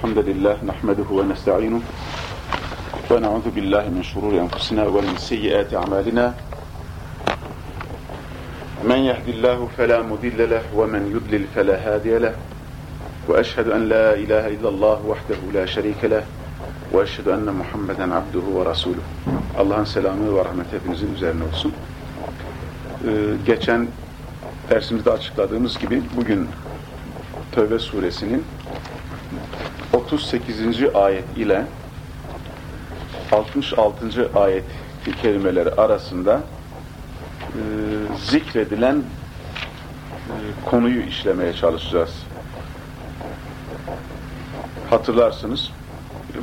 الحمد لله نحمده ونستعينه ونعوذ بالله من شرور أنفسنا ومن سيئات أعمالنا من يهد الله فلا مضل له ومن يضلل فلا هادي له وأشهد أن لا إله إلا الله وحده لا شريك له وأشهد أن Muhammeden abduhu ve rasuluh. Allah'ın selamı ve rahmeti hepinizin üzerine olsun. Ee, geçen dersimizde açıkladığımız gibi bugün Tövbe suresinin 38. ayet ile 66. ayet kelimeleri arasında e, zikredilen e, konuyu işlemeye çalışacağız. Hatırlarsınız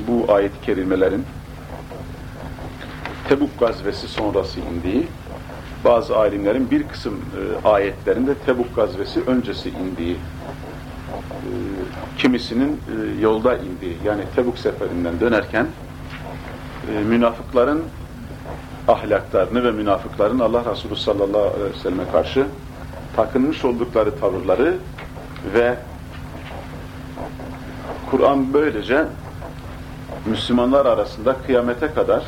bu ayet-i kerimelerin Tebuk gazvesi sonrası indiği, bazı alimlerin bir kısım e, ayetlerinde Tebuk gazvesi öncesi indiği, e, kimisinin e, yolda indiği, yani Tebuk seferinden dönerken e, münafıkların ahlaklarını ve münafıkların Allah Resulü sallallahu aleyhi ve selleme karşı takınmış oldukları tavırları ve Kur'an böylece Müslümanlar arasında kıyamete kadar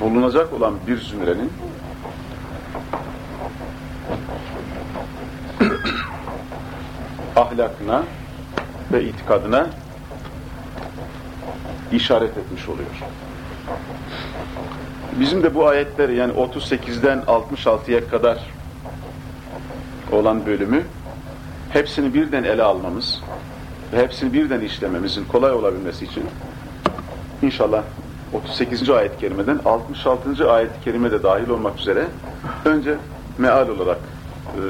bulunacak olan bir zümrenin ahlakına ve itikadına işaret etmiş oluyor. Bizim de bu ayetleri yani 38'den 66'ya kadar olan bölümü hepsini birden ele almamız ve hepsini birden işlememizin kolay olabilmesi için inşallah 38. ayet-i kerimeden 66. ayet-i kerime de dahil olmak üzere önce meal olarak e,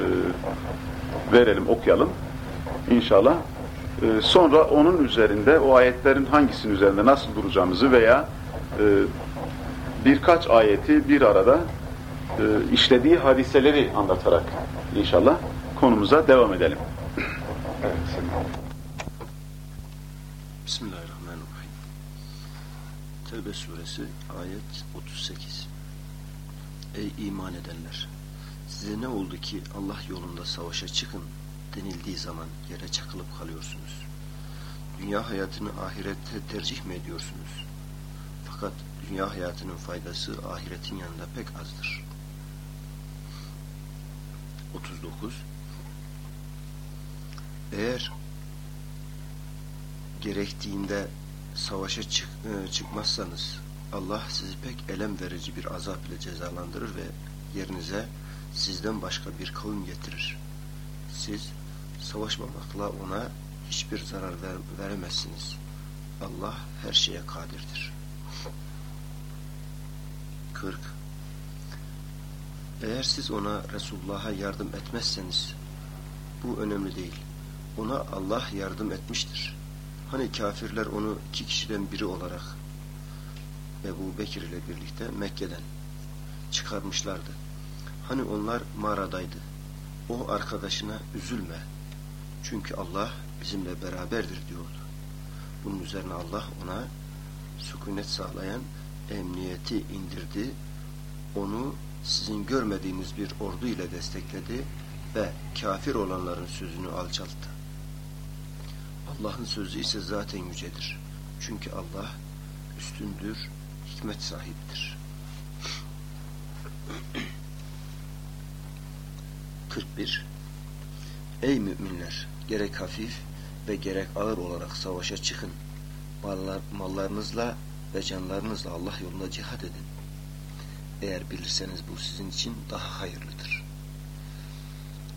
verelim, okuyalım inşallah. E, sonra onun üzerinde, o ayetlerin hangisinin üzerinde nasıl duracağımızı veya e, birkaç ayeti bir arada e, işlediği hadiseleri anlatarak inşallah konumuza devam edelim. Evet, Bismillahirrahmanirrahim. Tevbe suresi ayet 38. Ey iman edenler! Size ne oldu ki Allah yolunda savaşa çıkın denildiği zaman yere çakılıp kalıyorsunuz? Dünya hayatını ahirette tercih mi ediyorsunuz? Fakat dünya hayatının faydası ahiretin yanında pek azdır. 39 Eğer gerektiğinde savaşa çık, e, çıkmazsanız Allah sizi pek elem verici bir azap ile cezalandırır ve yerinize sizden başka bir kavim getirir. Siz savaşmamakla ona hiçbir zarar ver, veremezsiniz. Allah her şeye kadirdir. 40 Eğer siz ona Resulullah'a yardım etmezseniz bu önemli değil. Ona Allah yardım etmiştir. Hani kafirler onu iki kişiden biri olarak Ebu Bekir ile birlikte Mekke'den çıkarmışlardı. Hani onlar mağaradaydı. O arkadaşına üzülme. Çünkü Allah bizimle beraberdir diyordu. Bunun üzerine Allah ona sükunet sağlayan emniyeti indirdi. Onu sizin görmediğiniz bir ordu ile destekledi ve kafir olanların sözünü alçalttı. Allah'ın sözü ise zaten yücedir. Çünkü Allah üstündür, hikmet sahibidir. 41 Ey müminler! Gerek hafif ve gerek ağır olarak savaşa çıkın. Mallar, mallarınızla ve canlarınızla Allah yolunda cihad edin. Eğer bilirseniz bu sizin için daha hayırlıdır.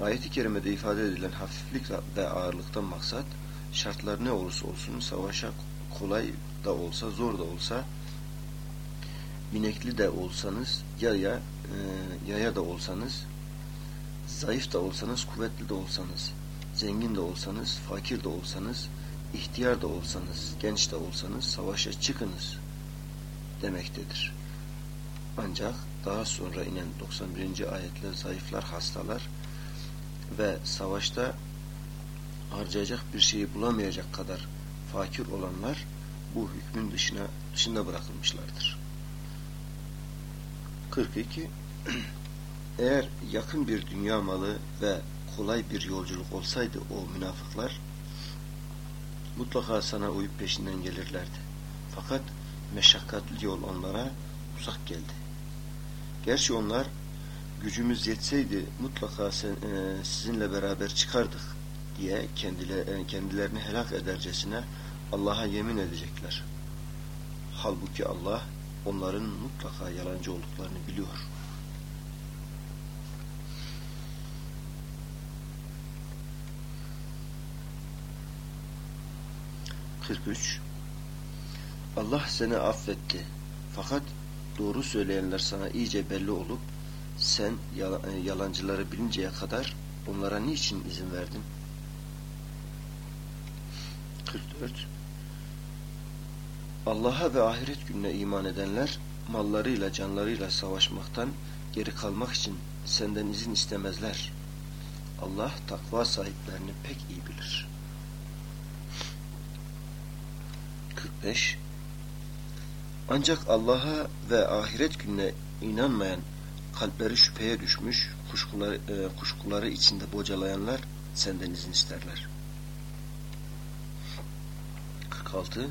Ayet-i kerimede ifade edilen hafiflik ve ağırlıktan maksat, şartlar ne olursa olsun savaşa kolay da olsa zor da olsa binekli de olsanız yaya e, yaya da olsanız zayıf da olsanız kuvvetli de olsanız zengin de olsanız fakir de olsanız ihtiyar da olsanız genç de olsanız savaşa çıkınız demektedir. Ancak daha sonra inen 91. ayetle zayıflar hastalar ve savaşta harcayacak bir şeyi bulamayacak kadar fakir olanlar bu hükmün dışına dışında bırakılmışlardır. 42 Eğer yakın bir dünya malı ve kolay bir yolculuk olsaydı o münafıklar mutlaka sana uyup peşinden gelirlerdi. Fakat meşakkatli yol onlara uzak geldi. Gerçi onlar gücümüz yetseydi mutlaka sen, e, sizinle beraber çıkardık diye kendile, e, kendilerini helak edercesine Allah'a yemin edecekler. Halbuki Allah onların mutlaka yalancı olduklarını biliyor. Kırk üç Allah seni affetti. Fakat doğru söyleyenler sana iyice belli olup sen e, yalancıları bilinceye kadar onlara niçin izin verdin? 44 Allah'a ve ahiret gününe iman edenler mallarıyla canlarıyla savaşmaktan geri kalmak için senden izin istemezler. Allah takva sahiplerini pek iyi bilir. 45 Ancak Allah'a ve ahiret gününe inanmayan, kalpleri şüpheye düşmüş, kuşkuları, e, kuşkuları içinde bocalayanlar senden izin isterler. 46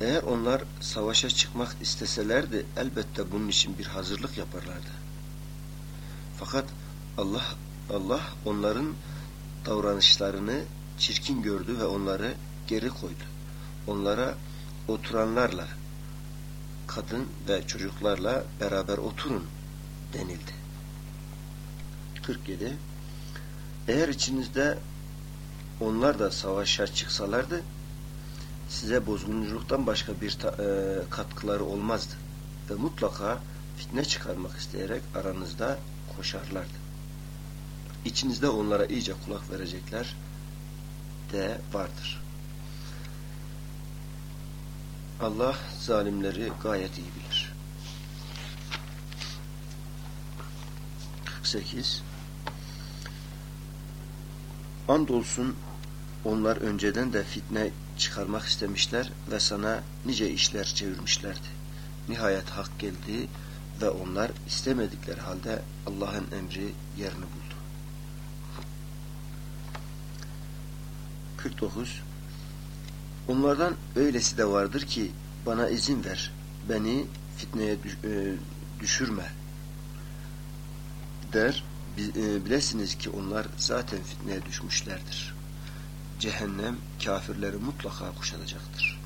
Eğer onlar savaşa çıkmak isteselerdi elbette bunun için bir hazırlık yaparlardı. Fakat Allah Allah onların davranışlarını çirkin gördü ve onları geri koydu. Onlara oturanlarla kadın ve çocuklarla beraber oturun denildi. 47 Eğer içinizde onlar da savaşa çıksalardı size bozgunculuktan başka bir ta, e, katkıları olmazdı ve mutlaka fitne çıkarmak isteyerek aranızda koşarlardı. İçinizde onlara iyice kulak verecekler de vardır. Allah zalimleri gayet iyi bilir. 48 Andolsun onlar önceden de fitne çıkarmak istemişler ve sana nice işler çevirmişlerdi. Nihayet hak geldi ve onlar istemedikleri halde Allah'ın emri yerini buldu. 49 Onlardan öylesi de vardır ki bana izin ver, beni fitneye e, düşürme der. E, bilesiniz ki onlar zaten fitneye düşmüşlerdir. Cehennem kafirleri mutlaka kuşatacaktır.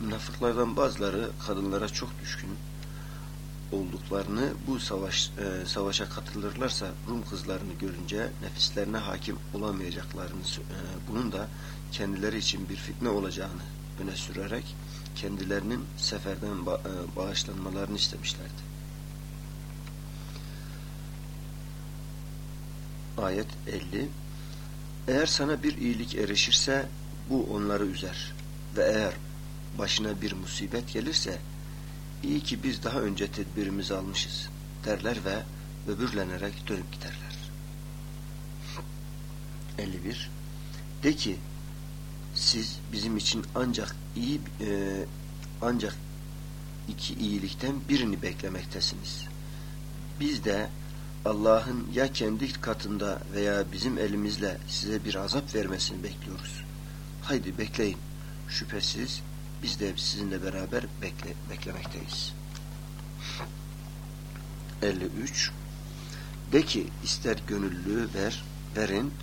Münafıklardan bazıları kadınlara çok düşkün olduklarını bu savaş e, savaşa katılırlarsa Rum kızlarını görünce nefislerine hakim olamayacaklarını e, bunun da kendileri için bir fitne olacağını öne sürerek kendilerinin seferden ba e, bağışlanmalarını istemişlerdi. Ayet 50 Eğer sana bir iyilik erişirse bu onları üzer ve eğer başına bir musibet gelirse iyi ki biz daha önce tedbirimizi almışız derler ve böbürlenerek dönüp giderler. 51 De ki siz bizim için ancak iyi e, ancak iki iyilikten birini beklemektesiniz. Biz de Allah'ın ya kendi katında veya bizim elimizle size bir azap vermesini bekliyoruz. Haydi bekleyin. Şüphesiz biz de sizinle beraber bekle, beklemekteyiz. 53 De ki ister gönüllü ver, verin,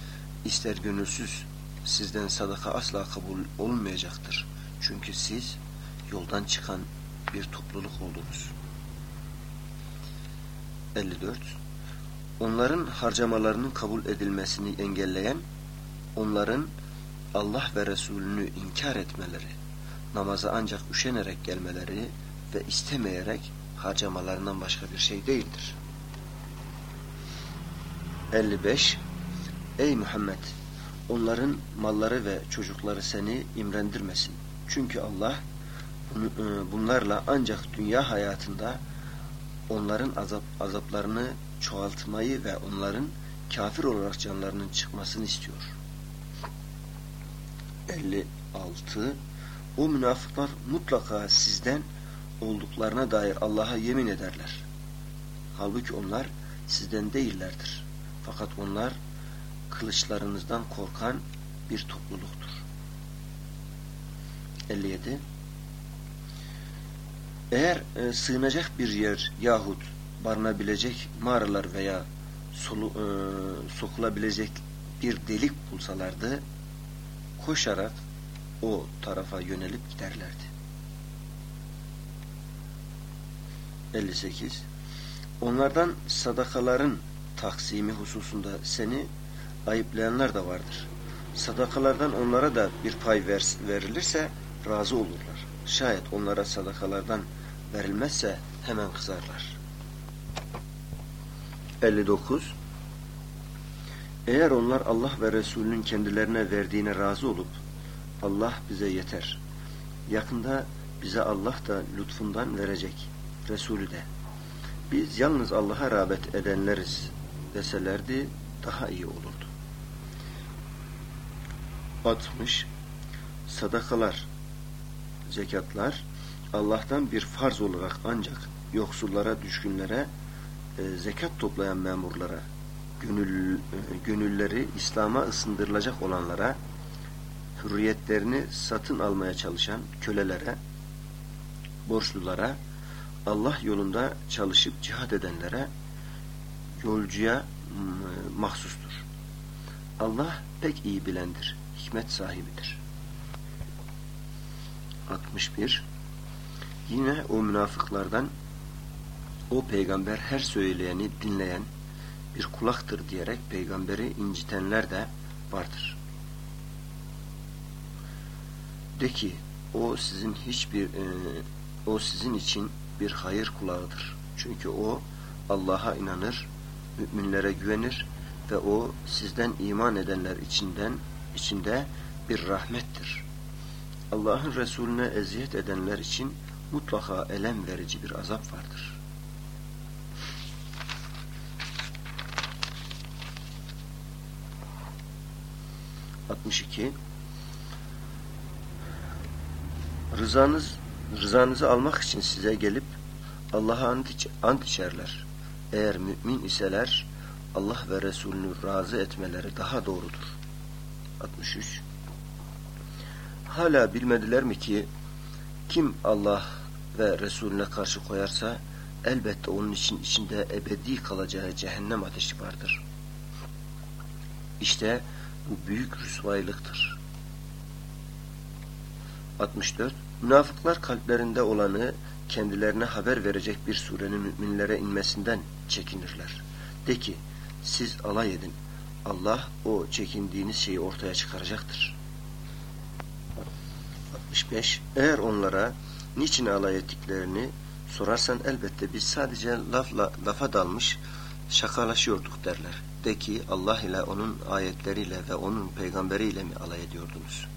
ister gönülsüz sizden sadaka asla kabul olmayacaktır. Çünkü siz yoldan çıkan bir topluluk oldunuz. 54. Onların harcamalarının kabul edilmesini engelleyen, onların Allah ve Resulünü inkar etmeleri, namaza ancak üşenerek gelmeleri ve istemeyerek harcamalarından başka bir şey değildir. 55. Ey Muhammed! onların malları ve çocukları seni imrendirmesin. Çünkü Allah e, bunlarla ancak dünya hayatında onların azap, azaplarını çoğaltmayı ve onların kafir olarak canlarının çıkmasını istiyor. 56 O münafıklar mutlaka sizden olduklarına dair Allah'a yemin ederler. Halbuki onlar sizden değillerdir. Fakat onlar kılıçlarınızdan korkan bir topluluktur. 57. Eğer e, sığınacak bir yer yahut barınabilecek mağaralar veya solu, e, sokulabilecek bir delik bulsalardı, koşarak o tarafa yönelip giderlerdi. 58. Onlardan sadakaların taksimi hususunda seni ayıplayanlar da vardır. Sadakalardan onlara da bir pay ver, verilirse razı olurlar. Şayet onlara sadakalardan verilmezse hemen kızarlar. 59. Eğer onlar Allah ve Resulünün kendilerine verdiğine razı olup Allah bize yeter. Yakında bize Allah da lütfundan verecek. Resulü de. Biz yalnız Allah'a rağbet edenleriz deselerdi daha iyi olurdu. 60. Sadakalar, zekatlar Allah'tan bir farz olarak ancak yoksullara, düşkünlere, e, zekat toplayan memurlara, gönül, e, gönülleri İslam'a ısındırılacak olanlara, hürriyetlerini satın almaya çalışan kölelere, borçlulara, Allah yolunda çalışıp cihad edenlere, yolcuya mahsustur. Allah pek iyi bilendir, hikmet sahibidir. 61. Yine o münafıklardan o peygamber her söyleyeni dinleyen bir kulaktır diyerek peygamberi incitenler de vardır. De ki o sizin hiçbir e, o sizin için bir hayır kulağıdır. Çünkü o Allah'a inanır, müminlere güvenir ve o sizden iman edenler içinden içinde bir rahmettir. Allah'ın Resulüne eziyet edenler için mutlaka elem verici bir azap vardır. Altmış iki Rızanız, rızanızı almak için size gelip Allah'a ant, iç, ant içerler. Eğer mümin iseler Allah ve Resulünü razı etmeleri daha doğrudur. 63 Hala bilmediler mi ki kim Allah ve Resulüne karşı koyarsa elbette onun için içinde ebedi kalacağı cehennem ateşi vardır. İşte bu büyük rüsvaylıktır. 64. Münafıklar kalplerinde olanı kendilerine haber verecek bir surenin müminlere inmesinden çekinirler. De ki, siz alay edin. Allah o çekindiğiniz şeyi ortaya çıkaracaktır. 65. Eğer onlara niçin alay ettiklerini sorarsan elbette biz sadece lafla, lafa dalmış şakalaşıyorduk derler. De ki Allah ile onun ayetleriyle ve onun peygamberiyle mi alay ediyordunuz?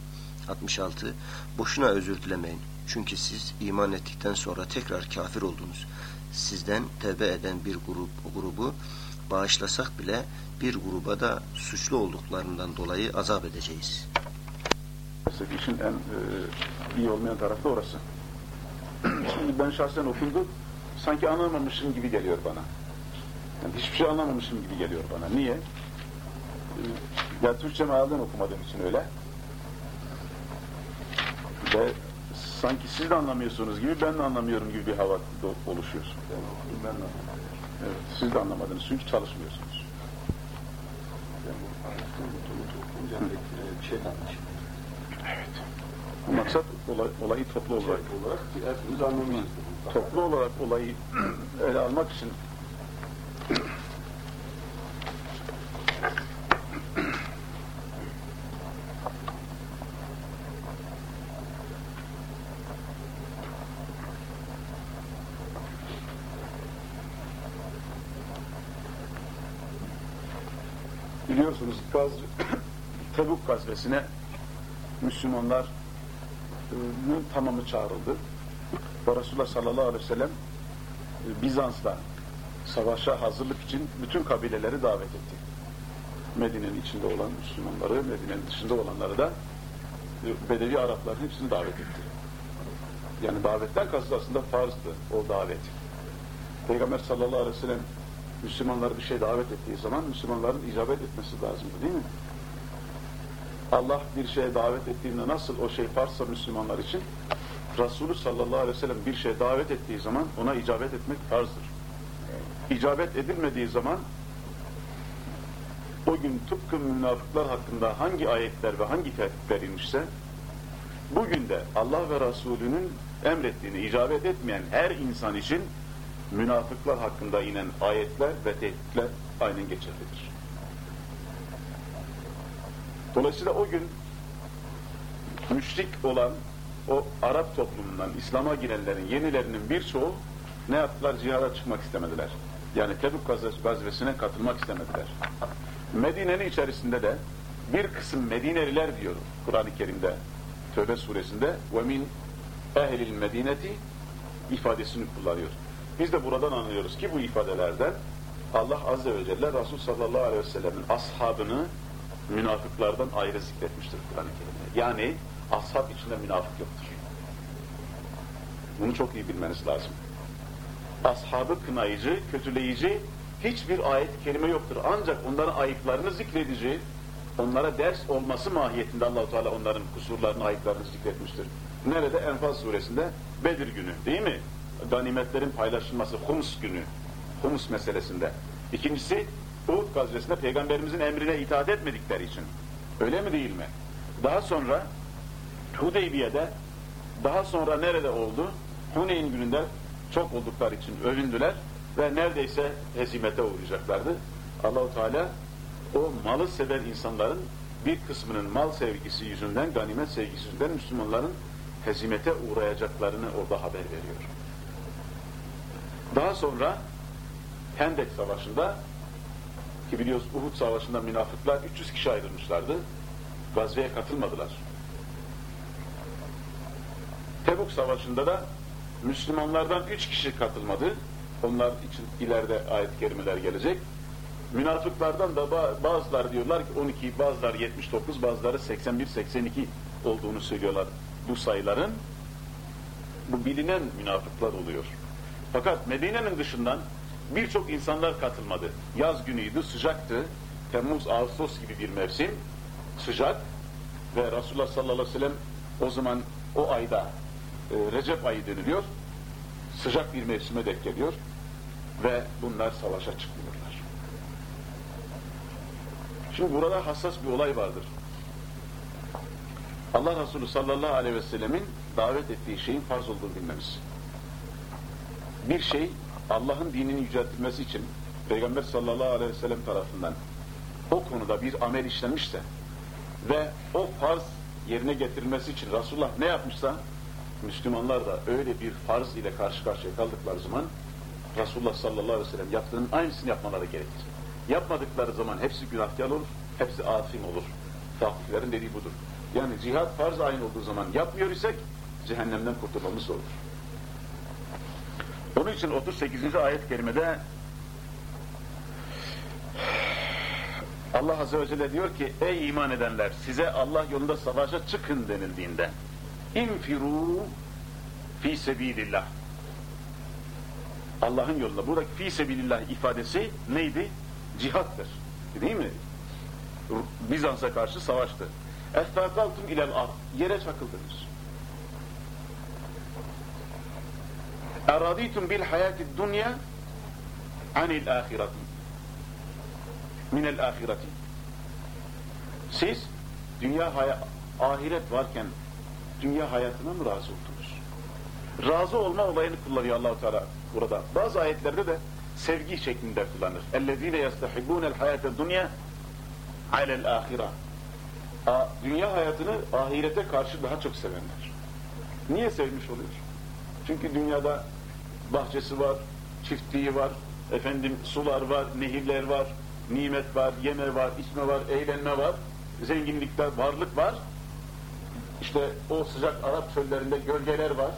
66. Boşuna özür dilemeyin. Çünkü siz iman ettikten sonra tekrar kafir oldunuz. Sizden tevbe eden bir grup, grubu bağışlasak bile bir gruba da suçlu olduklarından dolayı azap edeceğiz. İşin en e, iyi olmayan tarafı orası. Şimdi ben şahsen okundu, sanki anlamamışım gibi geliyor bana. Yani hiçbir şey anlamamışım gibi geliyor bana. Niye? E, ya Türkçe mealden okumadığım için öyle. Ve sanki siz de anlamıyorsunuz gibi ben de anlamıyorum gibi bir hava oluşuyor. Ben de Evet, siz de anlamadınız çünkü çalışmıyorsunuz. Evet. Maksat olay, olayı toplu olarak, anlamayız. Toplu olarak olayı ele almak için biliyorsunuz Gaz, Tebuk gazvesine Müslümanlar tamamı çağrıldı. Ve Resulullah sallallahu aleyhi ve sellem Bizans'la savaşa hazırlık için bütün kabileleri davet etti. Medine'nin içinde olan Müslümanları, Medine'nin dışında olanları da Bedevi Arapların hepsini davet etti. Yani davetten kasıt aslında farzdı o davet. Peygamber sallallahu aleyhi ve sellem Müslümanlar bir şey davet ettiği zaman Müslümanların icabet etmesi lazımdı değil mi? Allah bir şeye davet ettiğinde nasıl o şey farsa Müslümanlar için Resulü sallallahu aleyhi ve sellem bir şeye davet ettiği zaman ona icabet etmek farzdır. İcabet edilmediği zaman o gün tıpkı münafıklar hakkında hangi ayetler ve hangi tehditler inmişse bugün de Allah ve Resulünün emrettiğini icabet etmeyen her insan için münafıklar hakkında inen ayetler ve tehditler aynen geçerlidir. Dolayısıyla o gün müşrik olan o Arap toplumundan İslam'a girenlerin yenilerinin birçoğu ne yaptılar? Cihada çıkmak istemediler. Yani Tebük gazvesine katılmak istemediler. Medine'nin içerisinde de bir kısım Medineliler diyor Kur'an-ı Kerim'de Tövbe suresinde ve min ehlil medineti ifadesini kullanıyor. Biz de buradan anlıyoruz ki bu ifadelerden Allah Azze ve Celle Resul sallallahu aleyhi ve sellemin ashabını münafıklardan ayrı zikretmiştir Kur'an-ı Kerim'de. Yani ashab içinde münafık yoktur. Bunu çok iyi bilmeniz lazım. Ashabı kınayıcı, kötüleyici hiçbir ayet-i kerime yoktur. Ancak onların ayıplarını zikredici, onlara ders olması mahiyetinde Allahu Teala onların kusurlarını, ayıplarını zikretmiştir. Nerede? Enfal suresinde Bedir günü değil mi? Ganimetlerin paylaşılması, Hums günü, Hums meselesinde. İkincisi Uhud gazvesinde peygamberimizin emrine itaat etmedikleri için. Öyle mi değil mi? Daha sonra Hudeybiye'de daha sonra nerede oldu? Huneyn gününde çok oldukları için övündüler ve neredeyse hezimete uğrayacaklardı. Allahu Teala o malı sever insanların bir kısmının mal sevgisi yüzünden, ganimet sevgisi yüzünden Müslümanların hezimete uğrayacaklarını orada haber veriyor. Daha sonra Hendek Savaşı'nda ki biliyoruz Uhud Savaşı'nda münafıklar 300 kişi ayrılmışlardı. Gazveye katılmadılar. Tebuk Savaşı'nda da Müslümanlardan 3 kişi katılmadı. Onlar için ileride ayet-i kerimeler gelecek. Münafıklardan da bazıları diyorlar ki 12, bazıları 79, bazıları 81, 82 olduğunu söylüyorlar bu sayıların. Bu bilinen münafıklar oluyor. Fakat Medine'nin dışından birçok insanlar katılmadı. Yaz günüydü, sıcaktı. Temmuz, Ağustos gibi bir mevsim. Sıcak ve Resulullah sallallahu aleyhi ve sellem o zaman o ayda e, Recep ayı deniliyor. Sıcak bir mevsime denk geliyor ve bunlar savaşa çıkmıyorlar. Şimdi burada hassas bir olay vardır. Allah Resulü sallallahu aleyhi ve sellemin davet ettiği şeyin farz olduğunu bilmemiz. Bir şey Allah'ın dinini yüceltilmesi için Peygamber sallallahu aleyhi ve sellem tarafından o konuda bir amel işlenmişse ve o farz yerine getirilmesi için Resulullah ne yapmışsa Müslümanlar da öyle bir farz ile karşı karşıya kaldıkları zaman Resulullah sallallahu aleyhi ve sellem yaptığının aynısını yapmaları gerekir. Yapmadıkları zaman hepsi günahkar olur, hepsi asim olur. Tahkiklerin dediği budur. Yani cihat farz aynı olduğu zaman yapmıyor isek cehennemden kurtulmamız olur. Onun için 38. ayet-i kerimede Allah Azze ve Celle diyor ki ey iman edenler size Allah yolunda savaşa çıkın denildiğinde infiru fi sebilillah Allah'ın yolunda. Buradaki fi sebilillah ifadesi neydi? Cihattır. Değil mi? Bizans'a karşı savaştı. Eftakaltum ilel ard. Yere çakıldınız. Eraditum bil hayati dunya anil ahireti. Minel ahireti. Siz dünya ahiret varken dünya hayatına mı razı oldunuz? Razı olma olayını kullanıyor Allahu Teala burada. Bazı ayetlerde de sevgi şeklinde kullanır. اَلَّذ۪ينَ يَسْتَحِبُونَ الْحَيَاةَ الدُّنْيَا عَلَى الْآخِرَةِ Dünya hayatını ahirete karşı daha çok sevenler. Niye sevmiş oluyor? Çünkü dünyada bahçesi var, çiftliği var, efendim sular var, nehirler var, nimet var, yeme var, içme var, eğlenme var, zenginlikler, varlık var. İşte o sıcak Arap çöllerinde gölgeler var.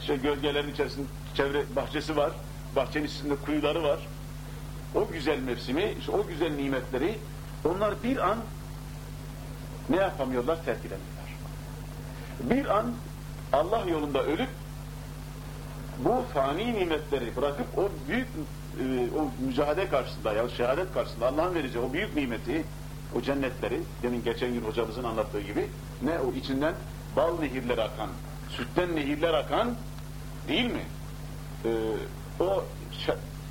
İşte gölgelerin içerisinde çevre bahçesi var. Bahçenin içinde kuyuları var. O güzel mevsimi, işte o güzel nimetleri onlar bir an ne yapamıyorlar? Terk edemiyorlar. Bir an Allah yolunda ölüp bu fani nimetleri bırakıp o büyük e, o mücadele karşısında ya şehadet karşısında Allah'ın vereceği o büyük nimeti o cennetleri demin geçen gün hocamızın anlattığı gibi ne o içinden bal nehirleri akan, sütten nehirler akan değil mi? Ee, o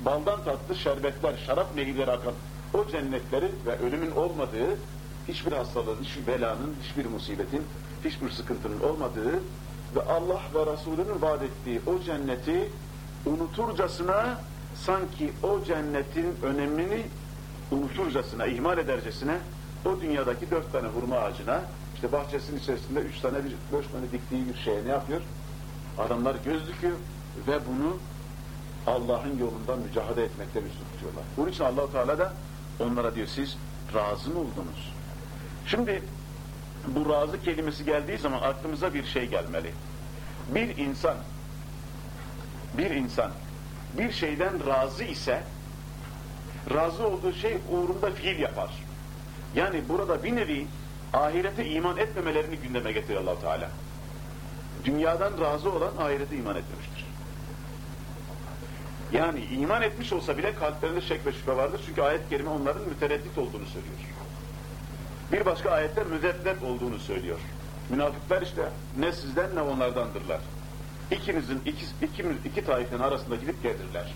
baldan tatlı şerbetler, şarap nehirleri akan o cennetleri ve ölümün olmadığı, hiçbir hastalığın, hiçbir belanın, hiçbir musibetin, hiçbir sıkıntının olmadığı ve Allah ve Resulünün vaat ettiği o cenneti unuturcasına sanki o cennetin önemini unuturcasına, ihmal edercesine o dünyadaki dört tane hurma ağacına işte bahçesinin içerisinde üç tane, bir, beş tane diktiği bir şeye ne yapıyor? Adamlar göz dikiyor ve bunu Allah'ın yolunda mücadele etmekte üstün tutuyorlar. Bunun için allah Teala da onlara diyor siz razı mı oldunuz? Şimdi bu razı kelimesi geldiği zaman aklımıza bir şey gelmeli. Bir insan bir insan bir şeyden razı ise razı olduğu şey uğrunda fiil yapar. Yani burada bir nevi ahirete iman etmemelerini gündeme getiriyor allah Teala. Dünyadan razı olan ahirete iman etmemiştir. Yani iman etmiş olsa bile kalplerinde şek ve şüphe vardır. Çünkü ayet-i kerime onların mütereddit olduğunu söylüyor. Bir başka ayette müzebbet olduğunu söylüyor. Münafıklar işte ne sizden ne onlardandırlar. İkinizin iki, iki, iki taifenin arasında gidip gelirler.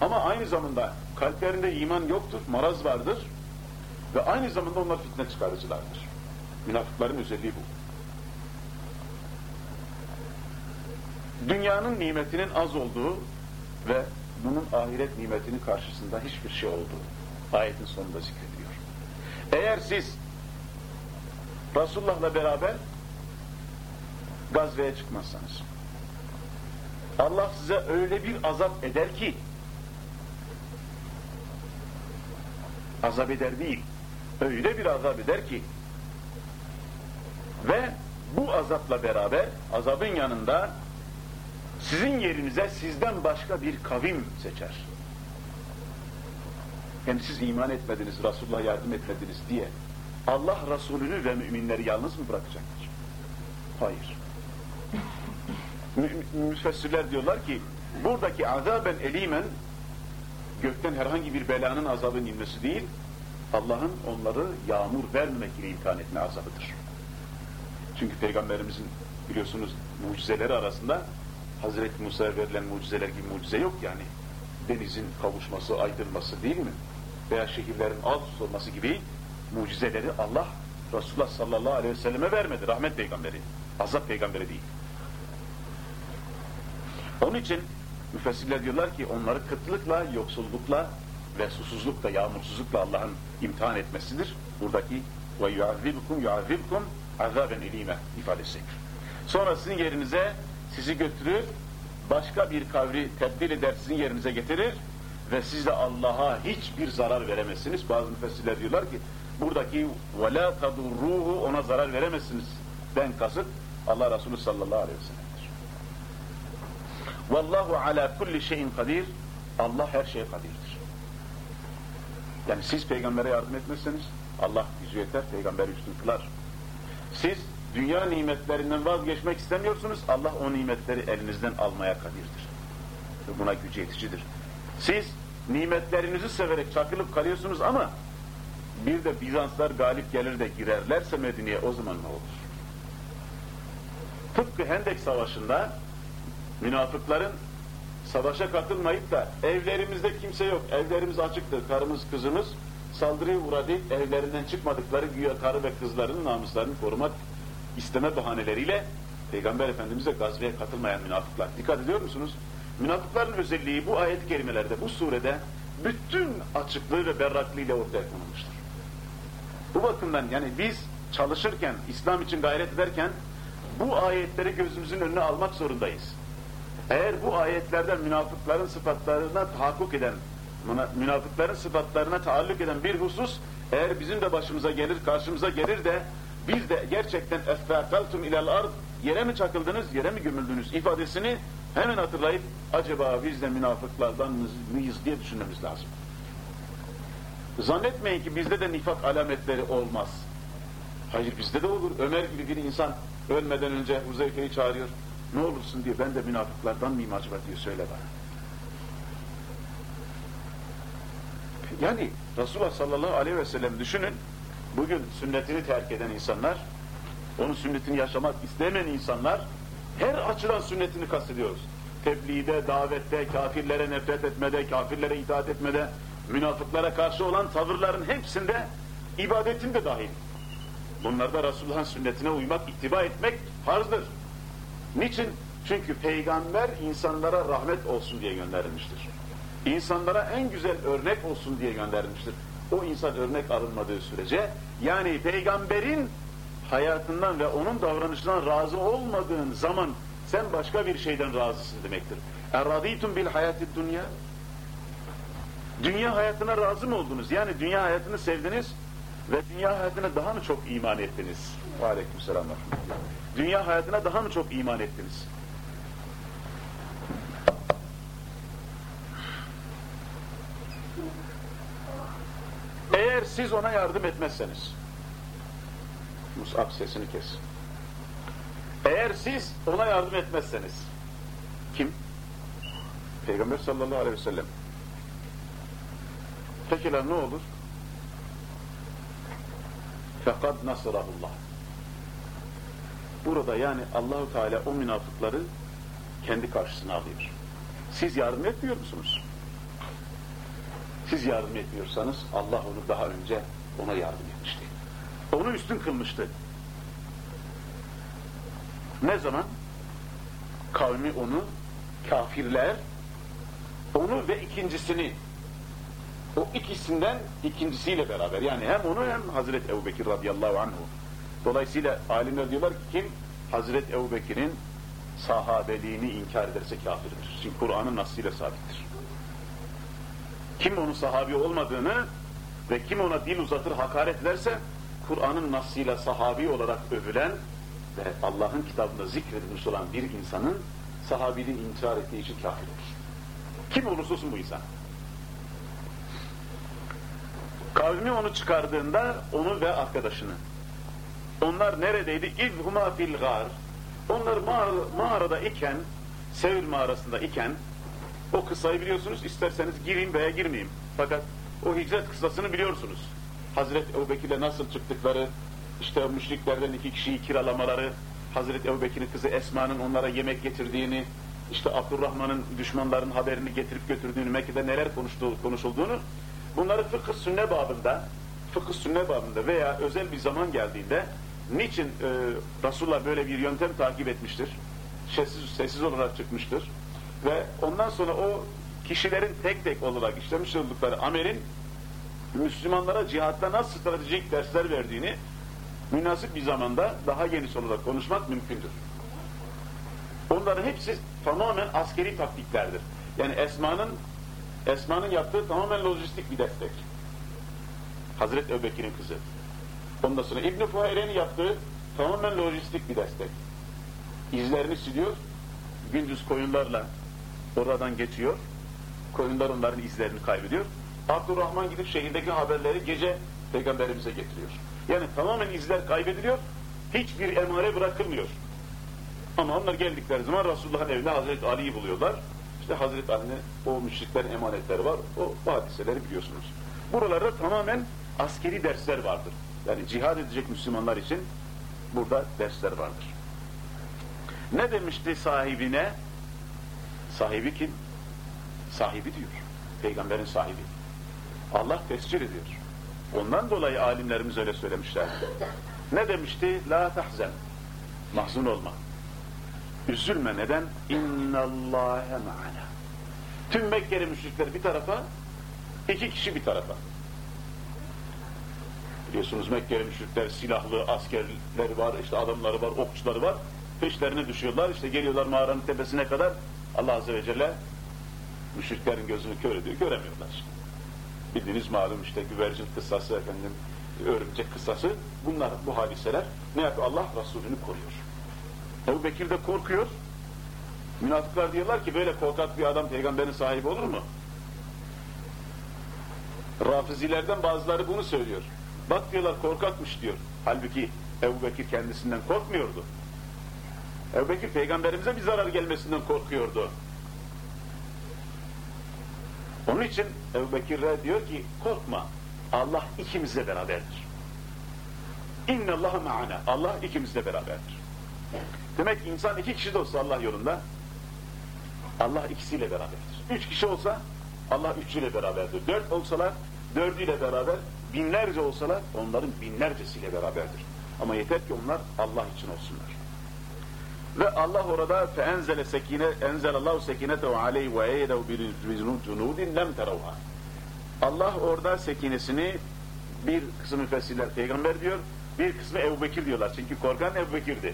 Ama aynı zamanda kalplerinde iman yoktur, maraz vardır ve aynı zamanda onlar fitne çıkarıcılardır. Münafıkların özelliği bu. Dünyanın nimetinin az olduğu ve bunun ahiret nimetinin karşısında hiçbir şey olduğu ayetin sonunda zikrediliyor. Eğer siz Resulullah'la beraber gazveye çıkmazsanız Allah size öyle bir azap eder ki azap eder değil öyle bir azap eder ki ve bu azapla beraber azabın yanında sizin yerinize sizden başka bir kavim seçer. Yani siz iman etmediniz, Resulullah yardım etmediniz diye Allah Resulünü ve müminleri yalnız mı bırakacaktır? Hayır. Mü müfessirler diyorlar ki buradaki azaben elimen gökten herhangi bir belanın azabın inmesi değil, Allah'ın onları yağmur vermemek ile imtihan etme azabıdır. Çünkü Peygamberimizin biliyorsunuz mucizeleri arasında Hazreti Musa'ya verilen mucizeler gibi mucize yok yani. Denizin kavuşması, aydınması değil mi? Veya şehirlerin alt üst olması gibi mucizeleri Allah Resulullah sallallahu aleyhi ve selleme vermedi. Rahmet peygamberi. Azap peygamberi değil. Onun için müfessirler diyorlar ki onları kıtlıkla, yoksullukla ve susuzlukla, yağmursuzlukla Allah'ın imtihan etmesidir. Buradaki ve yuazzibukum yuazzibukum azaben elime ifadesi. Sonra sizin yerinize sizi götürür, başka bir kavri tebdil eder, sizin yerinize getirir ve siz de Allah'a hiçbir zarar veremezsiniz. Bazı müfessirler diyorlar ki buradaki وَلَا تَضُرُّهُ ona zarar veremezsiniz. Ben kasıt Allah Resulü sallallahu aleyhi ve sellem'dir. Vallahu ala kulli şeyin kadir. Allah her şeye kadirdir. Yani siz peygambere yardım etmezseniz Allah yüzü yeter, peygamber üstün kılar. Siz dünya nimetlerinden vazgeçmek istemiyorsunuz, Allah o nimetleri elinizden almaya kadirdir. Ve buna gücü yeticidir. Siz nimetlerinizi severek çakılıp kalıyorsunuz ama bir de Bizanslar galip gelir de girerlerse Medine'ye o zaman ne olur? Tıpkı Hendek Savaşı'nda münafıkların savaşa katılmayıp da evlerimizde kimse yok, evlerimiz açıktır, karımız kızımız saldırıya uğradı, evlerinden çıkmadıkları güya karı ve kızların namuslarını korumak isteme bahaneleriyle Peygamber Efendimiz'e gazveye katılmayan münafıklar. Dikkat ediyor musunuz? Münafıkların özelliği bu ayet-i kerimelerde, bu surede bütün açıklığı ve berraklığıyla ortaya konulmuştur. Bu bakımdan yani biz çalışırken, İslam için gayret ederken bu ayetleri gözümüzün önüne almak zorundayız. Eğer bu ayetlerden münafıkların sıfatlarına tahakkuk eden, münafıkların sıfatlarına taalluk eden bir husus eğer bizim de başımıza gelir, karşımıza gelir de biz de gerçekten اَفَّاقَلْتُمْ اِلَى الْاَرْضِ yere mi çakıldınız, yere mi gömüldünüz ifadesini hemen hatırlayıp acaba biz de münafıklardan mıyız diye düşünmemiz lazım. Zannetmeyin ki bizde de nifak alametleri olmaz. Hayır bizde de olur. Ömer gibi bir insan ölmeden önce Huzeyfe'yi çağırıyor. Ne olursun diye ben de münafıklardan mıyım acaba diye söyle bana. Yani Resulullah sallallahu aleyhi ve sellem düşünün Bugün sünnetini terk eden insanlar, onun sünnetini yaşamak istemeyen insanlar, her açıdan sünnetini kastediyoruz. Tebliğde, davette, kafirlere nefret etmede, kafirlere itaat etmede, münafıklara karşı olan tavırların hepsinde ibadetin de dahil. Bunlarda Resulullah'ın sünnetine uymak, ittiba etmek farzdır. Niçin? Çünkü peygamber insanlara rahmet olsun diye gönderilmiştir. İnsanlara en güzel örnek olsun diye gönderilmiştir. O insan örnek alınmadığı sürece, yani peygamberin hayatından ve onun davranışından razı olmadığın zaman sen başka bir şeyden razısın demektir. اَرَضِيتُمْ بِالْحَيَاتِ dünya. Dünya hayatına razı mı oldunuz? Yani dünya hayatını sevdiniz ve dünya hayatına daha mı çok iman ettiniz? Aleykümselam. Dünya hayatına daha mı çok iman ettiniz? Eğer siz ona yardım etmezseniz, Mus'ab sesini kes. Eğer siz ona yardım etmezseniz, kim? Peygamber sallallahu aleyhi ve sellem. Pekala ne olur? Fakat nasırahullah. Burada yani Allahu Teala o münafıkları kendi karşısına alıyor. Siz yardım etmiyor musunuz? Siz yardım etmiyorsanız Allah onu daha önce ona yardım etmişti. Onu üstün kılmıştı. Ne zaman? Kavmi onu, kafirler, onu ve ikincisini, o ikisinden ikincisiyle beraber, yani hem onu hem Hazreti Ebu Bekir radıyallahu anhu. Dolayısıyla alimler diyorlar ki kim Hazreti Ebu Bekir'in sahabeliğini inkar ederse kafirdir. Çünkü Kur'an'ın nasıyla sabittir. Kim onun sahabi olmadığını ve kim ona dil uzatır hakaret ederse Kur'an'ın nasıyla sahabi olarak övülen ve Allah'ın kitabında zikredilmiş olan bir insanın sahabiliği inkar ettiği için kafir olur. Kim olursa olsun bu insan. Kavmi onu çıkardığında onu ve arkadaşını. Onlar neredeydi? İzhuma fil gar. Onlar mağara, mağarada iken, Sevil mağarasında iken o kıssayı biliyorsunuz. İsterseniz gireyim veya girmeyeyim. Fakat o hicret kıssasını biliyorsunuz. Hazreti Ebubekir'le nasıl çıktıkları, işte müşriklerden iki kişiyi kiralamaları, Hazreti Ebubekir'in kızı Esma'nın onlara yemek getirdiğini, işte Abdurrahman'ın düşmanların haberini getirip götürdüğünü, Mekke'de neler konuştuğu, konuşulduğunu, bunları fıkıh sünne babında, fıkıh sünne babında veya özel bir zaman geldiğinde niçin e, Resulullah böyle bir yöntem takip etmiştir? Sessiz, sessiz olarak çıkmıştır. Ve ondan sonra o kişilerin tek tek olarak işlemiş oldukları amelin Müslümanlara cihatta nasıl stratejik dersler verdiğini münasip bir zamanda daha geniş olarak konuşmak mümkündür. Onların hepsi tamamen askeri taktiklerdir. Yani Esma'nın Esma'nın yaptığı tamamen lojistik bir destek. Hazreti Ebubekir'in kızı. Ondan sonra İbn-i Fuhayre'nin yaptığı tamamen lojistik bir destek. İzlerini siliyor, gündüz koyunlarla oradan geçiyor, koyunlar onların izlerini kaybediyor. Abdurrahman gidip şehirdeki haberleri gece peygamberimize getiriyor. Yani tamamen izler kaybediliyor, hiçbir emare bırakılmıyor. Ama onlar geldikleri zaman Resulullah'ın evinde Hazreti Ali'yi buluyorlar. İşte Hazreti Ali'nin o müşriklerin emanetleri var, o hadiseleri biliyorsunuz. Buralarda tamamen askeri dersler vardır. Yani cihad edecek Müslümanlar için burada dersler vardır. Ne demişti sahibine? Sahibi kim? Sahibi diyor. Peygamberin sahibi. Allah tescil ediyor. Ondan dolayı alimlerimiz öyle söylemişler. Ne demişti? La tahzen. Mahzun olma. Üzülme neden? İnnallâhe ma'ana. Tüm Mekkeli müşrikler bir tarafa, iki kişi bir tarafa. Biliyorsunuz Mekkeli müşrikler silahlı askerleri var, işte adamları var, okçuları var. Peşlerine düşüyorlar, işte geliyorlar mağaranın tepesine kadar. Allah Azze ve Celle müşriklerin gözünü kör ediyor, göremiyorlar işte. Bildiğiniz malum işte güvercin kıssası efendim, örümcek kıssası. Bunlar, bu hadiseler ne yapıyor? Allah Resulünü koruyor. Ebu Bekir de korkuyor. Münafıklar diyorlar ki böyle korkak bir adam peygamberin sahibi olur mu? Rafizilerden bazıları bunu söylüyor. Bak diyorlar korkakmış diyor. Halbuki Ebu Bekir kendisinden korkmuyordu. Ebu Bekir peygamberimize bir zarar gelmesinden korkuyordu. Onun için Ebu Bekir'e diyor ki korkma Allah ikimizle beraberdir. İnne Allah'a ma'ana. Allah ikimizle beraberdir. Demek ki insan iki kişi de olsa Allah yolunda Allah ikisiyle beraberdir. Üç kişi olsa Allah üçüyle beraberdir. Dört olsalar dördüyle beraber, binlerce olsalar onların binlercesiyle beraberdir. Ama yeter ki onlar Allah için olsunlar. Ve Allah orada فَاَنْزَلَ sekine اَنْزَلَ اللّٰهُ سَكِنَتَهُ عَلَيْهِ وَاَيَدَهُ بِجُنُودٍ لَمْ تَرَوْهَا Allah orada sekinesini bir kısmı müfessirler peygamber diyor, bir kısmı Ebu Bekir diyorlar. Çünkü korkan Ebu Bekir'di.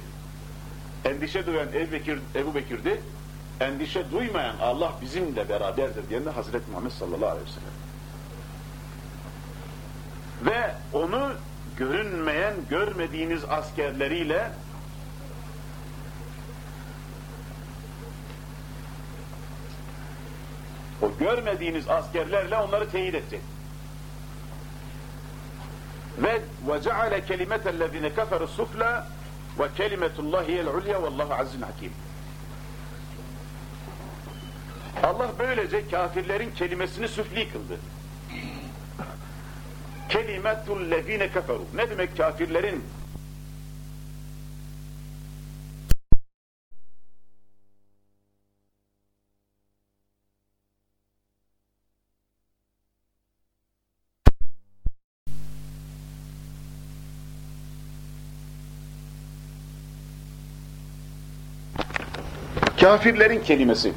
Endişe duyan Ebu, Bekir, Ebu Bekir'di. Endişe duymayan Allah bizimle beraberdir diyen de Hazreti Muhammed sallallahu aleyhi ve sellem. Ve onu görünmeyen, görmediğiniz askerleriyle o görmediğiniz askerlerle onları teyit etti. Ve ve ceale kelimetellezine keferu sufla ve kelimetullahi el ulya vallahu azizun hakim. Allah böylece kafirlerin kelimesini süfli kıldı. Kelimetul lezine keferu. Ne demek kafirlerin Kafirlerin kelimesi.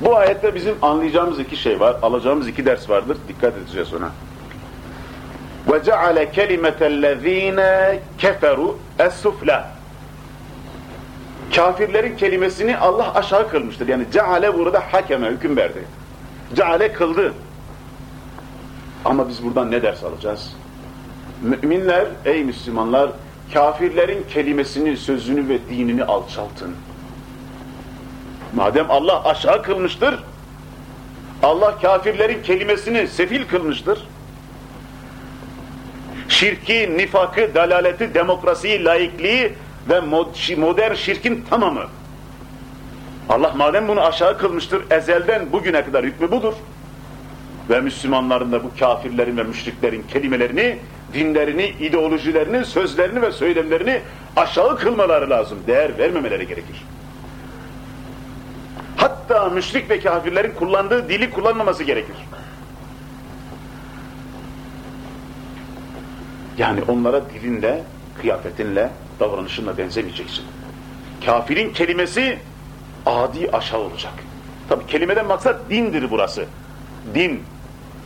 Bu ayette bizim anlayacağımız iki şey var, alacağımız iki ders vardır. Dikkat edeceğiz ona. وَجَعَلَ كَلِمَةَ الَّذ۪ينَ كَفَرُوا السُّفْلَى Kafirlerin kelimesini Allah aşağı kılmıştır. Yani ceale burada hakeme, hüküm verdi. Ceale kıldı. Ama biz buradan ne ders alacağız? Müminler, ey Müslümanlar, kafirlerin kelimesini, sözünü ve dinini alçaltın. Madem Allah aşağı kılmıştır, Allah kafirlerin kelimesini sefil kılmıştır. Şirki, nifakı, dalaleti, demokrasiyi, laikliği ve modern şirkin tamamı. Allah madem bunu aşağı kılmıştır, ezelden bugüne kadar hükmü budur. Ve Müslümanların da bu kafirlerin ve müşriklerin kelimelerini, dinlerini, ideolojilerini, sözlerini ve söylemlerini aşağı kılmaları lazım. Değer vermemeleri gerekir. Hatta müşrik ve kafirlerin kullandığı dili kullanmaması gerekir. Yani onlara dilinle, kıyafetinle, davranışınla benzemeyeceksin. Kafirin kelimesi adi aşağı olacak. Tabi kelimeden maksat dindir burası. Din,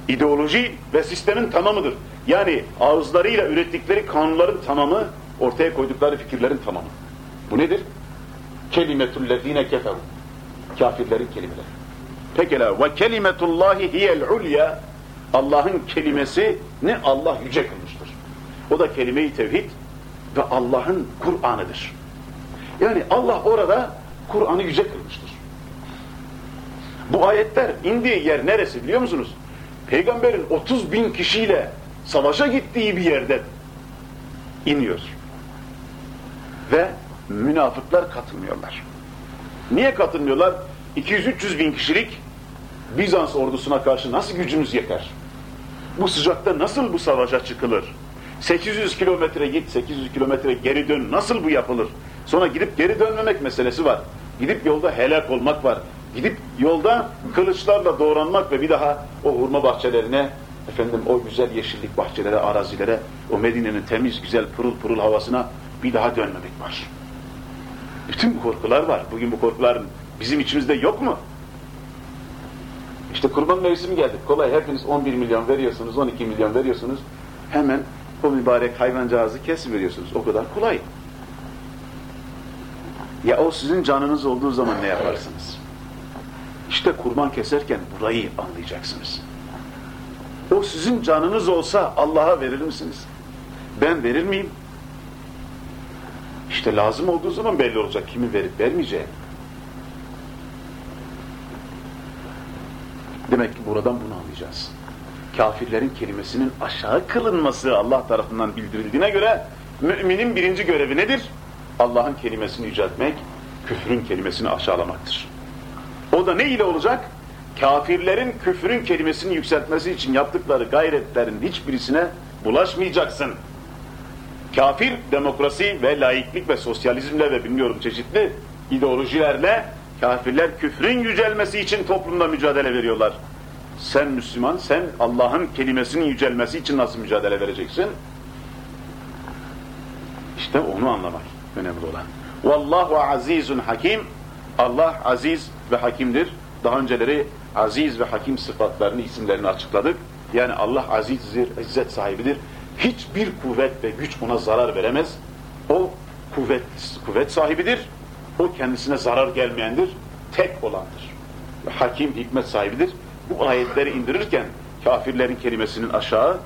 ideoloji ve sistemin tamamıdır. Yani ağızlarıyla ürettikleri kanunların tamamı, ortaya koydukları fikirlerin tamamı. Bu nedir? Kelimetullezine keferu. Kafirlerin kelimeleri. Pekala ve kelimetullahi hiyel ulya Allah'ın kelimesi ne Allah yüce kılmıştır. O da kelime-i tevhid ve Allah'ın Kur'an'ıdır. Yani Allah orada Kur'an'ı yüce kılmıştır. Bu ayetler indiği yer neresi biliyor musunuz? Peygamberin 30 bin kişiyle savaşa gittiği bir yerde iniyor. Ve münafıklar katılmıyorlar. Niye katılmıyorlar? 200-300 bin kişilik Bizans ordusuna karşı nasıl gücümüz yeter? Bu sıcakta nasıl bu savaşa çıkılır? 800 kilometre git, 800 kilometre geri dön. Nasıl bu yapılır? Sonra gidip geri dönmemek meselesi var. Gidip yolda helak olmak var. Gidip yolda kılıçlarla doğranmak ve bir daha o hurma bahçelerine, efendim o güzel yeşillik bahçelere, arazilere, o Medine'nin temiz, güzel, pırıl pırıl havasına bir daha dönmemek var. Bütün korkular var. Bugün bu korkuların bizim içimizde yok mu? İşte kurban mevsimi geldi. Kolay hepiniz 11 milyon veriyorsunuz, 12 milyon veriyorsunuz. Hemen o mübarek hayvancağızı kesiveriyorsunuz. O kadar kolay. Ya o sizin canınız olduğu zaman ne yaparsınız? İşte kurban keserken burayı anlayacaksınız. O sizin canınız olsa Allah'a verir misiniz? Ben verir miyim? İşte lazım olduğu zaman belli olacak kimin verip vermeyeceği. Demek ki buradan bunu anlayacağız. Kafirlerin kelimesinin aşağı kılınması Allah tarafından bildirildiğine göre müminin birinci görevi nedir? Allah'ın kelimesini yüceltmek, küfrün kelimesini aşağılamaktır. O da ne ile olacak? Kafirlerin küfrün kelimesini yükseltmesi için yaptıkları gayretlerin hiçbirisine bulaşmayacaksın. Kafir demokrasi ve laiklik ve sosyalizmle ve bilmiyorum çeşitli ideolojilerle kafirler küfrün yücelmesi için toplumda mücadele veriyorlar. Sen Müslüman, sen Allah'ın kelimesinin yücelmesi için nasıl mücadele vereceksin? İşte onu anlamak önemli olan. Vallahu azizun hakim. Allah aziz ve hakimdir. Daha önceleri aziz ve hakim sıfatlarını, isimlerini açıkladık. Yani Allah azizdir, izzet sahibidir. Hiçbir kuvvet ve güç ona zarar veremez. O kuvvet, kuvvet sahibidir. O kendisine zarar gelmeyendir. Tek olandır. Ve hakim, hikmet sahibidir. Bu ayetleri indirirken kafirlerin kelimesinin aşağı,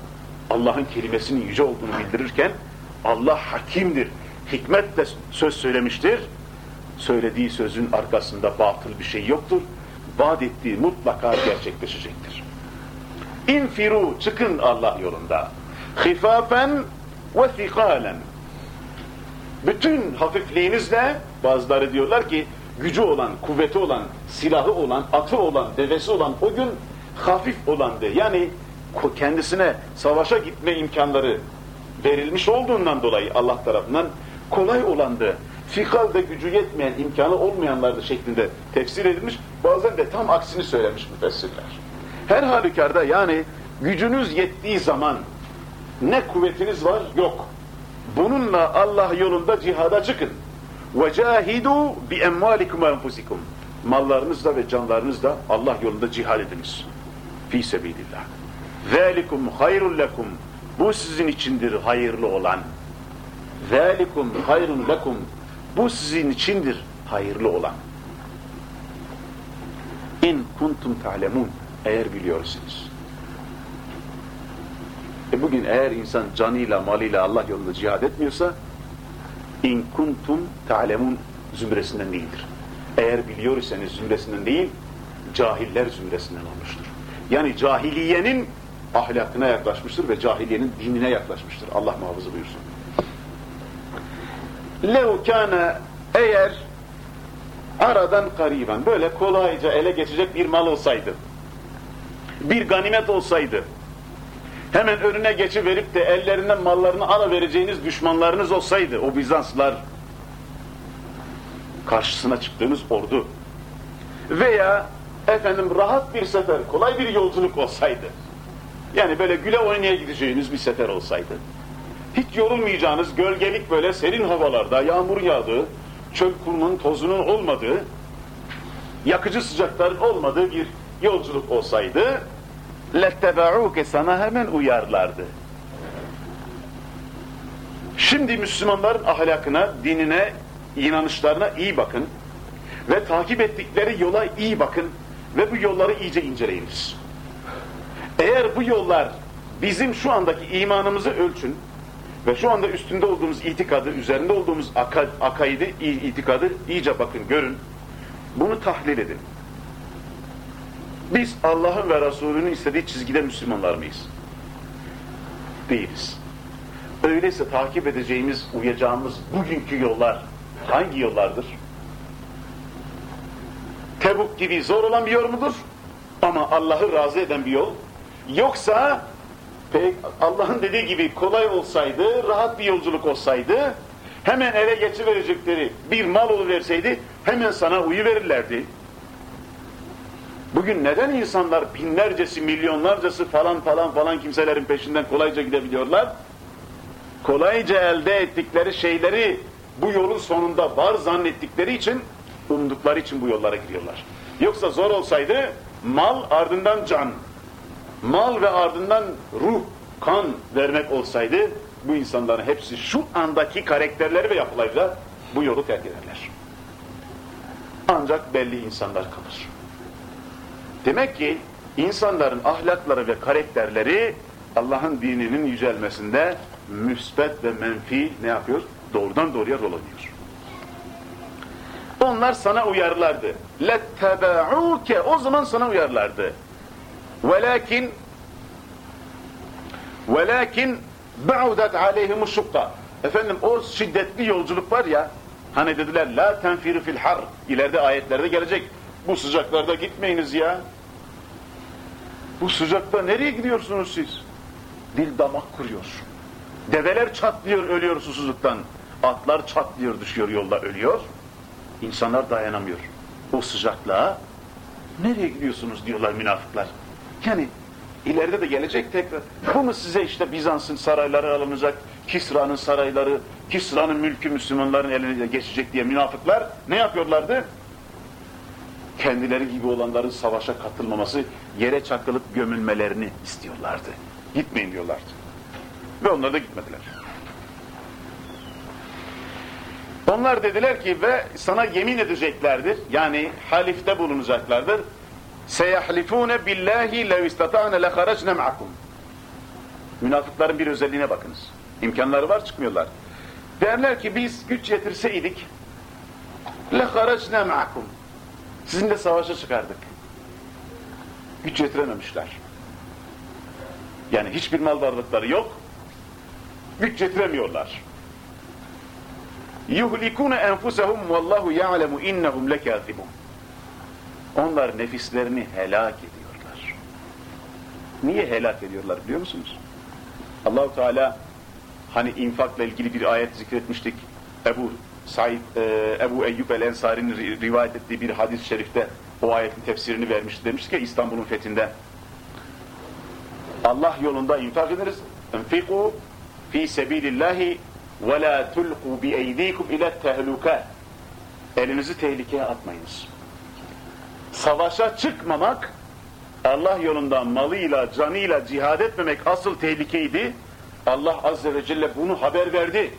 Allah'ın kelimesinin yüce olduğunu bildirirken Allah hakimdir. Hikmetle söz söylemiştir. Söylediği sözün arkasında batıl bir şey yoktur. Vaat ettiği mutlaka gerçekleşecektir. İnfiru çıkın Allah yolunda. Hifafen ve thikalen. Bütün hafifliğinizle bazıları diyorlar ki gücü olan, kuvveti olan, silahı olan, atı olan, devesi olan o gün hafif olandı. Yani kendisine savaşa gitme imkanları verilmiş olduğundan dolayı Allah tarafından kolay olandı. Fikalde gücü yetmeyen, imkanı olmayanlardı şeklinde tefsir edilmiş. Bazen de tam aksini söylemiş müfessirler. Her halükarda yani gücünüz yettiği zaman ne kuvvetiniz var yok. Bununla Allah yolunda cihada çıkın. وَجَاهِدُوا بِاَمْوَالِكُمْ وَاَنْفُسِكُمْ Mallarınızla ve canlarınızla Allah yolunda cihad ediniz. Fî sebîlillah. ذَٰلِكُمْ خَيْرٌ لَكُمْ Bu sizin içindir hayırlı olan. ذَٰلِكُمْ خَيْرٌ لَكُمْ Bu sizin içindir hayırlı olan. İn kuntum ta'lemun eğer biliyorsunuz. E bugün eğer insan canıyla, malıyla Allah yolunda cihad etmiyorsa in kuntum ta'lemun zümresinden değildir. Eğer biliyor iseniz zümresinden değil, cahiller zümresinden olmuştur. Yani cahiliyenin ahlakına yaklaşmıştır ve cahiliyenin dinine yaklaşmıştır. Allah muhafızı buyursun. Lev kâne eğer aradan kariben böyle kolayca ele geçecek bir mal olsaydı, bir ganimet olsaydı, hemen önüne geçiverip de ellerinden mallarını alıvereceğiniz düşmanlarınız olsaydı, o Bizanslar karşısına çıktığınız ordu veya efendim rahat bir sefer, kolay bir yolculuk olsaydı, yani böyle güle oynaya gideceğiniz bir sefer olsaydı, hiç yorulmayacağınız gölgelik böyle serin havalarda yağmur yağdığı, çöl kurumun tozunun olmadığı, yakıcı sıcakların olmadığı bir yolculuk olsaydı, لَتَّبَعُوكَ sana hemen uyarlardı. Şimdi Müslümanların ahlakına, dinine, inanışlarına iyi bakın ve takip ettikleri yola iyi bakın ve bu yolları iyice inceleyiniz. Eğer bu yollar bizim şu andaki imanımızı ölçün ve şu anda üstünde olduğumuz itikadı, üzerinde olduğumuz aka, akaidi, itikadı iyice bakın, görün. Bunu tahlil edin. Biz Allah'ın ve Resulünün istediği çizgide Müslümanlar mıyız? Değiliz. Öyleyse takip edeceğimiz, uyacağımız bugünkü yollar hangi yollardır? Tebuk gibi zor olan bir yol mudur? Ama Allah'ı razı eden bir yol. Yoksa Allah'ın dediği gibi kolay olsaydı, rahat bir yolculuk olsaydı, hemen ele geçiverecekleri bir mal oluverseydi, hemen sana uyu verirlerdi. Bugün neden insanlar binlercesi, milyonlarcası falan falan falan kimselerin peşinden kolayca gidebiliyorlar? Kolayca elde ettikleri şeyleri bu yolun sonunda var zannettikleri için, umdukları için bu yollara giriyorlar. Yoksa zor olsaydı mal ardından can, mal ve ardından ruh, kan vermek olsaydı bu insanların hepsi şu andaki karakterleri ve yapılarıyla bu yolu terk ederler. Ancak belli insanlar kalır. Demek ki insanların ahlakları ve karakterleri Allah'ın dininin yücelmesinde müsbet ve menfi ne yapıyor? Doğrudan doğruya rol alıyor. Onlar sana uyarlardı. لَتَّبَعُوكَ O zaman sana uyarlardı. Velakin velakin ba'udat aleyhimu şukka. Efendim o şiddetli yolculuk var ya hani dediler la tenfiru fil har ileride ayetlerde gelecek. Bu sıcaklarda gitmeyiniz ya. Bu sıcakta nereye gidiyorsunuz siz? Dil damak kuruyor. Develer çatlıyor, ölüyor susuzluktan. Atlar çatlıyor, düşüyor yolda, ölüyor. İnsanlar dayanamıyor. O sıcaklığa nereye gidiyorsunuz diyorlar münafıklar. Yani ileride de gelecek tekrar. Bu mu size işte Bizans'ın sarayları alınacak, Kisra'nın sarayları, Kisra'nın mülkü Müslümanların eline geçecek diye münafıklar ne yapıyorlardı? Kendileri gibi olanların savaşa katılmaması, yere çakılıp gömülmelerini istiyorlardı. Gitmeyin diyorlardı. Ve onlar da gitmediler. Onlar dediler ki ve sana yemin edeceklerdir. Yani halifte bulunacaklardır. Seyahlifune billahi lev istata'ne leharacne ma'akum. Münafıkların bir özelliğine bakınız. İmkanları var çıkmıyorlar. Derler ki biz güç yetirseydik leharacne ma'akum. Sizinle savaşa çıkardık. Güç yetirememişler. Yani hiçbir mal varlıkları yok. Güç yetiremiyorlar. yuhlikune enfusahum vallahu ya'lemu innahum lekâzibun. Onlar nefislerini helak ediyorlar. Niye helak ediyorlar biliyor musunuz? Allahu Teala hani infakla ilgili bir ayet zikretmiştik. Ebu Said e, Ebu Eyyub el Ensari'nin rivayet ettiği bir hadis-i şerifte o ayetin tefsirini vermişti. Demiştik ki İstanbul'un fethinde Allah yolunda infak ederiz. Enfiku fi sebilillahi ve la tulqu bi eydikum ila tehluka. Elinizi tehlikeye atmayınız. Savaşa çıkmamak, Allah yolunda malıyla, canıyla cihad etmemek asıl tehlikeydi. Allah Azze ve Celle bunu haber verdi.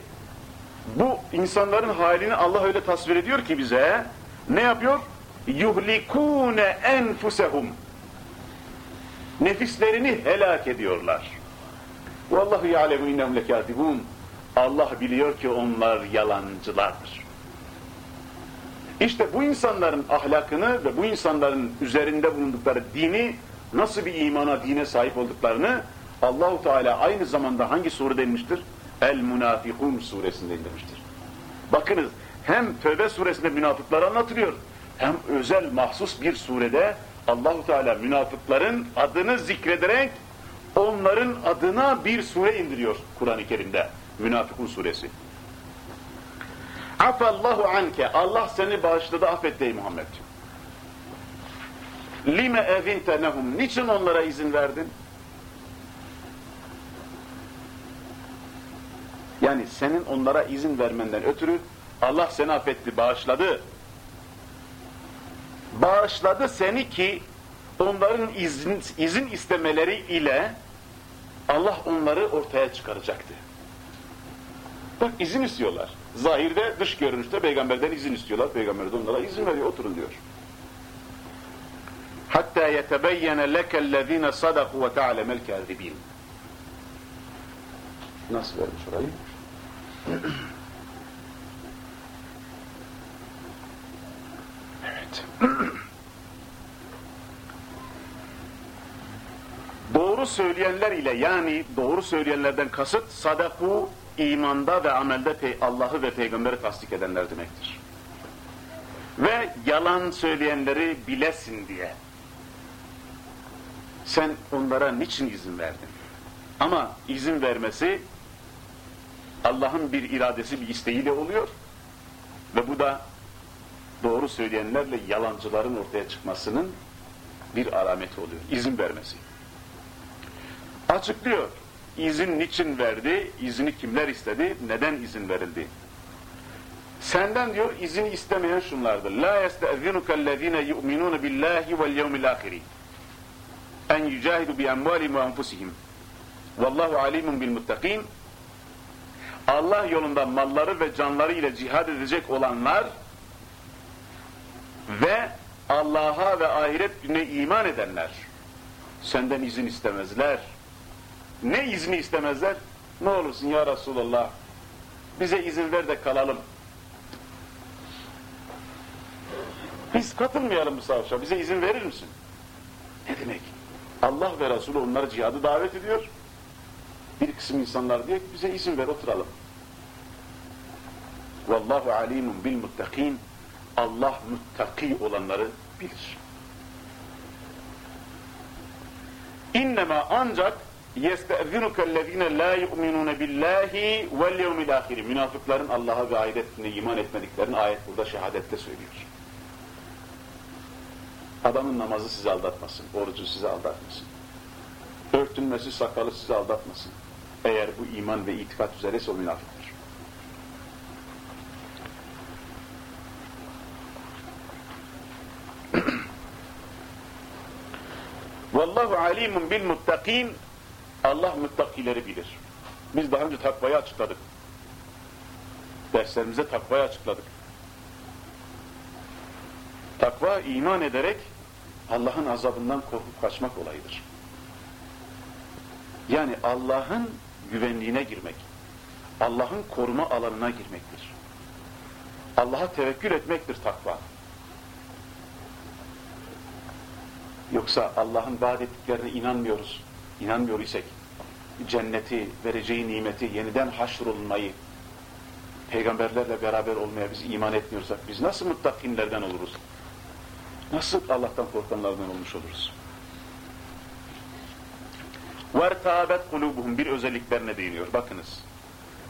Bu insanların halini Allah öyle tasvir ediyor ki bize, ne yapıyor? Yuhlikune enfusehum. Nefislerini helak ediyorlar. Vallahu ya'lemu innehum lekâzibûn. Allah biliyor ki onlar yalancılardır. İşte bu insanların ahlakını ve bu insanların üzerinde bulundukları dini nasıl bir imana, dine sahip olduklarını Allahu Teala aynı zamanda hangi surede inmiştir? El Münafikun suresinde indirmiştir. Bakınız hem Tövbe suresinde münafıklar anlatılıyor hem özel mahsus bir surede Allahu Teala münafıkların adını zikrederek onların adına bir sure indiriyor Kur'an-ı Kerim'de. Münafıkun suresi. Afallahu anke. Allah seni bağışladı, affetti ey Muhammed. Lime evinte nehum. Niçin onlara izin verdin? Yani senin onlara izin vermenden ötürü Allah seni affetti, bağışladı. Bağışladı seni ki onların izin, izin istemeleri ile Allah onları ortaya çıkaracaktı. Bak izin istiyorlar. Zahirde, dış görünüşte peygamberden izin istiyorlar. Peygamber de onlara izin veriyor, oturun diyor. Hatta yetebeyyene lekellezine sadaku ve ta'lemel kâzibîn. Nasıl vermiş orayı? Evet. doğru söyleyenler ile yani doğru söyleyenlerden kasıt sadaku imanda ve amelde Allah'ı ve peygamberi tasdik edenler demektir. Ve yalan söyleyenleri bilesin diye. Sen onlara niçin izin verdin? Ama izin vermesi Allah'ın bir iradesi, bir isteğiyle oluyor. Ve bu da doğru söyleyenlerle yalancıların ortaya çıkmasının bir alameti oluyor. İzin vermesi. Açıklıyor. İzin niçin verdi? İzni kimler istedi? Neden izin verildi? Senden diyor izin istemeyen şunlardır. La yestezinuka ellezine yu'minun billahi vel yevmil ahiri. En yücahidu bi emvalihim ve enfusihim. Vallahu alimun bil muttakin. Allah yolunda malları ve canları ile cihad edecek olanlar ve Allah'a ve ahiret gününe iman edenler senden izin istemezler. Ne izni istemezler? Ne olursun ya Resulallah bize izin ver de kalalım. Biz katılmayalım bu savaşa. Bize izin verir misin? Ne demek? Allah ve Resulü onları cihadı davet ediyor bir kısım insanlar diyor bize izin ver oturalım. Vallahu alimun bil muttakin. Allah muttaki olanları bilir. İnnemâ ancak yestezinukellezine la yu'minune billahi vel yevmil ahiri. Münafıkların Allah'a ve ahiret iman etmediklerini ayet burada şehadette söylüyor. Adamın namazı sizi aldatmasın, orucu sizi aldatmasın. Örtünmesi, sakalı sizi aldatmasın. Eğer bu iman ve itikat üzereyse o münafıktır. Vallahu alimun bil muttakin. Allah muttakileri bilir. Biz daha önce takvayı açıkladık. Derslerimize takvayı açıkladık. Takva iman ederek Allah'ın azabından korkup kaçmak olayıdır. Yani Allah'ın güvenliğine girmek, Allah'ın koruma alanına girmektir. Allah'a tevekkül etmektir takva. Yoksa Allah'ın vaat ettiklerine inanmıyoruz, inanmıyor isek, cenneti, vereceği nimeti, yeniden haşrolunmayı, peygamberlerle beraber olmaya biz iman etmiyorsak, biz nasıl muttakinlerden oluruz? Nasıl Allah'tan korkanlardan olmuş oluruz? وَارْتَابَتْ قُلُوبُهُمْ Bir özelliklerine değiniyor, bakınız.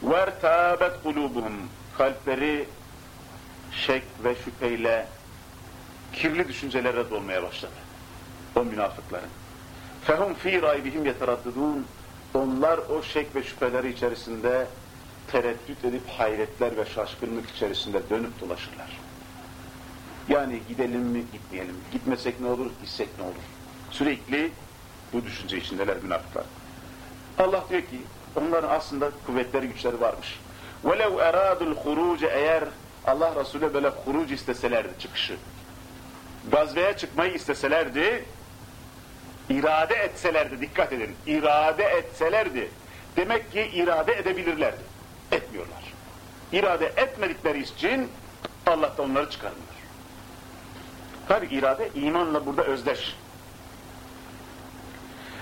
وَارْتَابَتْ قُلُوبُهُمْ Kalpleri şek ve şüpheyle kirli düşüncelere dolmaya başladı. O münafıkların. فَهُمْ ف۪ي رَيْبِهِمْ يَتَرَدِّدُونَ Onlar o şek ve şüpheleri içerisinde tereddüt edip hayretler ve şaşkınlık içerisinde dönüp dolaşırlar. Yani gidelim mi, gitmeyelim mi? Gitmesek ne olur, gitsek ne olur? Sürekli bu düşünce içindeler münafıklar. Allah diyor ki, onların aslında kuvvetleri, güçleri varmış. وَلَوْ اَرَادُ الْخُرُوجَ Eğer Allah Resulü böyle huruc isteselerdi, çıkışı, gazveye çıkmayı isteselerdi, irade etselerdi, dikkat edin, irade etselerdi, demek ki irade edebilirlerdi. Etmiyorlar. İrade etmedikleri için Allah da onları çıkarmıyor. Tabi irade imanla burada özdeş.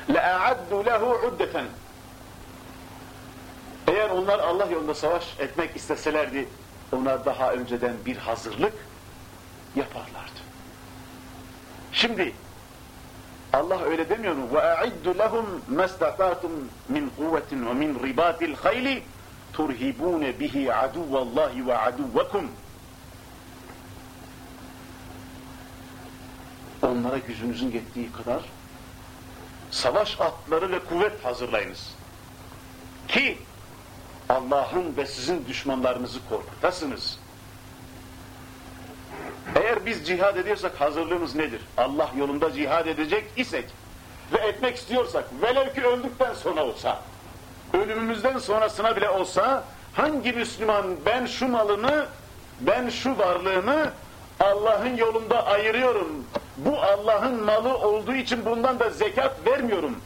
لَاَعَدُّ لَهُ عُدَّةً Eğer onlar Allah yolunda savaş etmek isteselerdi, onlar daha önceden bir hazırlık yaparlardı. Şimdi Allah öyle demiyor mu? وَاَعِدُّ لَهُمْ مَسْتَطَعْتُمْ مِنْ قُوَّةٍ وَمِنْ رِبَاطِ الْخَيْلِ تُرْهِبُونَ بِهِ عَدُوَّ اللّٰهِ وَعَدُوَّكُمْ Onlara gücünüzün yettiği kadar savaş atları ve kuvvet hazırlayınız. Ki Allah'ın ve sizin düşmanlarınızı korkutasınız. Eğer biz cihad ediyorsak hazırlığımız nedir? Allah yolunda cihad edecek isek ve etmek istiyorsak velev ki öldükten sonra olsa ölümümüzden sonrasına bile olsa hangi Müslüman ben şu malını ben şu varlığını Allah'ın yolunda ayırıyorum. Bu Allah'ın malı olduğu için bundan da zekat vermiyorum.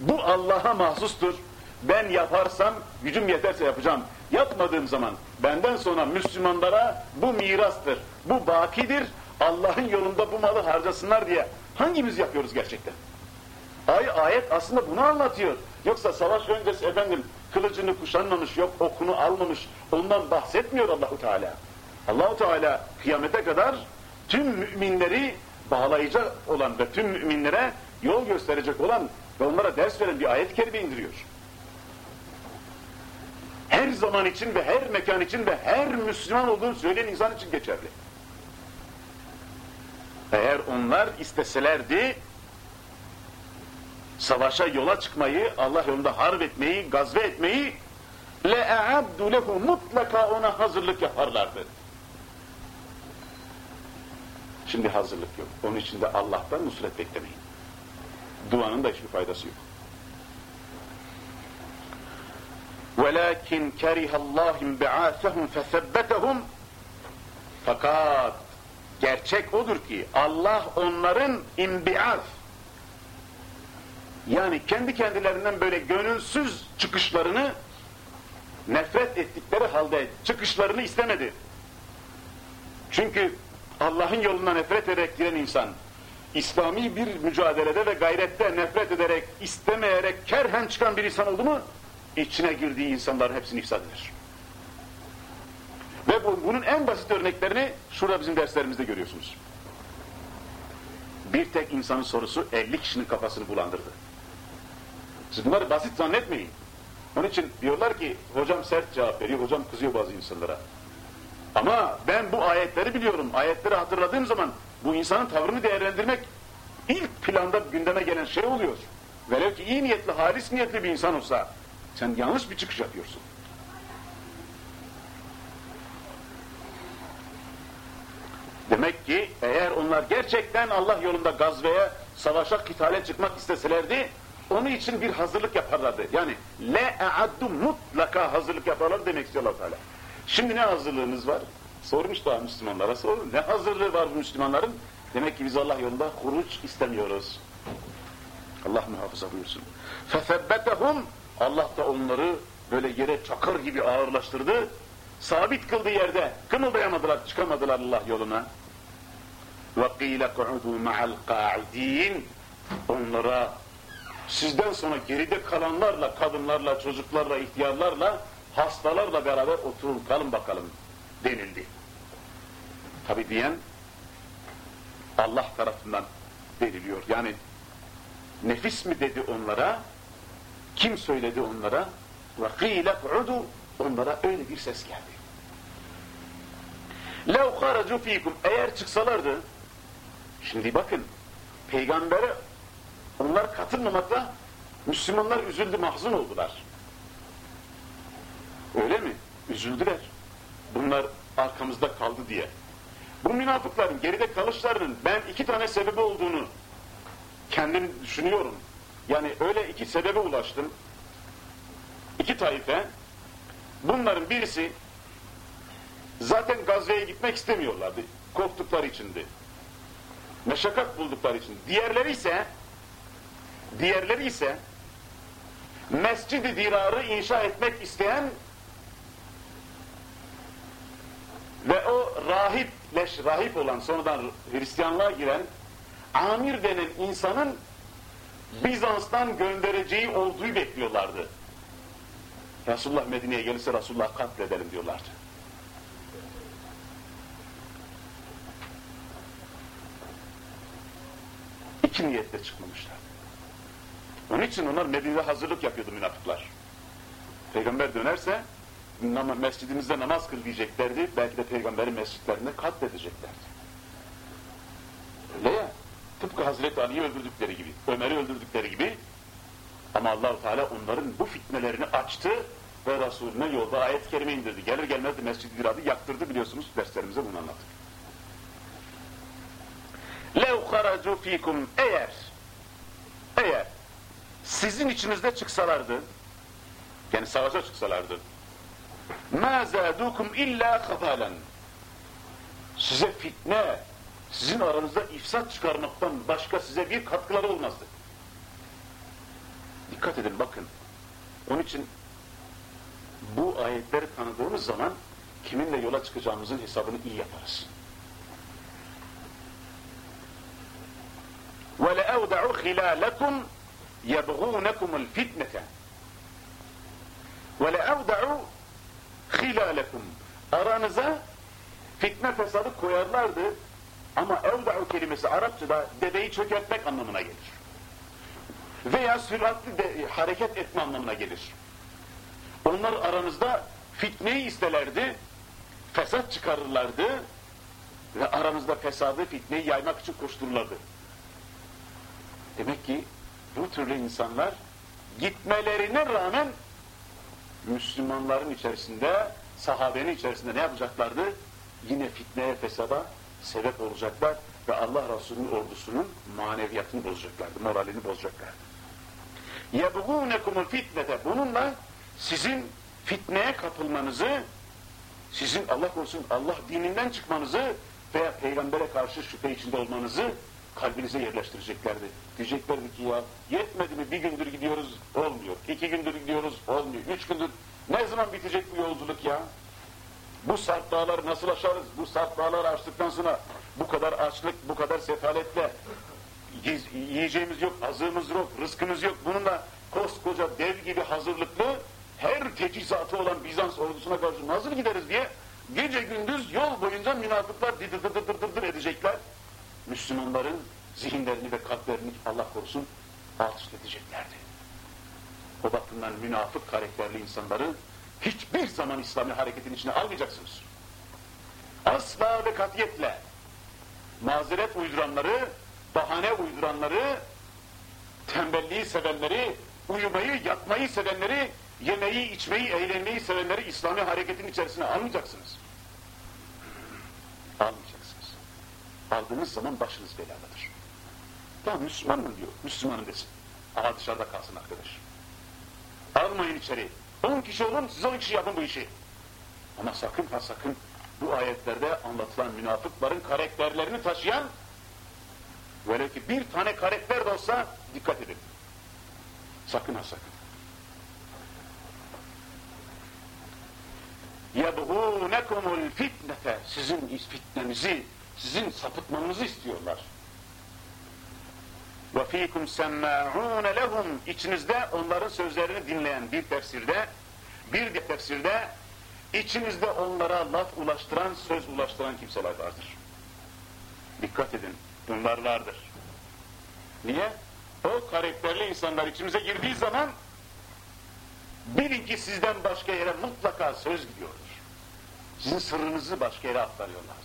Bu Allah'a mahsustur. Ben yaparsam gücüm yeterse yapacağım. Yapmadığım zaman benden sonra Müslümanlara bu mirastır. Bu bakidir. Allah'ın yolunda bu malı harcasınlar diye hangimiz yapıyoruz gerçekten? Ay, ayet aslında bunu anlatıyor. Yoksa savaş öncesi efendim kılıcını kuşanmamış, yok okunu almamış. Ondan bahsetmiyor Allahu Teala. Allahu Teala kıyamete kadar tüm müminleri bağlayacak olan ve tüm müminlere yol gösterecek olan ve onlara ders veren bir ayet-i kerime indiriyor. Her zaman için ve her mekan için ve her Müslüman olduğunu söyleyen insan için geçerli. Eğer onlar isteselerdi savaşa yola çıkmayı, Allah yolunda harp etmeyi, gazve etmeyi لَاَعَبْدُ لَهُ mutlaka ona hazırlık yaparlardı. Şimdi hazırlık yok. Onun için de Allah'tan nusret beklemeyin. Duanın da hiçbir faydası yok. وَلَكِنْ كَرِهَ اللّٰهِ بِعَاثَهُمْ فَثَبَّتَهُمْ Fakat gerçek odur ki Allah onların imbiaz yani kendi kendilerinden böyle gönülsüz çıkışlarını nefret ettikleri halde çıkışlarını istemedi. Çünkü Allah'ın yolundan nefret ederek giren insan İslami bir mücadelede ve gayrette nefret ederek, istemeyerek, kerhen çıkan bir insan oldu mu içine girdiği insanların hepsini ifsad eder. Ve bu, bunun en basit örneklerini şurada bizim derslerimizde görüyorsunuz. Bir tek insanın sorusu 50 kişinin kafasını bulandırdı. Siz bunları basit zannetmeyin. Onun için diyorlar ki hocam sert cevap veriyor, hocam kızıyor bazı insanlara. Ama ben bu ayetleri biliyorum. Ayetleri hatırladığım zaman bu insanın tavrını değerlendirmek ilk planda gündeme gelen şey oluyor. Velev ki iyi niyetli, halis niyetli bir insan olsa sen yanlış bir çıkış yapıyorsun. Demek ki eğer onlar gerçekten Allah yolunda gazveye, savaşa, kitale çıkmak isteselerdi onun için bir hazırlık yaparlardı. Yani le e'addu mutlaka hazırlık yaparlar demek istiyor allah Teala. Şimdi ne hazırlığınız var? Sormuş daha Müslümanlara sorun. Ne hazırlığı var bu Müslümanların? Demek ki biz Allah yolunda huruç istemiyoruz. Allah muhafaza buyursun. فَثَبَّتَهُمْ Allah da onları böyle yere çakır gibi ağırlaştırdı. Sabit kıldığı yerde kımıldayamadılar, çıkamadılar Allah yoluna. وَقِيلَ قُعُدُوا مَعَ الْقَاعِد۪ينَ Onlara sizden sonra geride kalanlarla, kadınlarla, çocuklarla, ihtiyarlarla, hastalarla beraber oturun kalın bakalım denildi. Tabi diyen Allah tarafından veriliyor. Yani nefis mi dedi onlara, kim söyledi onlara? وَقِيلَ قُعُدُوا Onlara öyle bir ses geldi. لَوْ خَرَجُوا ف۪يكُمْ Eğer çıksalardı, şimdi bakın, peygambere onlar katılmamakla Müslümanlar üzüldü, mahzun oldular. Öyle mi? Üzüldüler. Bunlar arkamızda kaldı diye. Bu münafıkların geride kalışlarının ben iki tane sebebi olduğunu kendim düşünüyorum. Yani öyle iki sebebe ulaştım. İki taife. Bunların birisi zaten gazveye gitmek istemiyorlardı. Korktukları içindi. Meşakkat buldukları için. Diğerleri ise diğerleri ise Mescid-i Dirar'ı inşa etmek isteyen ve o rahip, leş, rahip olan sonradan Hristiyanlığa giren Amir denen insanın Bizans'tan göndereceği orduyu bekliyorlardı. Resulullah Medine'ye gelirse Resulullah katledelim diyorlardı. İki niyetle çıkmamışlar. Onun için onlar Medine'de hazırlık yapıyordu münafıklar. Peygamber dönerse mescidimizde namaz kıl diyeceklerdi. Belki de peygamberin mescitlerinde katledeceklerdi. Öyle ya. Tıpkı Hazreti Ali'yi öldürdükleri gibi, Ömer'i öldürdükleri gibi ama Allahu Teala onların bu fitnelerini açtı ve Resulüne yolda ayet-i kerime indirdi. Gelir gelmez de Mescid-i Dirad'ı yaktırdı biliyorsunuz derslerimize bunu anlattık. لَوْ خَرَجُوا ف۪يكُمْ Eğer eğer sizin içinizde çıksalardı yani savaşa çıksalardı مَا زَادُوكُمْ اِلَّا خَبَالًا Size fitne, sizin aranızda ifsat çıkarmaktan başka size bir katkıları olmazdı. Dikkat edin bakın. Onun için bu ayetleri tanıdığımız zaman kiminle yola çıkacağımızın hesabını iyi yaparız. وَلَاَوْدَعُوا خِلَالَكُمْ يَبْغُونَكُمُ الْفِتْنَةَ وَلَاَوْدَعُوا hilalekum aranıza fitne fesadı koyarlardı ama evda'u kelimesi Arapçada deveyi çökertmek anlamına gelir. Veya süratli de, e, hareket etme anlamına gelir. Onlar aranızda fitneyi istelerdi, fesat çıkarırlardı ve aranızda fesadı, fitneyi yaymak için koştururlardı. Demek ki bu türlü insanlar gitmelerine rağmen Müslümanların içerisinde, sahabenin içerisinde ne yapacaklardı? Yine fitneye, fesada sebep olacaklar ve Allah Resulü'nün ordusunun maneviyatını bozacaklardı, moralini bozacaklardı. يَبْغُونَكُمُ fitnete Bununla sizin fitneye kapılmanızı, sizin Allah korusun Allah dininden çıkmanızı veya peygambere karşı şüphe içinde olmanızı kalbinize yerleştireceklerdi. Diyeceklerdi ki ya yetmedi mi bir gündür gidiyoruz olmuyor, iki gündür gidiyoruz olmuyor, üç gündür ne zaman bitecek bu yolculuk ya? Bu sarp dağları nasıl aşarız? Bu sarp dağları aştıktan sonra bu kadar açlık, bu kadar sefaletle yiyeceğimiz yok, azığımız yok, rızkımız yok. Bununla koskoca dev gibi hazırlıklı her teçhizatı olan Bizans ordusuna karşı nasıl gideriz diye gece gündüz yol boyunca münafıklar dır dır dır edecekler. Müslümanların zihinlerini ve kalplerini Allah korusun alt üst edeceklerdi. O bakımdan münafık karakterli insanları hiçbir zaman İslami hareketin içine almayacaksınız. Asla ve katiyetle mazeret uyduranları, bahane uyduranları, tembelliği sevenleri, uyumayı, yatmayı sevenleri, yemeği, içmeyi, eğlenmeyi sevenleri İslami hareketin içerisine almayacaksınız. Almayacaksınız Aldığınız zaman başınız beladadır. Tamam Müslümanım diyor, Müslümanım desin. Aha dışarıda kalsın arkadaş. Almayın içeri. On kişi olun, siz on kişi yapın bu işi. Ama sakın ha sakın bu ayetlerde anlatılan münafıkların karakterlerini taşıyan böyle ki bir tane karakter de olsa dikkat edin. Sakın ha sakın. يَبْغُونَكُمُ fitnete Sizin fitnenizi, sizin sapıtmanızı istiyorlar. وَف۪يكُمْ سَمَّاعُونَ لَهُمْ İçinizde onların sözlerini dinleyen bir tefsirde, bir de tefsirde içinizde onlara laf ulaştıran, söz ulaştıran kimseler vardır. Dikkat edin, bunlar vardır. Niye? O karakterli insanlar içimize girdiği zaman bilin ki sizden başka yere mutlaka söz gidiyordur. Sizin sırrınızı başka yere aktarıyorlardır.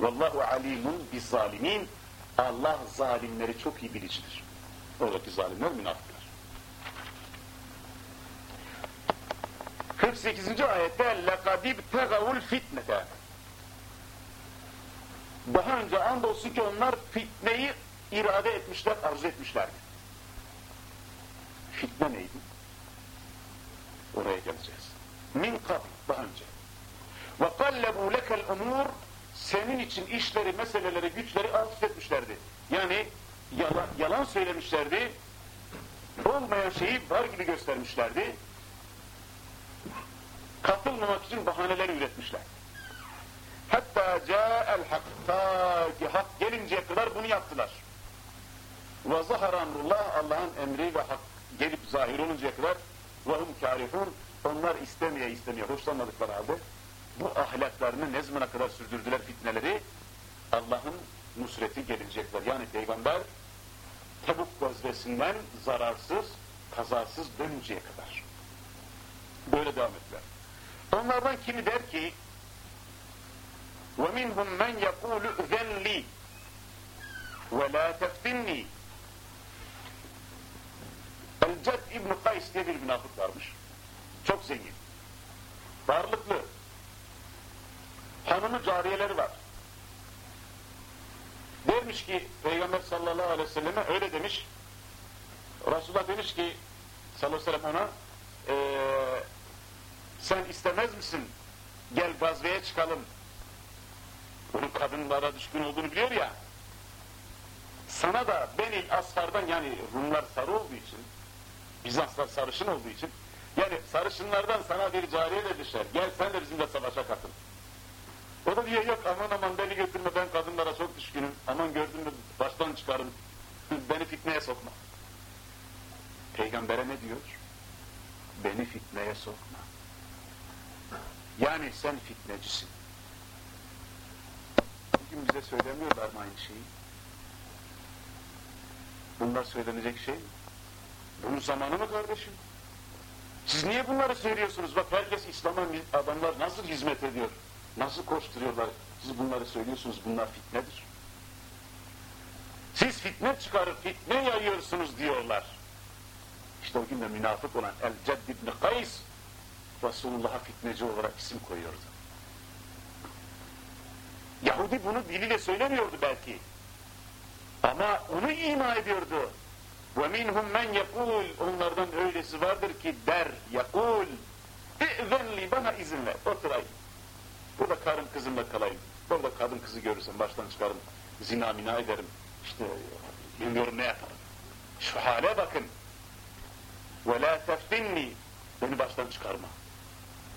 Vallahu alimun biz zalimin Allah zalimleri çok iyi bilicidir. Oradaki zalimler münafıklar. 48. ayette لَقَدْ اِبْتَغَوُ الْفِتْنَةَ Daha önce andolsun ki onlar fitneyi irade etmişler, arzu etmişlerdi. Fitne neydi? Oraya geleceğiz. Min kabl, daha önce. وَقَلَّبُوا لَكَ الْاُمُورِ senin için işleri, meseleleri, güçleri alt etmişlerdi. Yani yalan, yalan söylemişlerdi, olmayan şeyi var gibi göstermişlerdi. Katılmamak için bahaneler üretmişler. Hatta ca'el hak, ta ki hak gelinceye kadar bunu yaptılar. Ve emrullah, Allah'ın emri ve hak gelip zahir oluncaya kadar ve hum kârifûn, onlar istemeye istemeye hoşlanmadıkları halde bu ahlaklarını ne zamana kadar sürdürdüler fitneleri? Allah'ın nusreti gelincekler. Yani peygamber Tebuk gazvesinden zararsız, kazasız dönünceye kadar. Böyle devam ettiler. Onlardan kimi der ki وَمِنْهُمْ مَنْ يَقُولُ اُذَنْ لِي وَلَا تَفْتِنِّي El-Ced İbn-i Kays diye bir münafık varmış. Çok zengin. Varlıklı. Hanımı cariyeleri var. Dermiş ki Peygamber sallallahu aleyhi ve selleme öyle demiş. Resulullah demiş ki sallallahu aleyhi ve sellem ona ee, sen istemez misin? Gel gazveye çıkalım. Onun kadınlara düşkün olduğunu biliyor ya. Sana da Benil Asfar'dan yani Rumlar sarı olduğu için Bizanslar sarışın olduğu için yani sarışınlardan sana bir cariye de düşer. Gel sen de bizimle savaşa katıl. O da diyor yok aman aman beni götürme ben kadınlara çok düşkünüm. Aman gördün mü baştan çıkarın. beni fitneye sokma. Peygamber'e ne diyor? Beni fitneye sokma. Yani sen fitnecisin. Bugün bize söylemiyorlar mı aynı şeyi? Bunlar söylenecek şey mi? Bunun zamanı mı kardeşim? Siz niye bunları söylüyorsunuz? Bak herkes İslam'a adamlar nasıl hizmet ediyor? Nasıl koşturuyorlar? Siz bunları söylüyorsunuz. Bunlar fitnedir. Siz fitne çıkarır, fitne yayıyorsunuz diyorlar. İşte o gün de münafık olan El-Cedd ibn Kays Resulullah'a fitneci olarak isim koyuyordu. Yahudi bunu diliyle söylemiyordu belki. Ama onu ima ediyordu. وَمِنْهُمْ مَنْ يَقُولُ Onlardan öylesi vardır ki der, yakul, اِذَنْلِ Bana izin ver, oturayım. Burada karım kızımla kalayım. Burada kadın kızı görürsem baştan çıkarım, zina mina ederim. İşte bilmiyorum ne yaparım. Şu hale bakın. وَلَا تَفْتِنِّي Beni baştan çıkarma.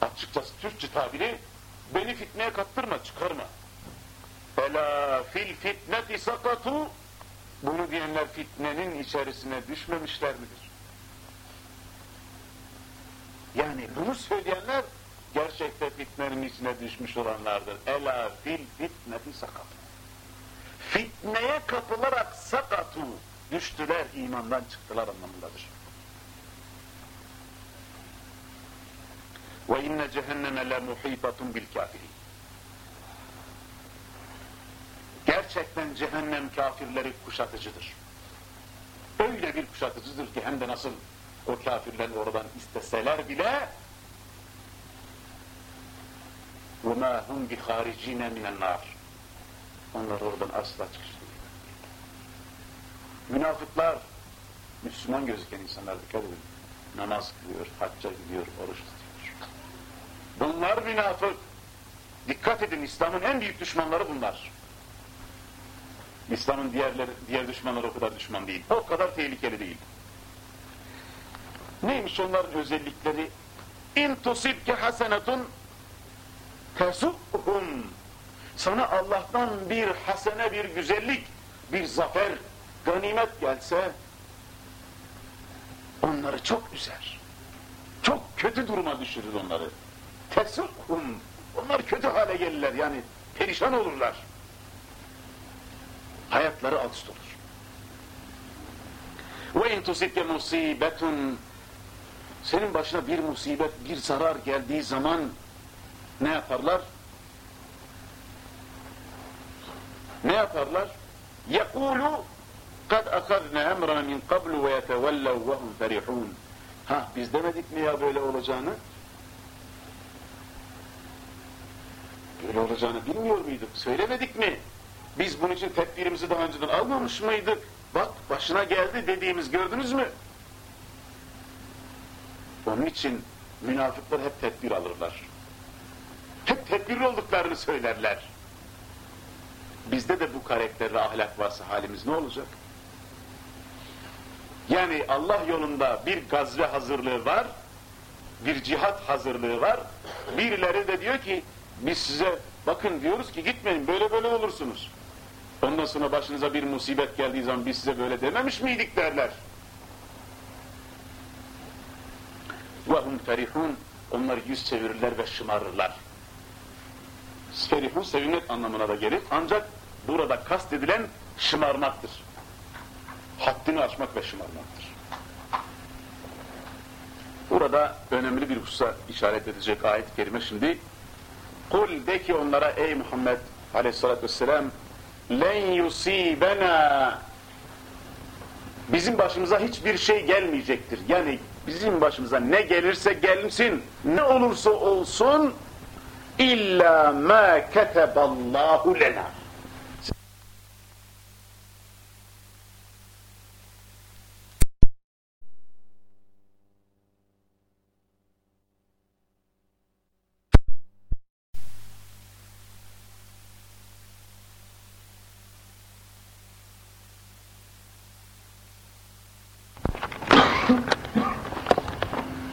Açıkçası Türkçe tabiri, beni fitneye kattırma, çıkarma. Ela fil fitneti sakatu bunu diyenler fitnenin içerisine düşmemişler midir? Yani bunu söyleyenler gerçekte fitnenin içine düşmüş olanlardır. Ela fil fitneti sakat. Fitneye kapılarak sakatu düştüler, imandan çıktılar anlamındadır. Ve inne cehenneme le muhitatun bil kafirin. Gerçekten cehennem kafirleri kuşatıcıdır. Öyle bir kuşatıcıdır ki hem de nasıl o kafirleri oradan isteseler bile وَمَا هُمْ بِخَارِجِينَ مِنَ النَّارِ Onlar oradan asla çıkış Münafıklar, Müslüman gözüken insanlar dikkat edin. Namaz kılıyor, hacca gidiyor, oruç tutuyor. Bunlar münafık. Dikkat edin, İslam'ın en büyük düşmanları bunlar. İslam'ın diğerleri, diğer düşmanları o kadar düşman değil. O kadar tehlikeli değil. Neymiş onların özellikleri? İn tusibke hasenetun tesuhum. Sana Allah'tan bir hasene, bir güzellik, bir zafer, ganimet gelse onları çok üzer. Çok kötü duruma düşürür onları. Tesuhum. Onlar kötü hale gelirler yani perişan olurlar. Hayatları alt üst olur. Ve in tusibke musibetun senin başına bir musibet, bir zarar geldiği zaman ne yaparlar? Ne yaparlar? يَقُولُ قَدْ أَخَذْنَا اَمْرًا مِنْ قَبْلُ وَيَتَوَلَّوْ وَهُمْ فَرِحُونَ Ha biz demedik mi ya böyle olacağını? Böyle olacağını bilmiyor muyduk? Söylemedik mi? Biz bunun için tedbirimizi daha önceden almamış mıydık? Bak başına geldi dediğimiz gördünüz mü? Onun için münafıklar hep tedbir alırlar. Hep tedbirli olduklarını söylerler. Bizde de bu karakter ve ahlak varsa halimiz ne olacak? Yani Allah yolunda bir gazve hazırlığı var, bir cihat hazırlığı var. Birileri de diyor ki biz size bakın diyoruz ki gitmeyin böyle böyle olursunuz. Ondan sonra başınıza bir musibet geldiği zaman biz size böyle dememiş miydik derler. وَهُمْ ferihun Onlar yüz çevirirler ve şımarırlar. Ferihun sevinmek anlamına da gelir. Ancak burada kastedilen şımarmaktır. Haddini aşmak ve şımarmaktır. Burada önemli bir hususa işaret edecek ayet-i kerime şimdi. Kul de ki onlara ey Muhammed aleyhissalatü vesselam len yusibena bizim başımıza hiçbir şey gelmeyecektir. Yani bizim başımıza ne gelirse gelsin, ne olursa olsun illa ma keteballahu lena.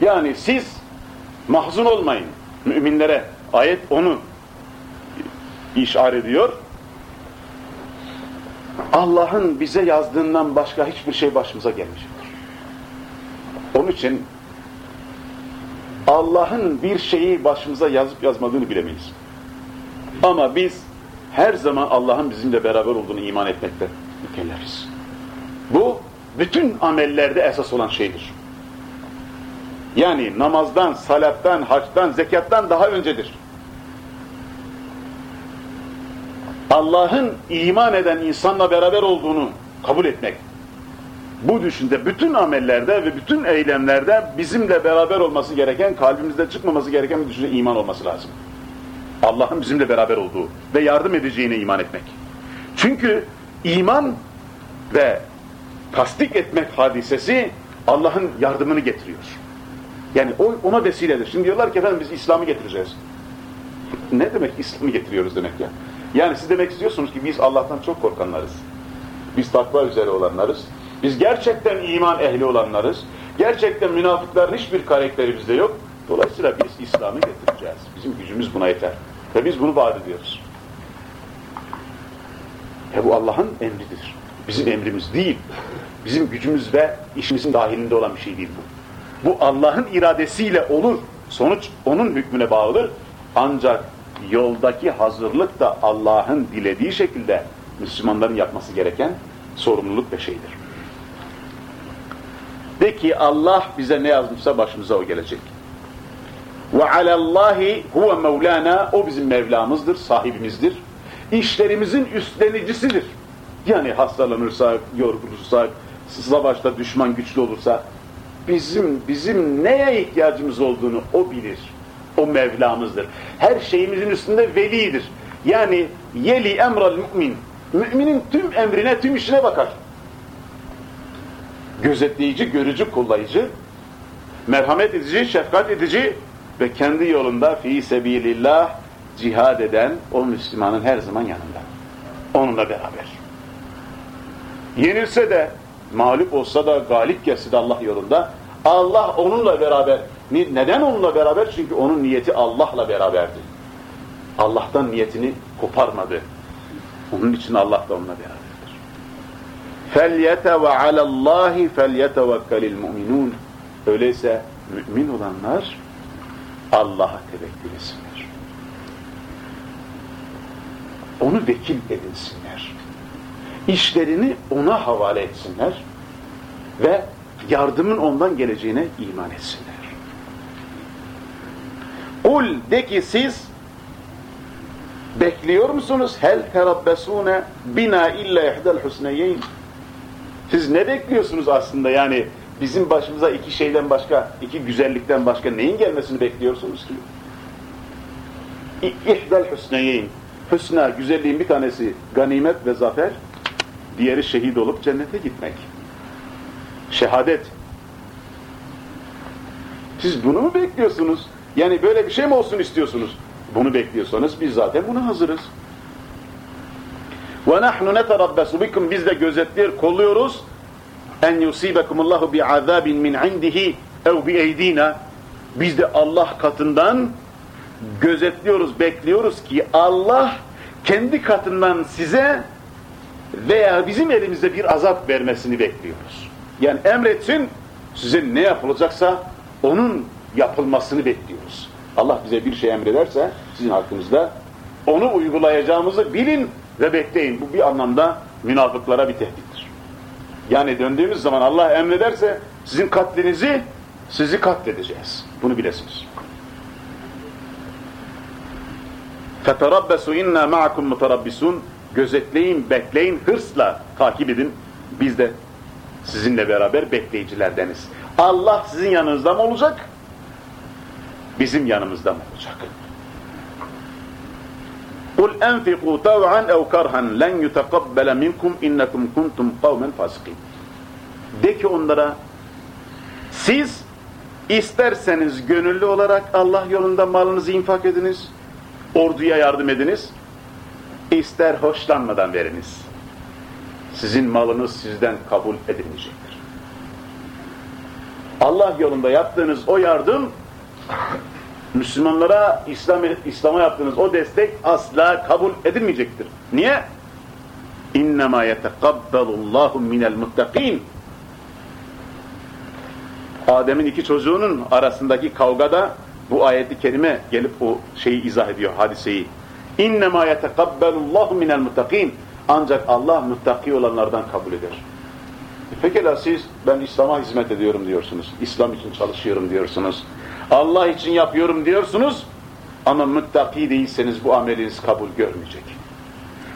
Yani siz mahzun olmayın müminlere. Ayet onu işaret ediyor. Allah'ın bize yazdığından başka hiçbir şey başımıza gelmeyecektir. Onun için Allah'ın bir şeyi başımıza yazıp yazmadığını bilemeyiz. Ama biz her zaman Allah'ın bizimle beraber olduğunu iman etmekte mükellefiz. Bu bütün amellerde esas olan şeydir. Yani namazdan, salattan, haçtan, zekattan daha öncedir. Allah'ın iman eden insanla beraber olduğunu kabul etmek. Bu düşünde bütün amellerde ve bütün eylemlerde bizimle beraber olması gereken, kalbimizde çıkmaması gereken bir düşünce iman olması lazım. Allah'ın bizimle beraber olduğu ve yardım edeceğine iman etmek. Çünkü iman ve tasdik etmek hadisesi Allah'ın yardımını getiriyor. Yani o ona vesiledir. Şimdi diyorlar ki efendim biz İslam'ı getireceğiz. Ne demek İslam'ı getiriyoruz demek ya? Yani siz demek istiyorsunuz ki biz Allah'tan çok korkanlarız. Biz takva üzere olanlarız. Biz gerçekten iman ehli olanlarız. Gerçekten münafıkların hiçbir karakteri bizde yok. Dolayısıyla biz İslam'ı getireceğiz. Bizim gücümüz buna yeter. Ve biz bunu vaat ediyoruz. E bu Allah'ın emridir. Bizim emrimiz değil. Bizim gücümüz ve işimizin dahilinde olan bir şey değil bu. Bu Allah'ın iradesiyle olur. Sonuç onun hükmüne bağlıdır. Ancak yoldaki hazırlık da Allah'ın dilediği şekilde Müslümanların yapması gereken sorumluluk ve şeydir. De ki Allah bize ne yazmışsa başımıza o gelecek. Ve alallahi huve mevlana o bizim Mevlamızdır, sahibimizdir. İşlerimizin üstlenicisidir. Yani hastalanırsak, yorulursak, savaşta düşman güçlü olursa bizim bizim neye ihtiyacımız olduğunu o bilir. O Mevlamızdır. Her şeyimizin üstünde velidir. Yani yeli emral mümin. Müminin tüm emrine, tüm işine bakar. Gözetleyici, görücü, kollayıcı, merhamet edici, şefkat edici ve kendi yolunda fi sebilillah cihad eden o Müslümanın her zaman yanında. Onunla beraber. Yenilse de, mağlup olsa da, galip gelse de Allah yolunda, Allah onunla beraber. Neden onunla beraber? Çünkü onun niyeti Allah'la beraberdi. Allah'tan niyetini koparmadı. Onun için Allah da onunla beraberdir. فَلْيَتَوَعَلَى اللّٰهِ فَلْيَتَوَكَّلِ الْمُؤْمِنُونَ Öyleyse mümin olanlar Allah'a tevekkül etsinler. Onu vekil edinsinler. İşlerini ona havale etsinler ve yardımın ondan geleceğine iman etsinler. Kul de ki siz bekliyor musunuz? Hel terabbesune bina illa ihdel husneyeyn. Siz ne bekliyorsunuz aslında yani bizim başımıza iki şeyden başka, iki güzellikten başka neyin gelmesini bekliyorsunuz ki? İhdel husneyeyn. Hüsna, güzelliğin bir tanesi ganimet ve zafer, diğeri şehit olup cennete gitmek. Şehadet. Siz bunu mu bekliyorsunuz? Yani böyle bir şey mi olsun istiyorsunuz? Bunu bekliyorsanız biz zaten buna hazırız. وَنَحْنُ نَتَرَبَّسُ بِكُمْ Biz de gözetliyor, kolluyoruz. اَنْ يُصِيبَكُمُ اللّٰهُ بِعَذَابٍ مِنْ عِنْدِهِ اَوْ بِاَيْد۪ينَ Biz de Allah katından gözetliyoruz, bekliyoruz ki Allah kendi katından size veya bizim elimizde bir azap vermesini bekliyoruz. Yani emretsin, size ne yapılacaksa onun yapılmasını bekliyoruz. Allah bize bir şey emrederse sizin hakkınızda onu uygulayacağımızı bilin ve bekleyin. Bu bir anlamda münafıklara bir tehdittir. Yani döndüğümüz zaman Allah emrederse sizin katlinizi sizi katledeceğiz. Bunu bilesiniz. فَتَرَبَّسُوا اِنَّا مَعَكُمْ مُتَرَبِّسُونَ Gözetleyin, bekleyin, hırsla takip edin. Biz de sizinle beraber bekleyicilerdeniz. Allah sizin yanınızda mı olacak? Bizim yanımızda mı olacak? قُلْ اَنْفِقُوا تَوْعًا اَوْ كَرْهًا لَنْ يُتَقَبَّلَ مِنْكُمْ اِنَّكُمْ كُنْتُمْ قَوْمًا فَاسِقِينَ De ki onlara, siz isterseniz gönüllü olarak Allah yolunda malınızı infak ediniz, orduya yardım ediniz, ister hoşlanmadan veriniz. Sizin malınız sizden kabul edilmeyecektir. Allah yolunda yaptığınız o yardım Müslümanlara İslam İslam'a yaptığınız o destek asla kabul edilmeyecektir. Niye? İnnemâ yetekabbalullahu minel muttakin. Adem'in iki çocuğunun arasındaki kavgada bu ayeti kerime gelip o şeyi izah ediyor hadiseyi. İnnemâ yetekabbalullahu minel muttakin. Ancak Allah muttaki olanlardan kabul eder. E pekala siz ben İslam'a hizmet ediyorum diyorsunuz. İslam için çalışıyorum diyorsunuz. Allah için yapıyorum diyorsunuz ama muttaki değilseniz bu ameliniz kabul görmeyecek.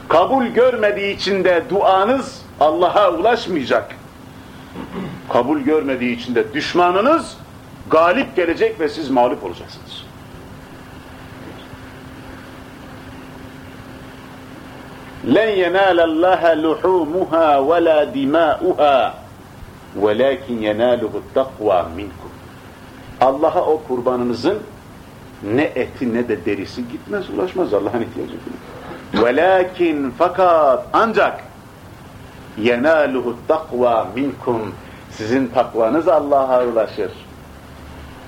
Kabul görmediği için de duanız Allah'a ulaşmayacak. Kabul görmediği için de düşmanınız galip gelecek ve siz mağlup olacaksınız. لَنْ يَنَالَ اللّٰهَ لُحُومُهَا وَلَا دِمَاؤُهَا وَلَكِنْ يَنَالُهُ التَّقْوَى مِنْكُمْ Allah'a o kurbanınızın ne eti ne de derisi gitmez, ulaşmaz. Allah'ın ihtiyacı yok. Velakin fakat ancak yenaluhu takva minkum sizin takvanız Allah'a ulaşır.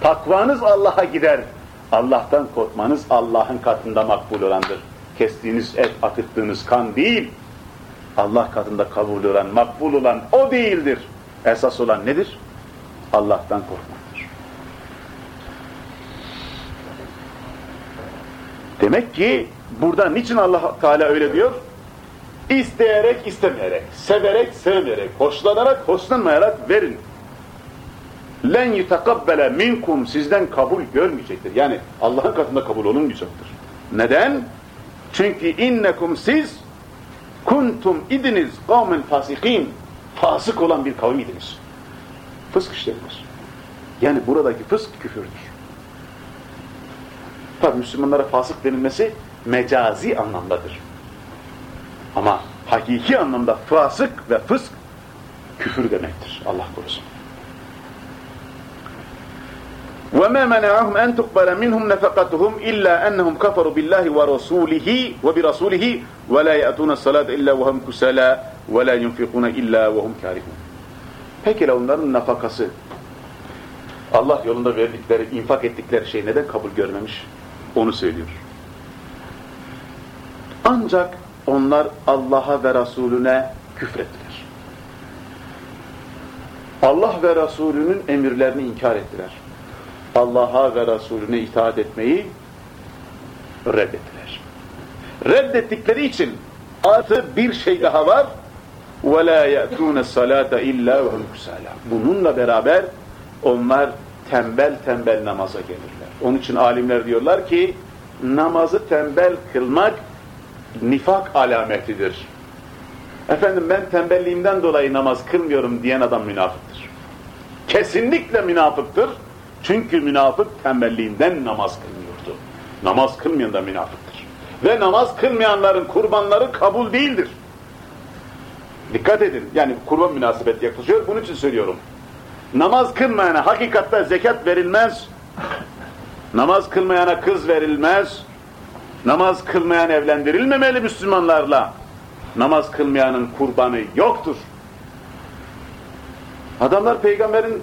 Takvanız Allah'a gider. Allah'tan korkmanız Allah'ın katında makbul olandır. Kestiğiniz et, akıttığınız kan değil. Allah katında kabul olan, makbul olan o değildir. Esas olan nedir? Allah'tan korkmak. Demek ki burada niçin Allah Teala öyle diyor? İsteyerek istemeyerek, severek sevmeyerek, hoşlanarak hoşlanmayarak verin. len yutakabbele minkum sizden kabul görmeyecektir. Yani Allah'ın katında kabul olunmayacaktır. Neden? Çünkü innekum siz kuntum idiniz kavmen fasikin fasık olan bir kavim idiniz. Fısk işlediniz. Yani buradaki fısk küfürdür. Tabi Müslümanlara fasık denilmesi mecazi anlamdadır. Ama hakiki anlamda fasık ve fısk küfür demektir. Allah korusun. وَمَا مَنَعَهُمْ أَنْ تُقْبَلَ مِنْهُمْ نَفَقَتُهُمْ إِلَّا أَنَّهُمْ كَفَرُوا بِاللّٰهِ وَرَسُولِهِ وَبِرَسُولِهِ وَلَا يَأْتُونَ الصَّلَاةَ إِلَّا وَهُمْ كُسَلَى وَلَا يُنْفِقُونَ إِلَّا وَهُمْ كَارِهُونَ Peki onların nafakası, Allah yolunda verdikleri, infak ettikleri şey neden kabul görmemiş? Onu söylüyor. Ancak onlar Allah'a ve Resulüne küfrettiler. Allah ve Resulünün emirlerini inkar ettiler. Allah'a ve Resulüne itaat etmeyi reddettiler. Reddettikleri için artı bir şey daha var. وَلَا يَأْتُونَ الصَّلَاةَ اِلَّا وَهُمْ كُسَالًا Bununla beraber onlar tembel tembel namaza gelirler. Onun için alimler diyorlar ki namazı tembel kılmak nifak alametidir. Efendim ben tembelliğimden dolayı namaz kılmıyorum diyen adam münafıktır. Kesinlikle münafıktır. Çünkü münafık tembelliğinden namaz kılmıyordu. Namaz kılmayan da münafıktır. Ve namaz kılmayanların kurbanları kabul değildir. Dikkat edin. Yani kurban münasebet yaklaşıyor. Bunun için söylüyorum. Namaz kılmayana hakikatte zekat verilmez. Namaz kılmayana kız verilmez. Namaz kılmayan evlendirilmemeli Müslümanlarla. Namaz kılmayanın kurbanı yoktur. Adamlar peygamberin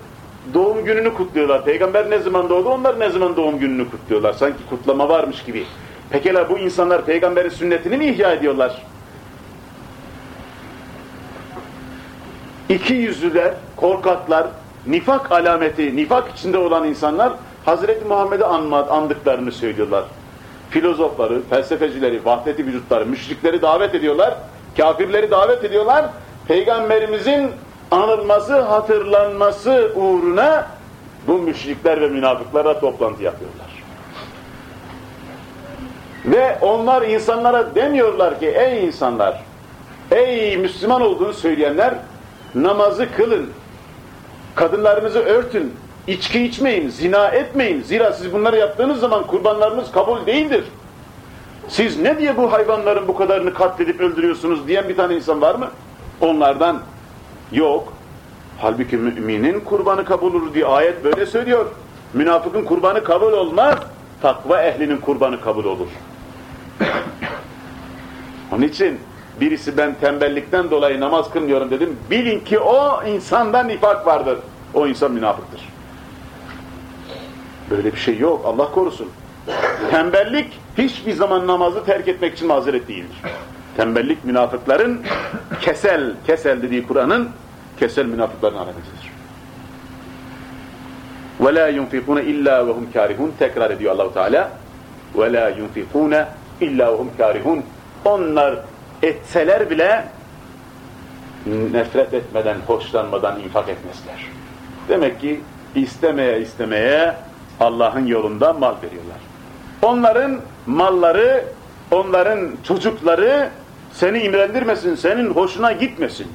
doğum gününü kutluyorlar. Peygamber ne zaman doğdu? Onlar ne zaman doğum gününü kutluyorlar? Sanki kutlama varmış gibi. Pekala bu insanlar peygamberin sünnetini mi ihya ediyorlar? İki yüzlüler, korkaklar, nifak alameti, nifak içinde olan insanlar Hazreti Muhammed'i andıklarını söylüyorlar. Filozofları, felsefecileri, vahdeti vücutları, müşrikleri davet ediyorlar, kafirleri davet ediyorlar. Peygamberimizin anılması, hatırlanması uğruna bu müşrikler ve münafıklara toplantı yapıyorlar. Ve onlar insanlara demiyorlar ki ey insanlar, ey Müslüman olduğunu söyleyenler namazı kılın, kadınlarınızı örtün, içki içmeyin, zina etmeyin. Zira siz bunları yaptığınız zaman kurbanlarınız kabul değildir. Siz ne diye bu hayvanların bu kadarını katledip öldürüyorsunuz diyen bir tane insan var mı? Onlardan yok. Halbuki müminin kurbanı kabul olur diye ayet böyle söylüyor. Münafıkın kurbanı kabul olmaz. Takva ehlinin kurbanı kabul olur. Onun için birisi ben tembellikten dolayı namaz kılmıyorum dedim. Bilin ki o insanda nifak vardır. O insan münafıktır. Böyle bir şey yok. Allah korusun. Tembellik hiçbir zaman namazı terk etmek için mazeret değildir. Tembellik münafıkların kesel, kesel dediği Kur'an'ın kesen münafıkların alametidir. Ve la yunfikuna illa ve karihun tekrar ediyor Allahu Teala. Ve la yunfikuna illa ve karihun. Onlar etseler bile nefret etmeden, hoşlanmadan infak etmezler. Demek ki istemeye istemeye Allah'ın yolunda mal veriyorlar. Onların malları, onların çocukları seni imrendirmesin, senin hoşuna gitmesin.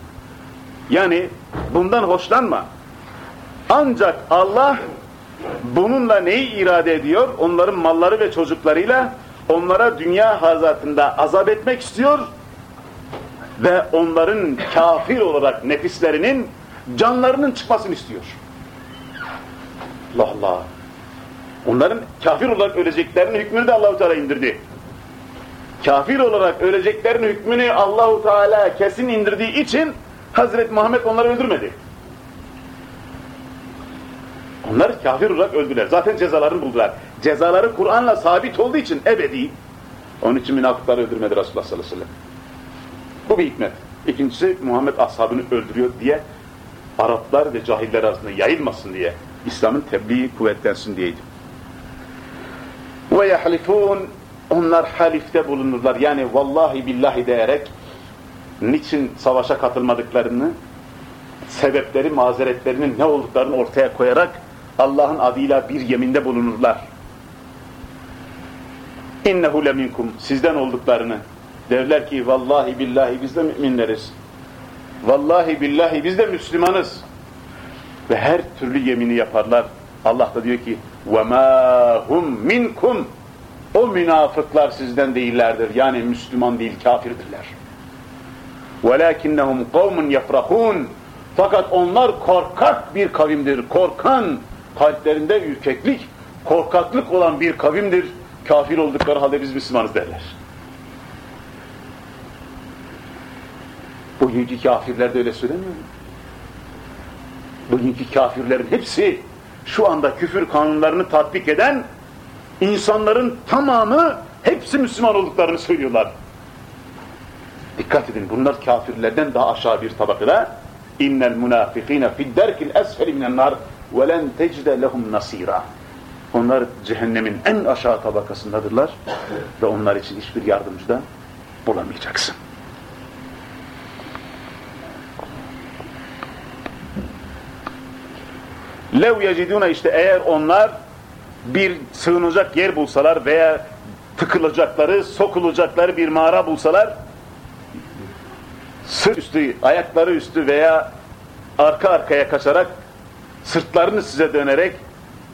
Yani bundan hoşlanma. Ancak Allah bununla neyi irade ediyor? Onların malları ve çocuklarıyla onlara dünya hazatında azap etmek istiyor ve onların kafir olarak nefislerinin canlarının çıkmasını istiyor. Allah Allah. Onların kafir olarak öleceklerinin hükmünü de Allahu Teala indirdi. Kafir olarak öleceklerin hükmünü Allahu Teala kesin indirdiği için Hazreti Muhammed onları öldürmedi. Onlar kafir olarak öldüler. Zaten cezalarını buldular. Cezaları Kur'an'la sabit olduğu için ebedi. Onun için münafıkları öldürmedi Resulullah sallallahu aleyhi ve sellem. Bu bir hikmet. İkincisi Muhammed ashabını öldürüyor diye Araplar ve cahiller arasında yayılmasın diye İslam'ın tebliği kuvvetlensin diyeydi. Ve yahlifun onlar halifte bulunurlar. Yani vallahi billahi diyerek niçin savaşa katılmadıklarını sebepleri, mazeretlerinin ne olduklarını ortaya koyarak Allah'ın adıyla bir yeminde bulunurlar. İnnehu leminkum sizden olduklarını derler ki vallahi billahi biz de müminleriz. Vallahi billahi biz de Müslümanız. Ve her türlü yemini yaparlar. Allah da diyor ki وَمَا هُمْ minkum O münafıklar sizden değillerdir. Yani Müslüman değil, kafirdirler. وَلَاكِنَّهُمْ قَوْمٌ يَفْرَحُونَ Fakat onlar korkak bir kavimdir. Korkan, kalplerinde ürkeklik, korkaklık olan bir kavimdir. Kafir oldukları halde biz Müslümanız derler. Bugünkü kafirler de öyle söylemiyor mu? Bugünkü kafirlerin hepsi şu anda küfür kanunlarını tatbik eden insanların tamamı hepsi Müslüman olduklarını söylüyorlar. Dikkat edin bunlar kafirlerden daha aşağı bir tabakada innel munafikine fid derkil esfeli minen nar ve len tecde lehum nasira. Onlar cehennemin en aşağı tabakasındadırlar ve onlar için hiçbir yardımcı da bulamayacaksın. Lev yecidune işte eğer onlar bir sığınacak yer bulsalar veya tıkılacakları, sokulacakları bir mağara bulsalar sırt üstü, ayakları üstü veya arka arkaya kaçarak sırtlarını size dönerek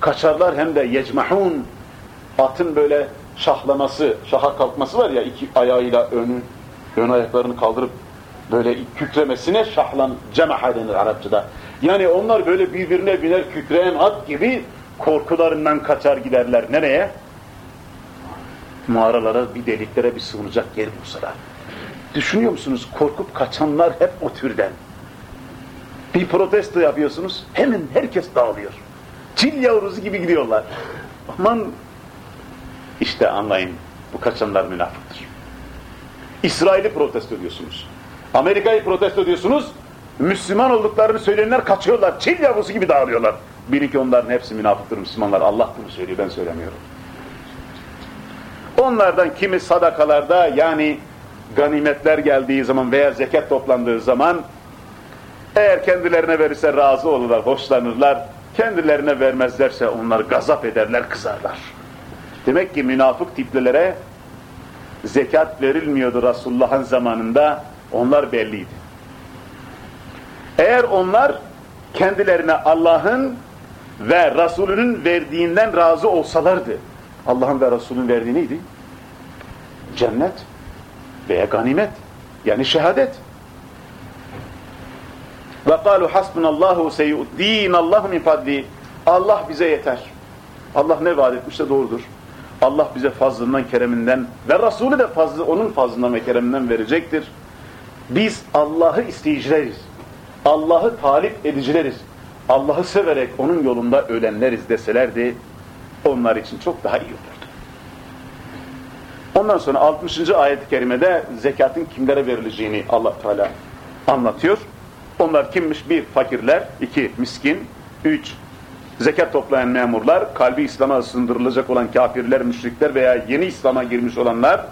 kaçarlar hem de yecmahun atın böyle şahlaması, şaha kalkması var ya iki ayağıyla önü, ön ayaklarını kaldırıp böyle kükremesine şahlan cemaha denir Arapçada. Yani onlar böyle birbirine biner kükreyen at gibi korkularından kaçar giderler. Nereye? Mağaralara, bir deliklere bir sığınacak yer bulsalar. Düşünüyor musunuz? Korkup kaçanlar hep o türden. Bir protesto yapıyorsunuz, hemen herkes dağılıyor. Çil yavrusu gibi gidiyorlar. Aman işte anlayın, bu kaçanlar münafıktır. İsrail'i protesto ediyorsunuz. Amerika'yı protesto ediyorsunuz, Müslüman olduklarını söyleyenler kaçıyorlar, çil yavrusu gibi dağılıyorlar. Bir ki onların hepsi münafıktır Müslümanlar. Allah bunu söylüyor, ben söylemiyorum. Onlardan kimi sadakalarda yani ganimetler geldiği zaman veya zekat toplandığı zaman eğer kendilerine verirse razı olurlar, hoşlanırlar. Kendilerine vermezlerse onlar gazap ederler, kızarlar. Demek ki münafık tiplilere zekat verilmiyordu Resulullah'ın zamanında. Onlar belliydi. Eğer onlar kendilerine Allah'ın ve Resulünün verdiğinden razı olsalardı, Allah'ın ve Resulünün verdiği neydi? Cennet veya ganimet, yani şehadet. Ve kalu hasbunallahu seyu'dînallahu min fadli. Allah bize yeter. Allah ne vaat etmişse doğrudur. Allah bize fazlından, kereminden ve Resulü de fazlı, onun fazlından ve kereminden verecektir. Biz Allah'ı isteyicileriz. Allah'ı talip edicileriz. Allah'ı severek onun yolunda ölenleriz deselerdi onlar için çok daha iyi olurdu. Ondan sonra 60. ayet-i kerimede zekatın kimlere verileceğini Allah Teala anlatıyor. Onlar kimmiş? Bir, fakirler. iki miskin. Üç, zekat toplayan memurlar. Kalbi İslam'a ısındırılacak olan kafirler, müşrikler veya yeni İslam'a girmiş olanlar.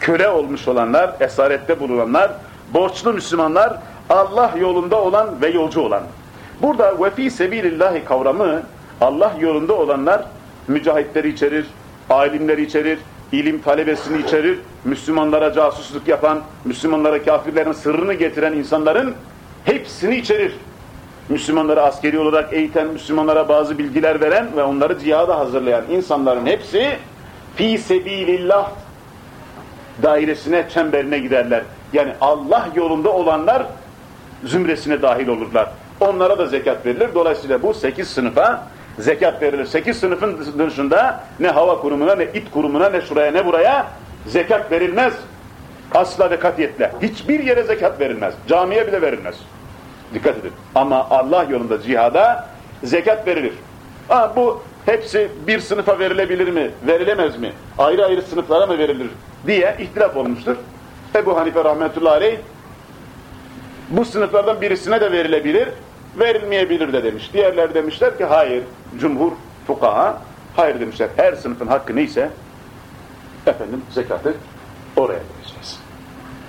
Köle olmuş olanlar, esarette bulunanlar. Borçlu Müslümanlar, Allah yolunda olan ve yolcu olan. Burada ve fî sebilillahi kavramı Allah yolunda olanlar mücahitleri içerir, alimleri içerir, ilim talebesini içerir, Müslümanlara casusluk yapan, Müslümanlara kafirlerin sırrını getiren insanların hepsini içerir. Müslümanları askeri olarak eğiten, Müslümanlara bazı bilgiler veren ve onları cihada hazırlayan insanların hepsi fi sebilillah dairesine, çemberine giderler. Yani Allah yolunda olanlar zümresine dahil olurlar. Onlara da zekat verilir. Dolayısıyla bu sekiz sınıfa zekat verilir. Sekiz sınıfın dışında ne hava kurumuna, ne it kurumuna, ne şuraya, ne buraya zekat verilmez. Asla ve katiyetle. Hiçbir yere zekat verilmez. Camiye bile verilmez. Dikkat edin. Ama Allah yolunda cihada zekat verilir. Ha, bu hepsi bir sınıfa verilebilir mi, verilemez mi? Ayrı ayrı sınıflara mı verilir diye ihtilaf olmuştur. Ebu Hanife rahmetullahi aleyh bu sınıflardan birisine de verilebilir, verilmeyebilir de demiş. Diğerler demişler ki hayır, cumhur, fukaha, hayır demişler. Her sınıfın hakkı neyse, efendim zekatı oraya vereceğiz.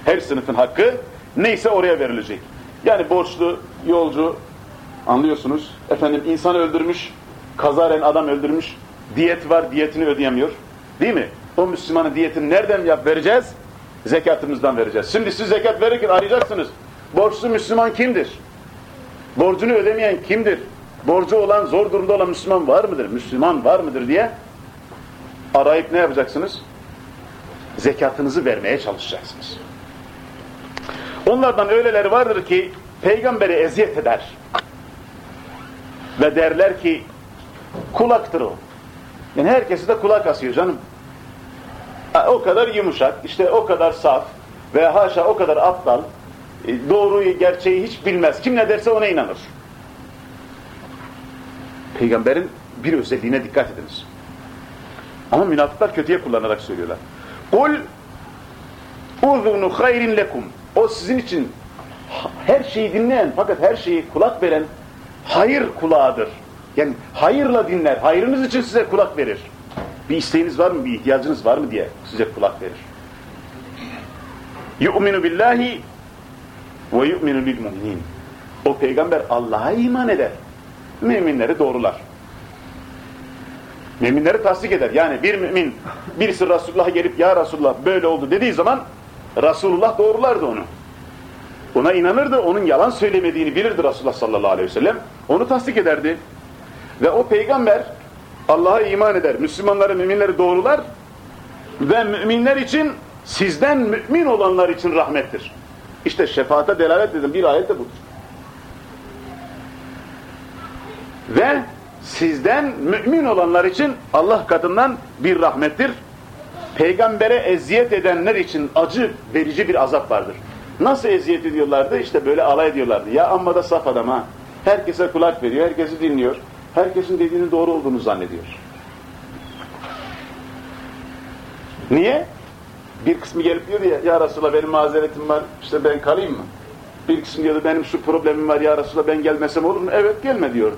Her sınıfın hakkı neyse oraya verilecek. Yani borçlu, yolcu, anlıyorsunuz. Efendim insan öldürmüş, kazaren adam öldürmüş, diyet var, diyetini ödeyemiyor. Değil mi? O Müslümanın diyetini nereden yap vereceğiz? Zekatımızdan vereceğiz. Şimdi siz zekat verirken arayacaksınız. Borçlu Müslüman kimdir? Borcunu ödemeyen kimdir? Borcu olan, zor durumda olan Müslüman var mıdır? Müslüman var mıdır diye arayıp ne yapacaksınız? Zekatınızı vermeye çalışacaksınız. Onlardan öyleleri vardır ki peygamberi eziyet eder. Ve derler ki kulaktır o. Yani herkesi de kulak asıyor canım. O kadar yumuşak, işte o kadar saf ve haşa o kadar aptal, doğruyu, gerçeği hiç bilmez. Kim ne derse ona inanır. Peygamberin bir özelliğine dikkat ediniz. Ama münafıklar kötüye kullanarak söylüyorlar. Kul uzunu hayrin lekum. O sizin için her şeyi dinleyen fakat her şeyi kulak veren hayır kulağıdır. Yani hayırla dinler, hayrınız için size kulak verir. Bir isteğiniz var mı, bir ihtiyacınız var mı diye size kulak verir. Yu'minu billahi ve yu'minu bil mu'minin. O peygamber Allah'a iman eder. Müminleri doğrular. Müminleri tasdik eder. Yani bir mümin birisi Resulullah'a gelip ya Resulullah böyle oldu dediği zaman Resulullah doğrulardı onu. Ona inanırdı, onun yalan söylemediğini bilirdi Resulullah sallallahu aleyhi ve sellem. Onu tasdik ederdi. Ve o peygamber Allah'a iman eder, Müslümanları, müminleri doğrular ve müminler için sizden mümin olanlar için rahmettir. İşte şefaate delalet dedim bir ayet de budur. Ve sizden mümin olanlar için Allah katından bir rahmettir. Peygambere eziyet edenler için acı verici bir azap vardır. Nasıl eziyet ediyorlardı? İşte böyle alay ediyorlardı. Ya amma da saf adam ha. Herkese kulak veriyor, herkesi dinliyor. Herkesin dediğinin doğru olduğunu zannediyor. Niye? Bir kısmı gelip diyor ya, ya Resulallah benim mazeretim var, işte ben kalayım mı? Bir kısmı diyordu benim şu problemim var ya Resulallah ben gelmesem olur mu? Evet gelme diyordu.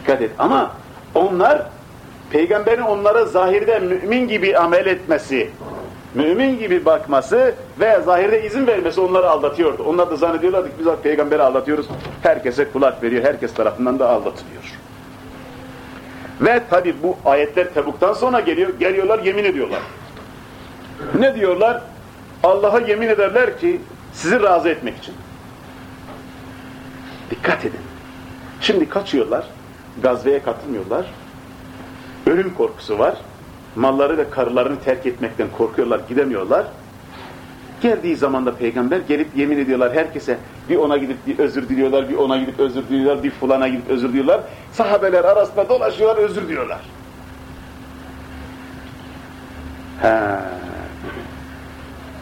Dikkat et. Ama onlar peygamberin onlara zahirde mümin gibi amel etmesi, mümin gibi bakması ve zahirde izin vermesi onları aldatıyordu. Onlar da zannediyorlardı ki biz peygamberi aldatıyoruz. Herkese kulak veriyor. Herkes tarafından da aldatılıyor. Ve tabi bu ayetler Tebuk'tan sonra geliyor. Geliyorlar yemin ediyorlar. Ne diyorlar? Allah'a yemin ederler ki sizi razı etmek için. Dikkat edin. Şimdi kaçıyorlar. Gazveye katılmıyorlar. Ölüm korkusu var. Malları ve karılarını terk etmekten korkuyorlar, gidemiyorlar. Geldiği zaman da peygamber gelip yemin ediyorlar herkese. Bir ona gidip bir özür diliyorlar, bir ona gidip özür diliyorlar, bir fulana gidip özür diliyorlar. Sahabeler arasında dolaşıyorlar, özür diliyorlar. Ha.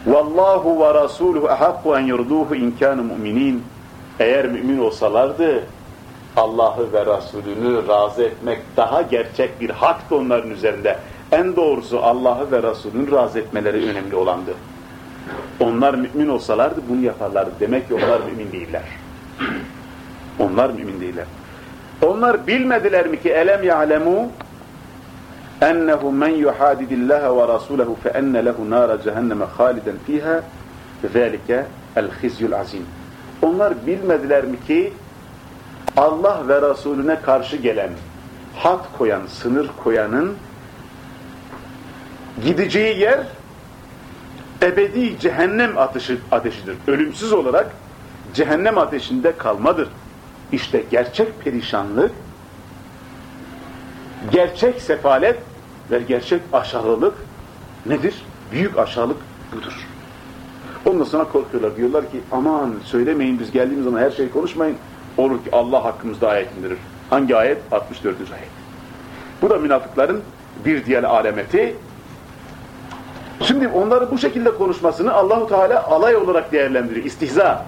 Vallahu ve rasuluhu ahakku en yurduhu in kanu mu'minin. Eğer mümin olsalardı Allah'ı ve Resulünü razı etmek daha gerçek bir haktı onların üzerinde. En doğrusu Allah'ı ve Resulünü razı etmeleri önemli olandı. Onlar mümin olsalardı bunu yaparlardı. Demek ki onlar mümin değiller. Onlar mümin değiller. Onlar bilmediler mi ki elem ya'lemu ennehu men yuhadidillaha ve rasulehu fe enne lehu nara cehenneme haliden fiha zâlike el khizyul azim. Onlar bilmediler mi ki Allah ve Resulüne karşı gelen, hat koyan, sınır koyanın gideceği yer ebedi cehennem ateşi, ateşidir. Ölümsüz olarak cehennem ateşinde kalmadır. İşte gerçek perişanlık, gerçek sefalet ve gerçek aşağılık nedir? Büyük aşağılık budur. Ondan sonra korkuyorlar. Diyorlar ki aman söylemeyin biz geldiğimiz zaman her şeyi konuşmayın. Olur ki Allah hakkımızda ayet indirir. Hangi ayet? 64. ayet. Bu da münafıkların bir diğer alemeti. Şimdi onları bu şekilde konuşmasını Allahu Teala alay olarak değerlendiriyor. İstihza,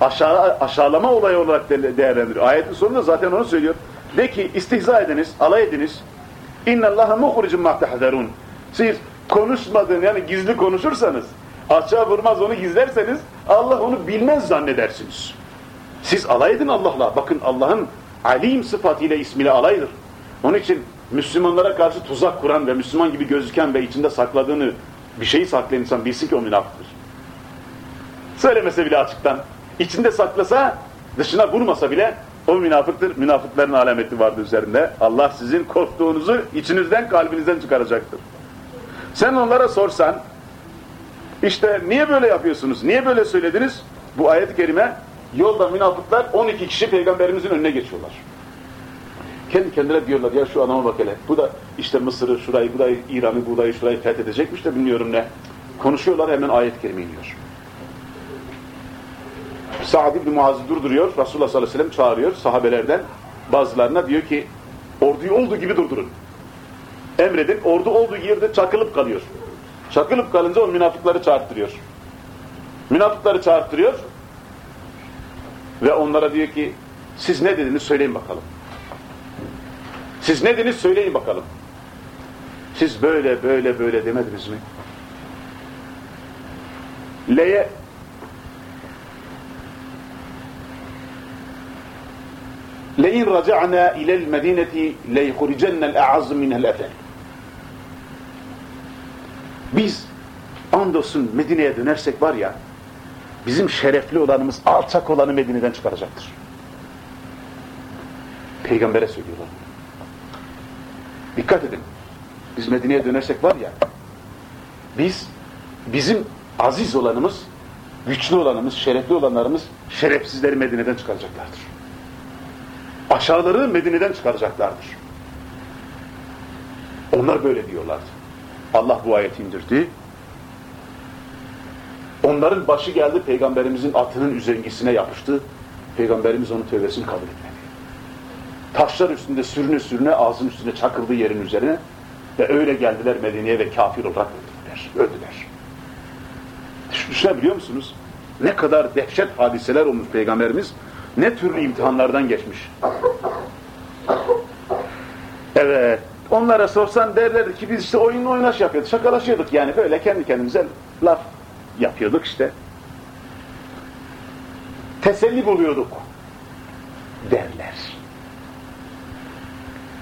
aşağı, aşağılama olayı olarak değerlendiriyor. Ayetin sonunda zaten onu söylüyor. De ki istihza ediniz, alay ediniz. Allaha muhricun ma tahzarun. Siz konuşmadığın yani gizli konuşursanız, açığa vurmaz onu gizlerseniz Allah onu bilmez zannedersiniz. Siz alay edin Allah'la. Bakın Allah'ın alim sıfatıyla ismiyle alaydır. Onun için Müslümanlara karşı tuzak kuran ve Müslüman gibi gözüken ve içinde sakladığını bir şeyi saklayan insan bilsin ki o münafıktır. Söylemese bile açıktan. içinde saklasa, dışına vurmasa bile o münafıktır. Münafıkların alameti vardı üzerinde. Allah sizin korktuğunuzu içinizden, kalbinizden çıkaracaktır. Sen onlara sorsan, işte niye böyle yapıyorsunuz, niye böyle söylediniz? Bu ayet-i kerime, yolda münafıklar 12 kişi peygamberimizin önüne geçiyorlar. Kendi kendine diyorlar ya şu adama bak hele. Bu da işte Mısır'ı, şurayı, bu da İran'ı, bu da şurayı fethedecekmiş de bilmiyorum ne. Konuşuyorlar hemen ayet-i kerime iniyor. Sa'd ibn Muaz'ı durduruyor. Resulullah sallallahu aleyhi ve sellem çağırıyor sahabelerden. Bazılarına diyor ki orduyu olduğu gibi durdurun. Emredin. Ordu olduğu yerde çakılıp kalıyor. Çakılıp kalınca o münafıkları çağırttırıyor. Münafıkları çağırttırıyor. Ve onlara diyor ki siz ne dediniz söyleyin bakalım. Siz ne dediniz söyleyin bakalım. Siz böyle böyle böyle demediniz mi? Leye لَاِنْ رَجَعْنَا اِلَى الْمَد۪ينَةِ لَيْخُرِجَنَّ الْاَعَزُّ مِنْهَا الْاَفَلِ Biz andolsun Medine'ye dönersek var ya, bizim şerefli olanımız, alçak olanı Medine'den çıkaracaktır. Peygamber'e söylüyorlar. Dikkat edin. Biz Medine'ye dönersek var ya, biz, bizim aziz olanımız, güçlü olanımız, şerefli olanlarımız, şerefsizleri Medine'den çıkaracaklardır. Aşağıları Medine'den çıkaracaklardır. Onlar böyle diyorlardı. Allah bu ayeti indirdi. Onların başı geldi peygamberimizin atının üzengisine yapıştı. Peygamberimiz onun tövbesini kabul etmedi. Taşlar üstünde sürüne sürüne ağzın üstüne çakıldı yerin üzerine ve öyle geldiler Medine'ye ve kafir olarak öldüler. Öldüler. Düşünebiliyor musunuz? Ne kadar dehşet hadiseler olmuş peygamberimiz ne türlü imtihanlardan geçmiş. Evet. Onlara sorsan derlerdi ki biz işte oyun oynaş yapıyorduk, şakalaşıyorduk yani böyle kendi kendimize laf yapıyorduk işte. Teselli buluyorduk derler.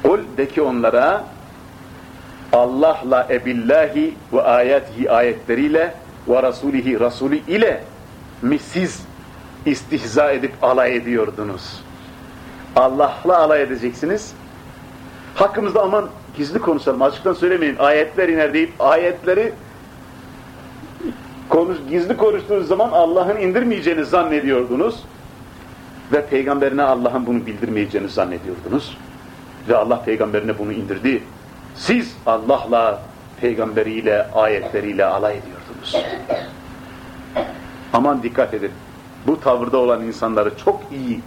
Kul de ki onlara Allah'la ebillahi ve ayetihi ayetleriyle ve rasulihi rasulü ile mi siz istihza edip alay ediyordunuz. Allah'la alay edeceksiniz. Hakkımızda aman gizli konuşalım, açıktan söylemeyin. Ayetler iner deyip ayetleri konuş, gizli konuştuğunuz zaman Allah'ın indirmeyeceğini zannediyordunuz. Ve peygamberine Allah'ın bunu bildirmeyeceğini zannediyordunuz. Ve Allah peygamberine bunu indirdi. Siz Allah'la, peygamberiyle, ayetleriyle alay ediyordunuz. Aman dikkat edin bu tavırda olan insanları çok iyi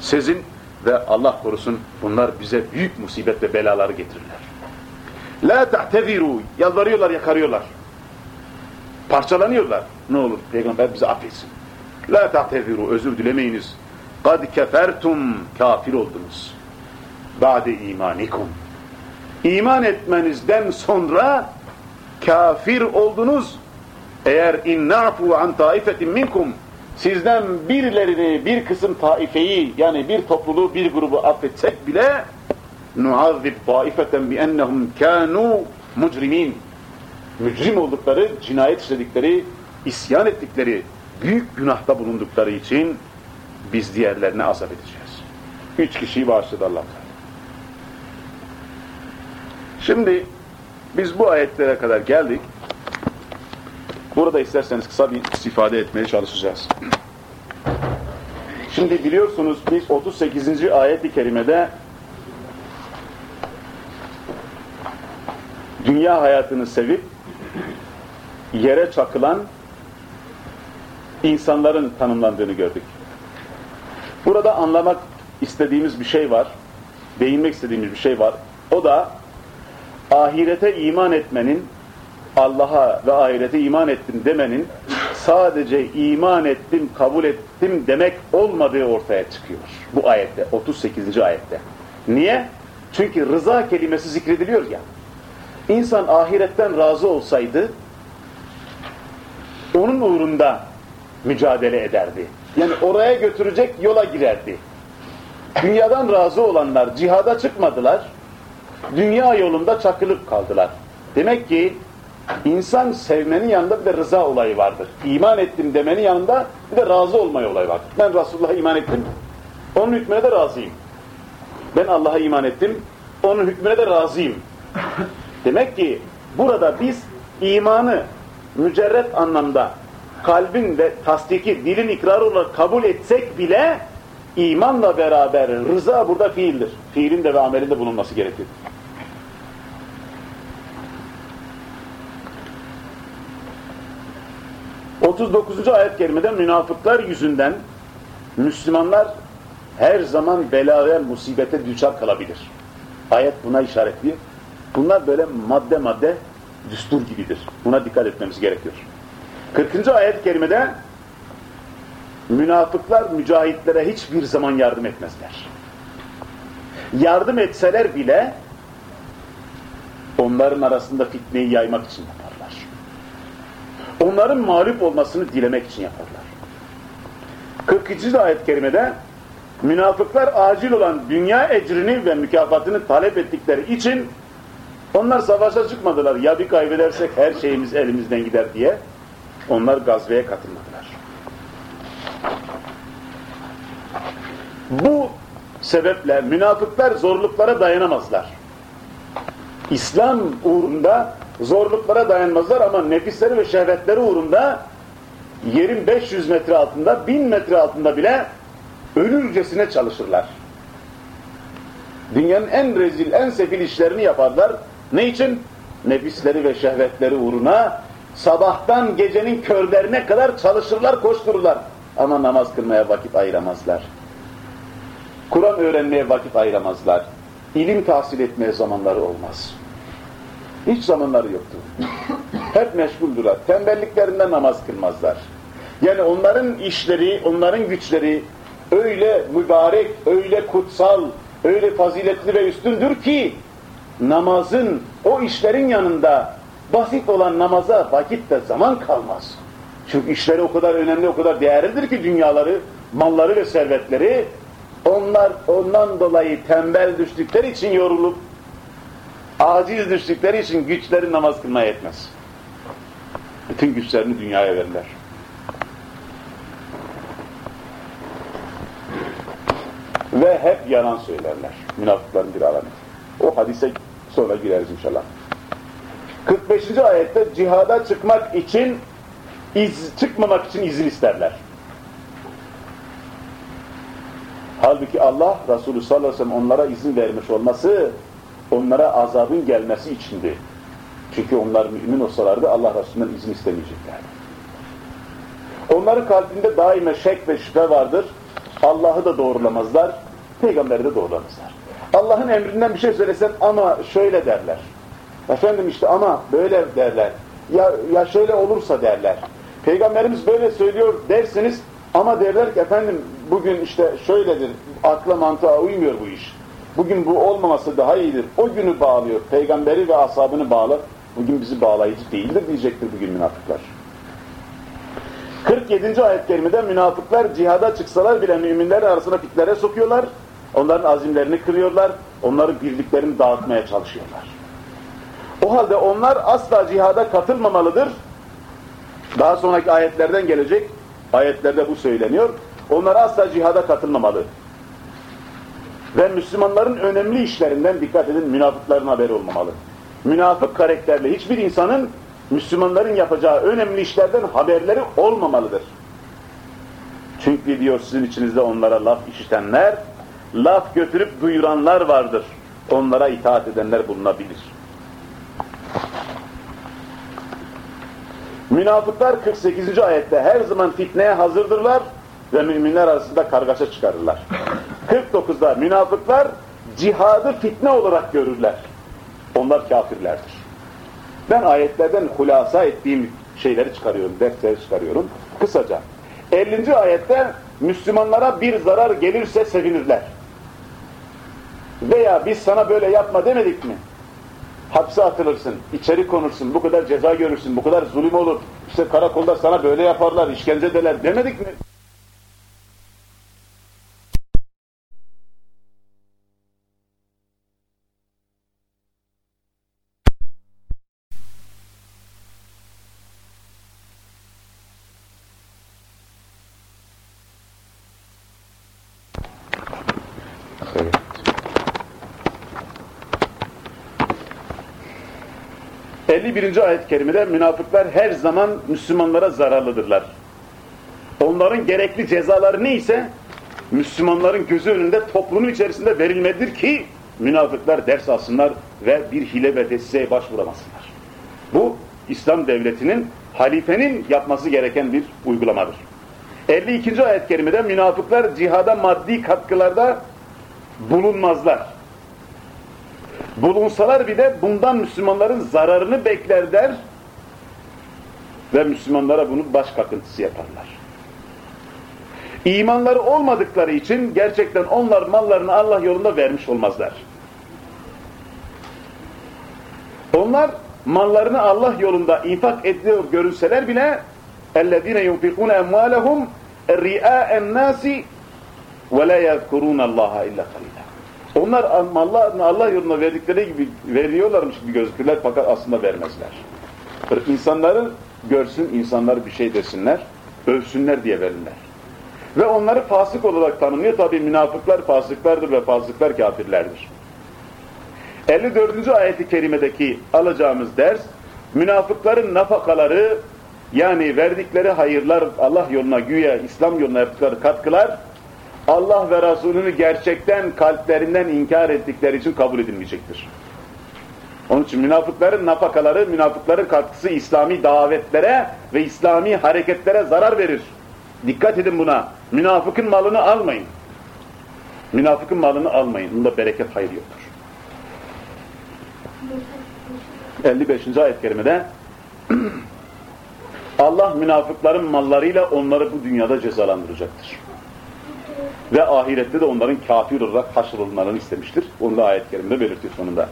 sezin ve Allah korusun bunlar bize büyük musibet ve belaları getirirler. La ta'teziru yalvarıyorlar yakarıyorlar. Parçalanıyorlar. Ne olur peygamber bizi affetsin. La ta'teziru özür dilemeyiniz. Kad kefertum kafir oldunuz. Ba'de imanikum. İman etmenizden sonra kafir oldunuz. Eğer inna'fu an taifetin minkum sizden birilerini, bir kısım taifeyi yani bir topluluğu, bir grubu affetsek bile taifeten bi ennehum kanu mucrimin mücrim oldukları, cinayet işledikleri, isyan ettikleri, büyük günahta bulundukları için biz diğerlerine azap edeceğiz. Üç kişiyi bağışladı Allah Şimdi biz bu ayetlere kadar geldik. Burada isterseniz kısa bir istifade etmeye çalışacağız. Şimdi biliyorsunuz biz 38. ayet-i kerimede dünya hayatını sevip yere çakılan insanların tanımlandığını gördük. Burada anlamak istediğimiz bir şey var, değinmek istediğimiz bir şey var. O da ahirete iman etmenin Allah'a ve ahirete iman ettim demenin sadece iman ettim, kabul ettim demek olmadığı ortaya çıkıyor. Bu ayette, 38. ayette. Niye? Çünkü rıza kelimesi zikrediliyor ya. İnsan ahiretten razı olsaydı onun uğrunda mücadele ederdi. Yani oraya götürecek yola girerdi. Dünyadan razı olanlar cihada çıkmadılar. Dünya yolunda çakılıp kaldılar. Demek ki İnsan sevmenin yanında bir de rıza olayı vardır. İman ettim demenin yanında bir de razı olmaya olayı vardır. Ben Resulullah'a iman ettim, onun hükmüne de razıyım. Ben Allah'a iman ettim, onun hükmüne de razıyım. Demek ki burada biz imanı mücerret anlamda kalbin ve tasdiki, dilin ikrarı olarak kabul etsek bile imanla beraber rıza burada fiildir. Fiilin de ve amelin de bulunması gerekir. 39. ayet kerimede münafıklar yüzünden Müslümanlar her zaman bela ve musibete düşer kalabilir. Ayet buna işaretliyor. Bunlar böyle madde madde düstur gibidir. Buna dikkat etmemiz gerekiyor. 40. ayet kerimede münafıklar mücahitlere hiçbir zaman yardım etmezler. Yardım etseler bile onların arasında fitneyi yaymak için yaparlar. Onların mağlup olmasını dilemek için yaparlar. 42. ayet kerimede münafıklar acil olan dünya ecrini ve mükafatını talep ettikleri için onlar savaşa çıkmadılar. Ya bir kaybedersek her şeyimiz elimizden gider diye onlar gazveye katılmadılar. Bu sebeple münafıklar zorluklara dayanamazlar. İslam uğrunda zorluklara dayanmazlar ama nefisleri ve şehvetleri uğrunda yerin 500 metre altında, 1000 metre altında bile ölürcesine çalışırlar. Dünyanın en rezil, en sefil işlerini yaparlar. Ne için? Nefisleri ve şehvetleri uğruna sabahtan gecenin körlerine kadar çalışırlar, koştururlar. Ama namaz kılmaya vakit ayıramazlar. Kur'an öğrenmeye vakit ayıramazlar. İlim tahsil etmeye zamanları olmaz. Hiç zamanları yoktur. Hep meşguldürler. Tembelliklerinden namaz kılmazlar. Yani onların işleri, onların güçleri öyle mübarek, öyle kutsal, öyle faziletli ve üstündür ki namazın, o işlerin yanında basit olan namaza vakit de zaman kalmaz. Çünkü işleri o kadar önemli, o kadar değerlidir ki dünyaları, malları ve servetleri onlar ondan dolayı tembel düştükleri için yorulup aciz düştükleri için güçleri namaz kılmaya yetmez. Bütün güçlerini dünyaya verirler. Ve hep yalan söylerler. Münafıkların bir alameti. O hadise sonra gireriz inşallah. 45. ayette cihada çıkmak için iz, çıkmamak için izin isterler. Halbuki Allah Resulü sallallahu aleyhi ve sellem onlara izin vermiş olması onlara azabın gelmesi içindi. Çünkü onlar mümin olsalardı Allah Resulü'nden izin istemeyeceklerdi. Onların kalbinde daima şek ve şüphe vardır. Allah'ı da doğrulamazlar, peygamberi de doğrulamazlar. Allah'ın emrinden bir şey söylesen ama şöyle derler. Efendim işte ama böyle derler. Ya, ya şöyle olursa derler. Peygamberimiz böyle söylüyor dersiniz ama derler ki efendim bugün işte şöyledir, akla mantığa uymuyor bu iş. Bugün bu olmaması daha iyidir. O günü bağlıyor. Peygamberi ve ashabını bağlar. Bugün bizi bağlayıcı değildir diyecektir bugün münafıklar. 47. ayet kerimede münafıklar cihada çıksalar bile müminler arasına fitlere sokuyorlar. Onların azimlerini kırıyorlar. Onların birliklerini dağıtmaya çalışıyorlar. O halde onlar asla cihada katılmamalıdır. Daha sonraki ayetlerden gelecek. Ayetlerde bu söyleniyor. Onlar asla cihada katılmamalı. Ve Müslümanların önemli işlerinden dikkat edin münafıkların haberi olmamalı. Münafık karakterli hiçbir insanın Müslümanların yapacağı önemli işlerden haberleri olmamalıdır. Çünkü diyor sizin içinizde onlara laf işitenler, laf götürüp duyuranlar vardır. Onlara itaat edenler bulunabilir. Münafıklar 48. ayette her zaman fitneye hazırdırlar ve müminler arasında kargaşa çıkarırlar. 49'da münafıklar cihadı fitne olarak görürler. Onlar kafirlerdir. Ben ayetlerden hulasa ettiğim şeyleri çıkarıyorum, dersleri çıkarıyorum. Kısaca. 50. ayette Müslümanlara bir zarar gelirse sevinirler. Veya biz sana böyle yapma demedik mi? Hapse atılırsın, içeri konursun, bu kadar ceza görürsün, bu kadar zulüm olur. İşte karakolda sana böyle yaparlar, işkence ederler demedik mi? 51. ayet-i kerimede münafıklar her zaman Müslümanlara zararlıdırlar. Onların gerekli cezaları neyse Müslümanların gözü önünde toplumun içerisinde verilmelidir ki münafıklar ders alsınlar ve bir hile ve desiseye başvuramasınlar. Bu İslam devletinin halifenin yapması gereken bir uygulamadır. 52. ayet-i kerimede münafıklar cihada maddi katkılarda bulunmazlar Bulunsalar bile bundan Müslümanların zararını beklerler ve Müslümanlara bunu baş kakıntısı yaparlar. İmanları olmadıkları için gerçekten onlar mallarını Allah yolunda vermiş olmazlar. Onlar mallarını Allah yolunda infak ediyor görünseler bile اَلَّذ۪ينَ يُنْفِقُونَ اَمْوَالَهُمْ رِئَاءَ النَّاسِ وَلَا يَذْكُرُونَ اللّٰهَ اِلَّا قَلِيلًا onlar mallarını Allah yolunda verdikleri gibi veriyorlarmış gibi gözükürler fakat aslında vermezler. İnsanları görsün, insanlar bir şey desinler, övsünler diye verirler. Ve onları fasık olarak tanımlıyor. Tabi münafıklar fasıklardır ve fasıklar kafirlerdir. 54. ayeti kerimedeki alacağımız ders, münafıkların nafakaları, yani verdikleri hayırlar, Allah yoluna güya, İslam yoluna yaptıkları katkılar, Allah ve Resulünü gerçekten kalplerinden inkar ettikleri için kabul edilmeyecektir. Onun için münafıkların nafakaları, münafıkların katkısı İslami davetlere ve İslami hareketlere zarar verir. Dikkat edin buna. Münafıkın malını almayın. Münafıkın malını almayın. Bunda bereket hayır yoktur. 55. ayet-i kerimede Allah münafıkların mallarıyla onları bu dünyada cezalandıracaktır. Ve ahirette de onların kafir olarak haşrolunmalarını istemiştir. Onu da ayet-i kerimede belirtiyor sonunda.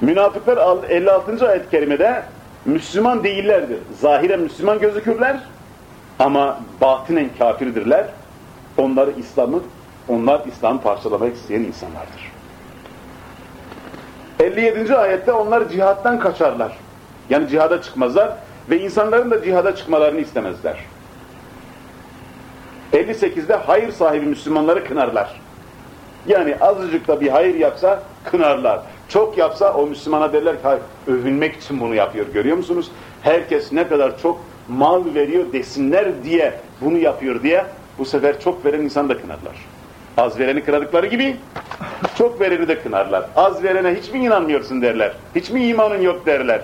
Münafıklar 56. ayet-i kerimede Müslüman değillerdir. Zahiren Müslüman gözükürler ama batinen kafirdirler. Onları İslam'ı, onlar İslam'ı parçalamak isteyen insanlardır. 57. ayette onlar cihattan kaçarlar. Yani cihada çıkmazlar ve insanların da cihada çıkmalarını istemezler. 58'de hayır sahibi Müslümanları kınarlar. Yani azıcık da bir hayır yapsa kınarlar. Çok yapsa o Müslümana derler ki övünmek için bunu yapıyor görüyor musunuz? Herkes ne kadar çok mal veriyor desinler diye bunu yapıyor diye bu sefer çok veren insan da kınarlar. Az vereni kınadıkları gibi çok vereni de kınarlar. Az verene hiç mi inanmıyorsun derler. Hiç mi imanın yok derler.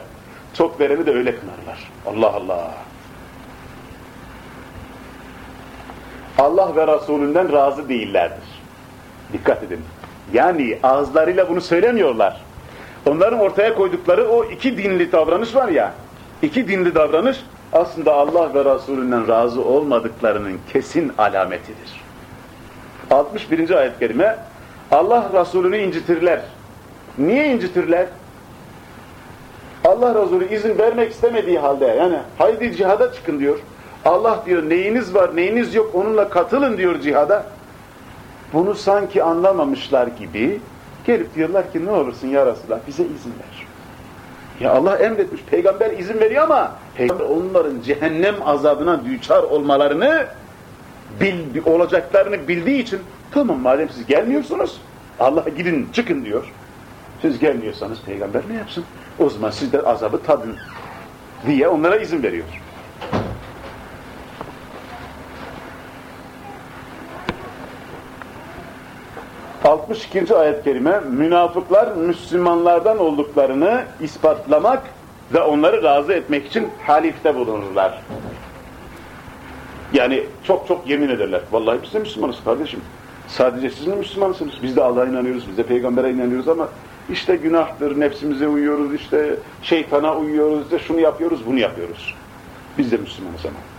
Çok vereni de öyle kınarlar. Allah Allah. Allah ve Resulünden razı değillerdir. Dikkat edin. Yani ağızlarıyla bunu söylemiyorlar. Onların ortaya koydukları o iki dinli davranış var ya, iki dinli davranış aslında Allah ve Resulünden razı olmadıklarının kesin alametidir. 61. ayet-i kerime Allah Resulünü incitirler. Niye incitirler? Allah Resulü izin vermek istemediği halde yani haydi cihada çıkın diyor. Allah diyor neyiniz var neyiniz yok onunla katılın diyor cihada. Bunu sanki anlamamışlar gibi gelip diyorlar ki ne olursun ya Resulallah bize izin ver. Ya Allah emretmiş peygamber izin veriyor ama peygamber onların cehennem azabına düçar olmalarını bil, olacaklarını bildiği için tamam madem siz gelmiyorsunuz Allah gidin çıkın diyor. Siz gelmiyorsanız peygamber ne yapsın? O zaman siz de azabı tadın diye onlara izin veriyor. ...62. ayet-i kerime... ...münafıklar Müslümanlardan olduklarını ispatlamak... ...ve onları razı etmek için halifte bulunurlar. Yani çok çok yemin ederler. Vallahi biz de Müslümanız kardeşim. Sadece siz mi Müslümansınız? Biz de Allah'a inanıyoruz, biz de peygambere inanıyoruz ama işte günahtır, nefsimize uyuyoruz, işte şeytana uyuyoruz, işte şunu yapıyoruz, bunu yapıyoruz. Biz de Müslümanız ama.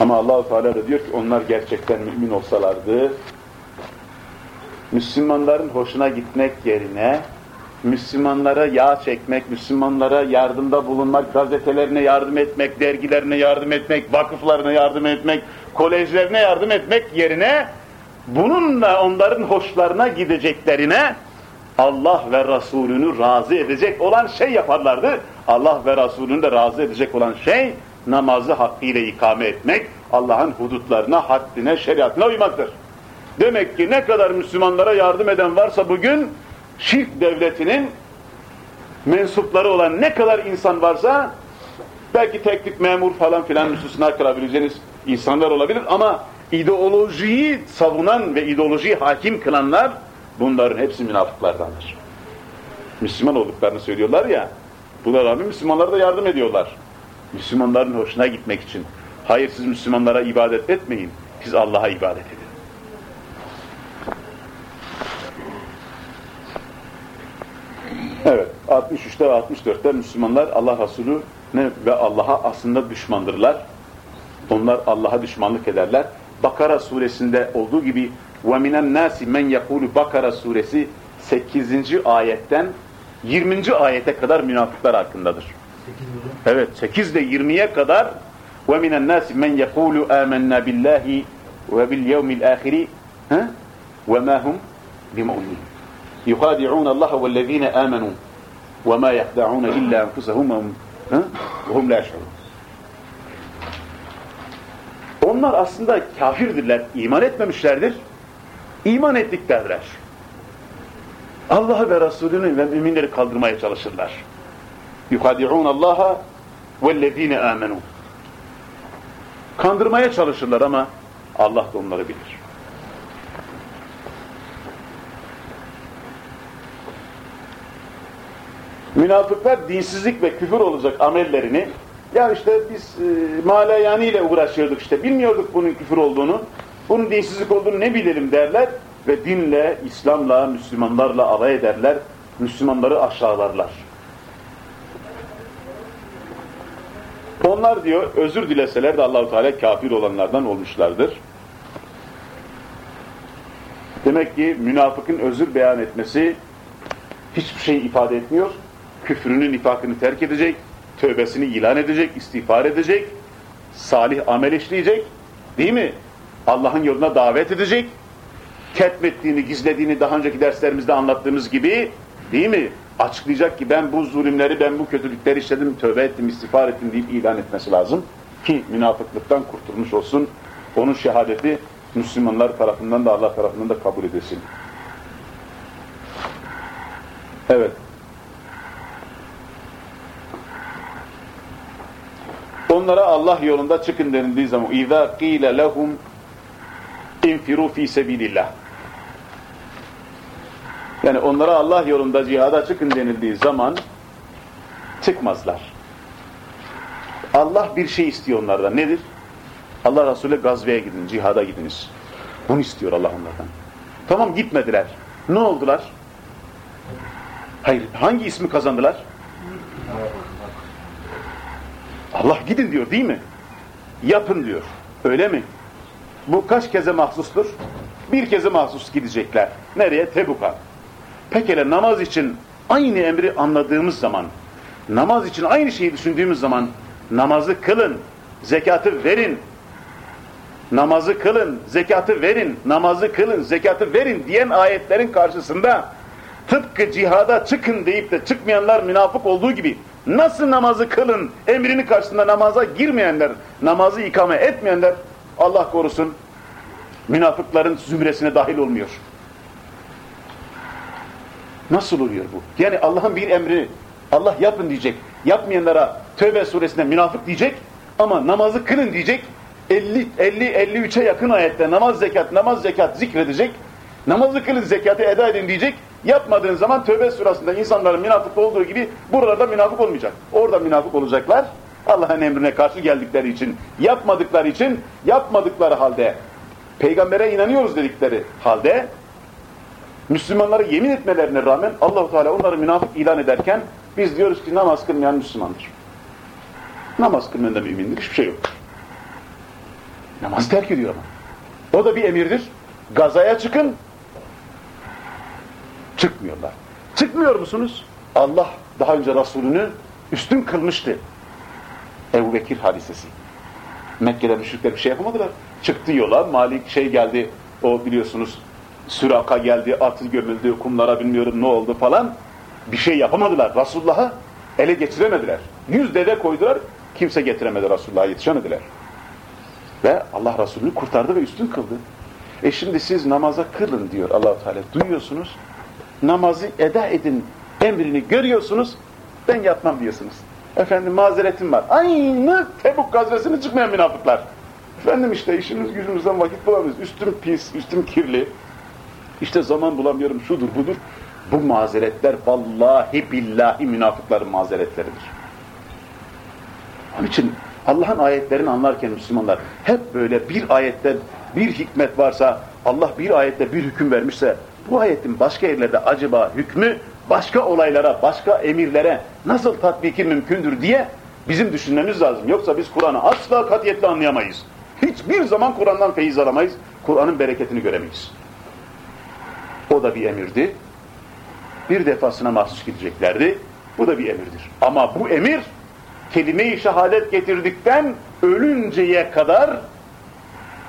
Ama Allahu Teala da diyor ki onlar gerçekten mümin olsalardı Müslümanların hoşuna gitmek yerine Müslümanlara yağ çekmek, Müslümanlara yardımda bulunmak, gazetelerine yardım etmek, dergilerine yardım etmek, vakıflarına yardım etmek, kolejlerine yardım etmek yerine bununla onların hoşlarına gideceklerine Allah ve Resulünü razı edecek olan şey yaparlardı. Allah ve Resulünü de razı edecek olan şey namazı hakkıyla ikame etmek, Allah'ın hudutlarına, haddine, şeriatına uymaktır. Demek ki ne kadar Müslümanlara yardım eden varsa bugün şirk devletinin mensupları olan ne kadar insan varsa belki teknik memur falan filan müstüsna kılabileceğiniz insanlar olabilir ama ideolojiyi savunan ve ideolojiyi hakim kılanlar bunların hepsi münafıklardandır. Müslüman olduklarını söylüyorlar ya buna rağmen Müslümanlara da yardım ediyorlar. Müslümanların hoşuna gitmek için. Hayır siz Müslümanlara ibadet etmeyin. Siz Allah'a ibadet edin. Evet, 63'te ve 64'te Müslümanlar Allah Resulü ne ve Allah'a aslında düşmandırlar. Onlar Allah'a düşmanlık ederler. Bakara suresinde olduğu gibi وَمِنَ النَّاسِ مَنْ يَقُولُ Bakara suresi 8. ayetten 20. ayete kadar münafıklar hakkındadır. Evet 8 ile 20'ye kadar وَمِنَ النَّاسِ مَنْ يَقُولُ آمَنَّا بِاللّٰهِ وَبِالْيَوْمِ الْآخِرِ وَمَا هُمْ بِمُؤْمِنِينَ يُخَادِعُونَ اللّٰهَ وَالَّذ۪ينَ آمَنُوا وَمَا يَخْدَعُونَ إِلَّا أَنفُسَهُمْ وَهُمْ لَا يَشْعُرُونَ Onlar aslında kafirdirler, iman etmemişlerdir. İman ettik derler. Allah'ı ve Resulünü ve müminleri kaldırmaya çalışırlar. يُخَادِعُونَ اللّٰهَ وَالَّذ۪ينَ آمَنُوا Kandırmaya çalışırlar ama Allah da onları bilir. Münafıklar dinsizlik ve küfür olacak amellerini ya işte biz e, malayani ile uğraşıyorduk işte bilmiyorduk bunun küfür olduğunu bunun dinsizlik olduğunu ne bilelim derler ve dinle, İslam'la, Müslümanlarla alay ederler, Müslümanları aşağılarlar. Onlar diyor özür dileseler de Allahu Teala kafir olanlardan olmuşlardır. Demek ki münafıkın özür beyan etmesi hiçbir şey ifade etmiyor. Küfrünün nifakını terk edecek, tövbesini ilan edecek, istiğfar edecek, salih amel işleyecek, değil mi? Allah'ın yoluna davet edecek, ketmettiğini, gizlediğini daha önceki derslerimizde anlattığımız gibi, değil mi? Açıklayacak ki ben bu zulümleri, ben bu kötülükleri işledim, tövbe ettim, istiğfar ettim deyip ilan etmesi lazım. Ki münafıklıktan kurtulmuş olsun, onun şehadeti Müslümanlar tarafından da Allah tarafından da kabul edilsin. Evet. Onlara Allah yolunda çıkın denildiği zaman اِذَا قِيلَ لَهُمْ اِنْفِرُوا ف۪ي سَب۪يلِ yani onlara Allah yolunda cihada çıkın denildiği zaman çıkmazlar. Allah bir şey istiyor onlardan. Nedir? Allah Resulü gazveye gidin, cihada gidiniz. Bunu istiyor Allah onlardan. Tamam gitmediler. Ne oldular? Hayır, hangi ismi kazandılar? Allah gidin diyor değil mi? Yapın diyor. Öyle mi? Bu kaç keze mahsustur? Bir keze mahsus gidecekler. Nereye? Tebuk'a. Pekala namaz için aynı emri anladığımız zaman, namaz için aynı şeyi düşündüğümüz zaman namazı kılın, zekatı verin, namazı kılın, zekatı verin, namazı kılın, zekatı verin diyen ayetlerin karşısında tıpkı cihada çıkın deyip de çıkmayanlar münafık olduğu gibi nasıl namazı kılın emrini karşısında namaza girmeyenler, namazı ikame etmeyenler Allah korusun münafıkların zümresine dahil olmuyor. Nasıl oluyor bu? Yani Allah'ın bir emri Allah yapın diyecek. Yapmayanlara Tövbe suresinde münafık diyecek ama namazı kılın diyecek. 50 50 53'e yakın ayette namaz zekat namaz zekat zikredecek. Namazı kılın zekatı eda edin diyecek. Yapmadığın zaman Tövbe surasında insanların münafık olduğu gibi buralarda münafık olmayacak. Orada münafık olacaklar. Allah'ın emrine karşı geldikleri için, yapmadıkları için, yapmadıkları halde, peygambere inanıyoruz dedikleri halde, Müslümanlara yemin etmelerine rağmen Allahu Teala onları münafık ilan ederken biz diyoruz ki namaz kılmayan Müslümandır. Namaz kılmayan da mümindir, hiçbir şey yok. Namaz terk ediyor ama. O da bir emirdir. Gazaya çıkın, çıkmıyorlar. Çıkmıyor musunuz? Allah daha önce Resulünü üstün kılmıştı. Ebu Bekir hadisesi. Mekke'de müşrikler bir şey yapamadılar. Çıktı yola, Malik şey geldi, o biliyorsunuz Süraka geldi, atı gömüldü, kumlara bilmiyorum ne oldu falan. Bir şey yapamadılar. Resulullah'a ele geçiremediler. Yüz deve koydular, kimse getiremedi Resulullah'a yetişemediler. Ve Allah Resulü'nü kurtardı ve üstün kıldı. E şimdi siz namaza kılın diyor allah Teala. Duyuyorsunuz. namazı eda edin emrini görüyorsunuz, ben yapmam diyorsunuz. Efendim mazeretim var. Aynı Tebuk gazvesine çıkmayan münafıklar. Efendim işte işimiz gücümüzden vakit bulamıyoruz. Üstüm pis, üstüm kirli. İşte zaman bulamıyorum, şudur budur. Bu mazeretler vallahi billahi münafıkların mazeretleridir. Onun için Allah'ın ayetlerini anlarken Müslümanlar hep böyle bir ayette bir hikmet varsa, Allah bir ayette bir hüküm vermişse, bu ayetin başka yerlerde acaba hükmü başka olaylara, başka emirlere nasıl tatbiki mümkündür diye bizim düşünmemiz lazım. Yoksa biz Kur'an'ı asla katiyetle anlayamayız. Hiçbir zaman Kur'an'dan feyiz alamayız. Kur'an'ın bereketini göremeyiz. O da bir emirdi. Bir defasına mahsus gideceklerdi. Bu da bir emirdir. Ama bu emir kelime-i şehadet getirdikten ölünceye kadar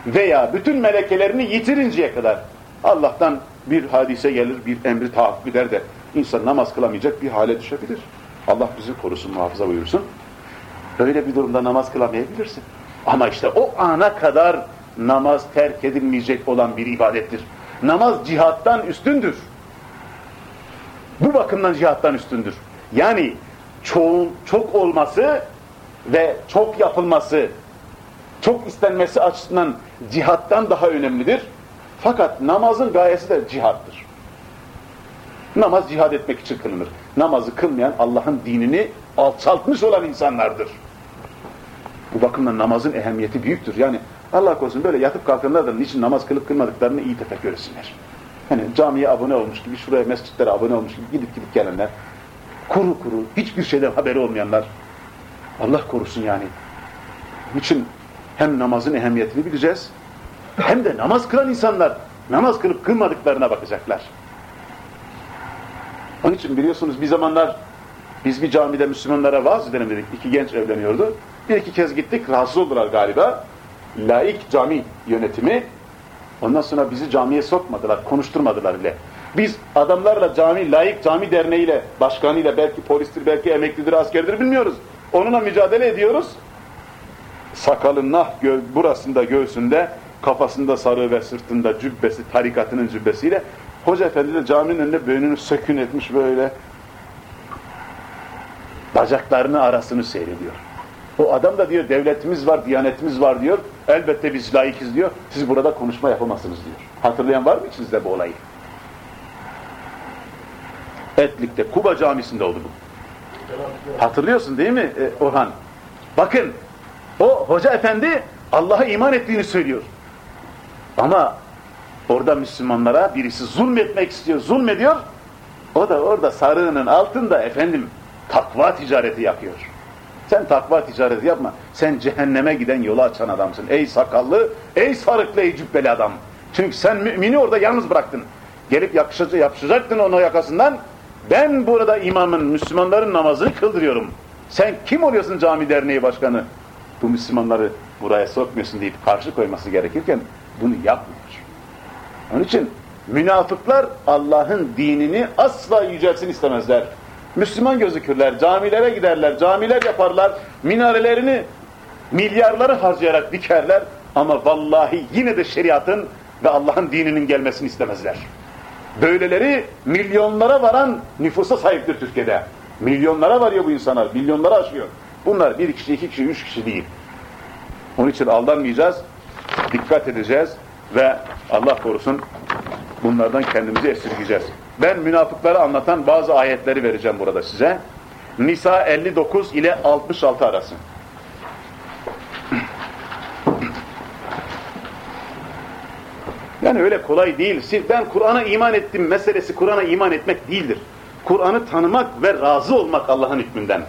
veya bütün melekelerini yitirinceye kadar Allah'tan bir hadise gelir, bir emri tahakkuk eder de insan namaz kılamayacak bir hale düşebilir. Allah bizi korusun, muhafaza buyursun. Öyle bir durumda namaz kılamayabilirsin. Ama işte o ana kadar namaz terk edilmeyecek olan bir ibadettir. Namaz cihattan üstündür. Bu bakımdan cihattan üstündür. Yani çoğun, çok olması ve çok yapılması, çok istenmesi açısından cihattan daha önemlidir. Fakat namazın gayesi de cihattır. Namaz cihad etmek için kılınır. Namazı kılmayan Allah'ın dinini alçaltmış olan insanlardır. Bu bakımdan namazın ehemmiyeti büyüktür. Yani Allah korusun böyle yatıp kalkanlar da niçin namaz kılıp kılmadıklarını iyi tefekkür etsinler. Hani camiye abone olmuş gibi, şuraya mescitlere abone olmuş gibi gidip gidip gelenler, kuru kuru, hiçbir şeyden haberi olmayanlar, Allah korusun yani. Niçin hem namazın ehemmiyetini bileceğiz, hem de namaz kılan insanlar namaz kılıp kılmadıklarına bakacaklar. Onun için biliyorsunuz bir zamanlar biz bir camide Müslümanlara vaaz edelim dedik. İki genç evleniyordu. Bir iki kez gittik, rahatsız oldular galiba. Laik cami yönetimi. Ondan sonra bizi camiye sokmadılar, konuşturmadılar bile. Biz adamlarla cami, laik cami derneğiyle, başkanıyla, belki polistir, belki emeklidir, askerdir bilmiyoruz. Onunla mücadele ediyoruz. Sakalın nah gö burasında göğsünde, kafasında sarı ve sırtında cübbesi, tarikatının cübbesiyle Hoca efendi de caminin önünde böğününü sökün etmiş böyle bacaklarını arasını seyrediyor. O adam da diyor devletimiz var, diyanetimiz var diyor. Elbette biz layıkız diyor. Siz burada konuşma yapamazsınız diyor. Hatırlayan var mı içinizde bu olayı? Etlik'te, Kuba camisinde oldu bu. Hatırlıyorsun değil mi e, Orhan? Bakın, o hoca efendi Allah'a iman ettiğini söylüyor. Ama orada Müslümanlara birisi zulmetmek istiyor, zulmediyor. O da orada sarığının altında efendim takva ticareti yapıyor. Sen takva ticareti yapma. Sen cehenneme giden yolu açan adamsın. Ey sakallı, ey sarıklı, ey cübbeli adam. Çünkü sen mümini orada yalnız bıraktın. Gelip yapışacak, yapışacaktın onun yakasından. Ben burada imamın, Müslümanların namazını kıldırıyorum. Sen kim oluyorsun cami derneği başkanı? Bu Müslümanları buraya sokmuyorsun deyip karşı koyması gerekirken bunu yapmıyor. Onun için münafıklar Allah'ın dinini asla yücelsin istemezler. Müslüman gözükürler, camilere giderler, camiler yaparlar, minarelerini milyarları harcayarak dikerler ama vallahi yine de şeriatın ve Allah'ın dininin gelmesini istemezler. Böyleleri milyonlara varan nüfusa sahiptir Türkiye'de. Milyonlara varıyor bu insanlar, milyonlara aşıyor. Bunlar bir kişi, iki kişi, üç kişi değil. Onun için aldanmayacağız, dikkat edeceğiz ve Allah korusun bunlardan kendimizi esirgeyeceğiz. Ben münafıkları anlatan bazı ayetleri vereceğim burada size. Nisa 59 ile 66 arası. Yani öyle kolay değil. Ben Kur'an'a iman ettim meselesi Kur'an'a iman etmek değildir. Kur'an'ı tanımak ve razı olmak Allah'ın hükmünden.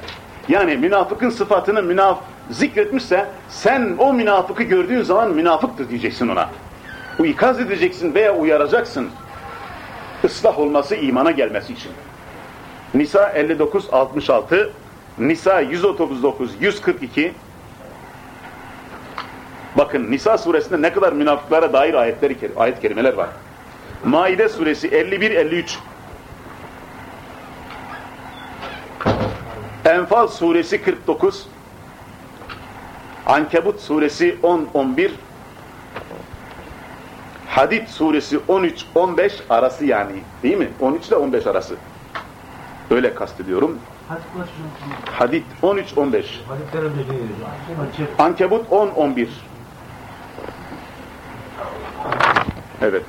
Yani münafıkın sıfatını münaf zikretmişse sen o münafıkı gördüğün zaman münafıktır diyeceksin ona. İkaz edeceksin veya uyaracaksın. Islah olması, imana gelmesi için. Nisa 59, 66, Nisa 139, 142. Bakın Nisa suresinde ne kadar münafıklara dair ayetleri, ayet kelimeler var. Maide suresi 51, 53. Enfal suresi 49. Ankebut suresi 10, 11. Hadid suresi 13-15 arası yani. Değil mi? 13 ile 15 arası. Öyle kastediyorum. Hadid 13-15. Hadislerin dediği. Açık. Ankebut 10-11. Evet.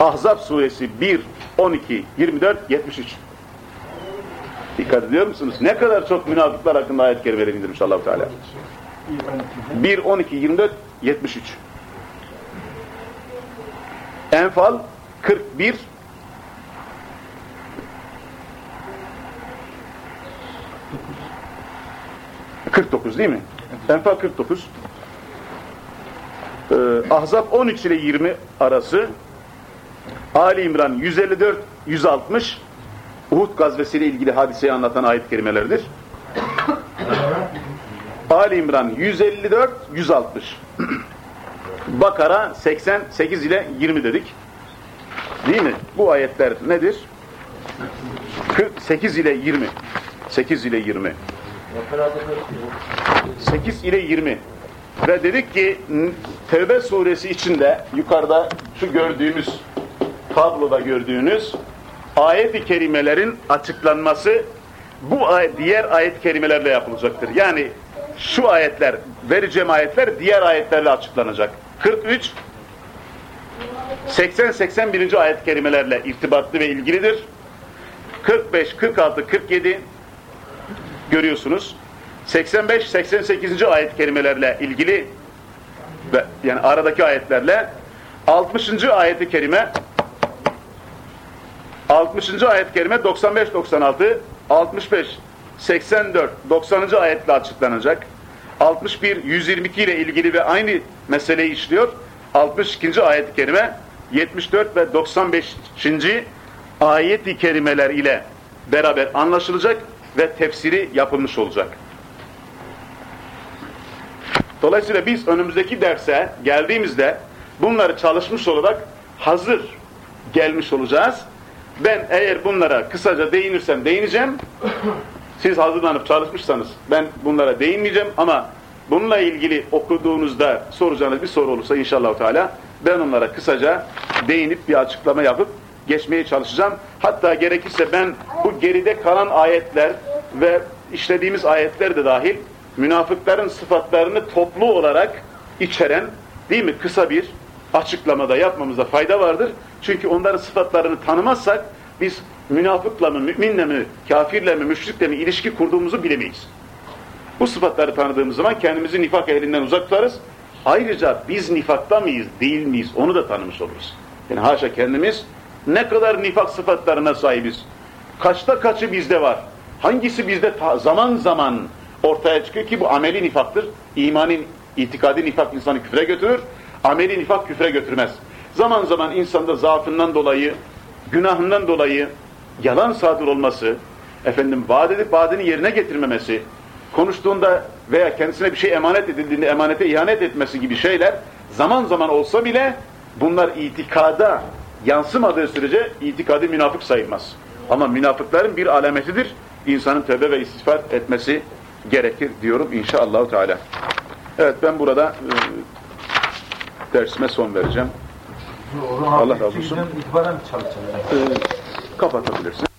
Ahzab suresi 1, 12, 24, 73. Dikkat ediyor musunuz? Ne kadar çok münafıklar hakkında ayet kerimeleri indirmiş allah Teala. 1, 12, 24, 73. Enfal 41, ...49 değil mi? Enfal 49. Ee, Ahzab 13 ile 20 arası... Ali İmran 154, 160... Uhud gazvesiyle ilgili hadiseyi anlatan ayet kerimelerdir. Ali İmran 154, 160. Bakara 88 ile 20 dedik. Değil mi? Bu ayetler nedir? 48 ile 20. 8 ile 20. 8 ile 20. Ve dedik ki Tevbe suresi içinde yukarıda şu gördüğümüz tabloda gördüğünüz ayet-i kerimelerin açıklanması bu ayet, diğer ayet kelimelerle yapılacaktır. Yani şu ayetler, vereceğim ayetler diğer ayetlerle açıklanacak. 43 80 81. ayet kelimelerle irtibatlı ve ilgilidir. 45 46 47 görüyorsunuz. 85 88. ayet kelimelerle ilgili ve yani aradaki ayetlerle 60. ayeti kerime 60. ayet kerime 95 96 65 84 90. ayetle açıklanacak. 61 122 ile ilgili ve aynı meseleyi işliyor. 62. ayet-i kerime 74 ve 95. ayet-i kerimeler ile beraber anlaşılacak ve tefsiri yapılmış olacak. Dolayısıyla biz önümüzdeki derse geldiğimizde bunları çalışmış olarak hazır gelmiş olacağız. Ben eğer bunlara kısaca değinirsem değineceğim. Siz hazırlanıp çalışmışsanız ben bunlara değinmeyeceğim ama bununla ilgili okuduğunuzda soracağınız bir soru olursa inşallah Teala ben onlara kısaca değinip bir açıklama yapıp geçmeye çalışacağım. Hatta gerekirse ben bu geride kalan ayetler ve işlediğimiz ayetler de dahil münafıkların sıfatlarını toplu olarak içeren değil mi kısa bir açıklamada yapmamızda fayda vardır. Çünkü onların sıfatlarını tanımazsak biz münafıkla mı, müminle mi, kafirle mi, müşrikle mi ilişki kurduğumuzu bilemeyiz. Bu sıfatları tanıdığımız zaman kendimizi nifak ehlinden uzak tutarız. Ayrıca biz nifakta mıyız, değil miyiz onu da tanımış oluruz. Yani haşa kendimiz ne kadar nifak sıfatlarına sahibiz. Kaçta kaçı bizde var. Hangisi bizde zaman zaman ortaya çıkıyor ki bu ameli nifaktır. İmanın itikadi nifak insanı küfre götürür. Ameli nifak küfre götürmez. Zaman zaman insanda zaafından dolayı, günahından dolayı yalan sadır olması, efendim vaat edip vaadini yerine getirmemesi, konuştuğunda veya kendisine bir şey emanet edildiğinde emanete ihanet etmesi gibi şeyler zaman zaman olsa bile bunlar itikada yansımadığı sürece itikadi münafık sayılmaz. Ama münafıkların bir alametidir. İnsanın tövbe ve istiğfar etmesi gerekir diyorum inşallah Teala. Evet ben burada e, dersime son vereceğim. Allah razı olsun. İtibaren çalışacağız. E, kapatabilirsin.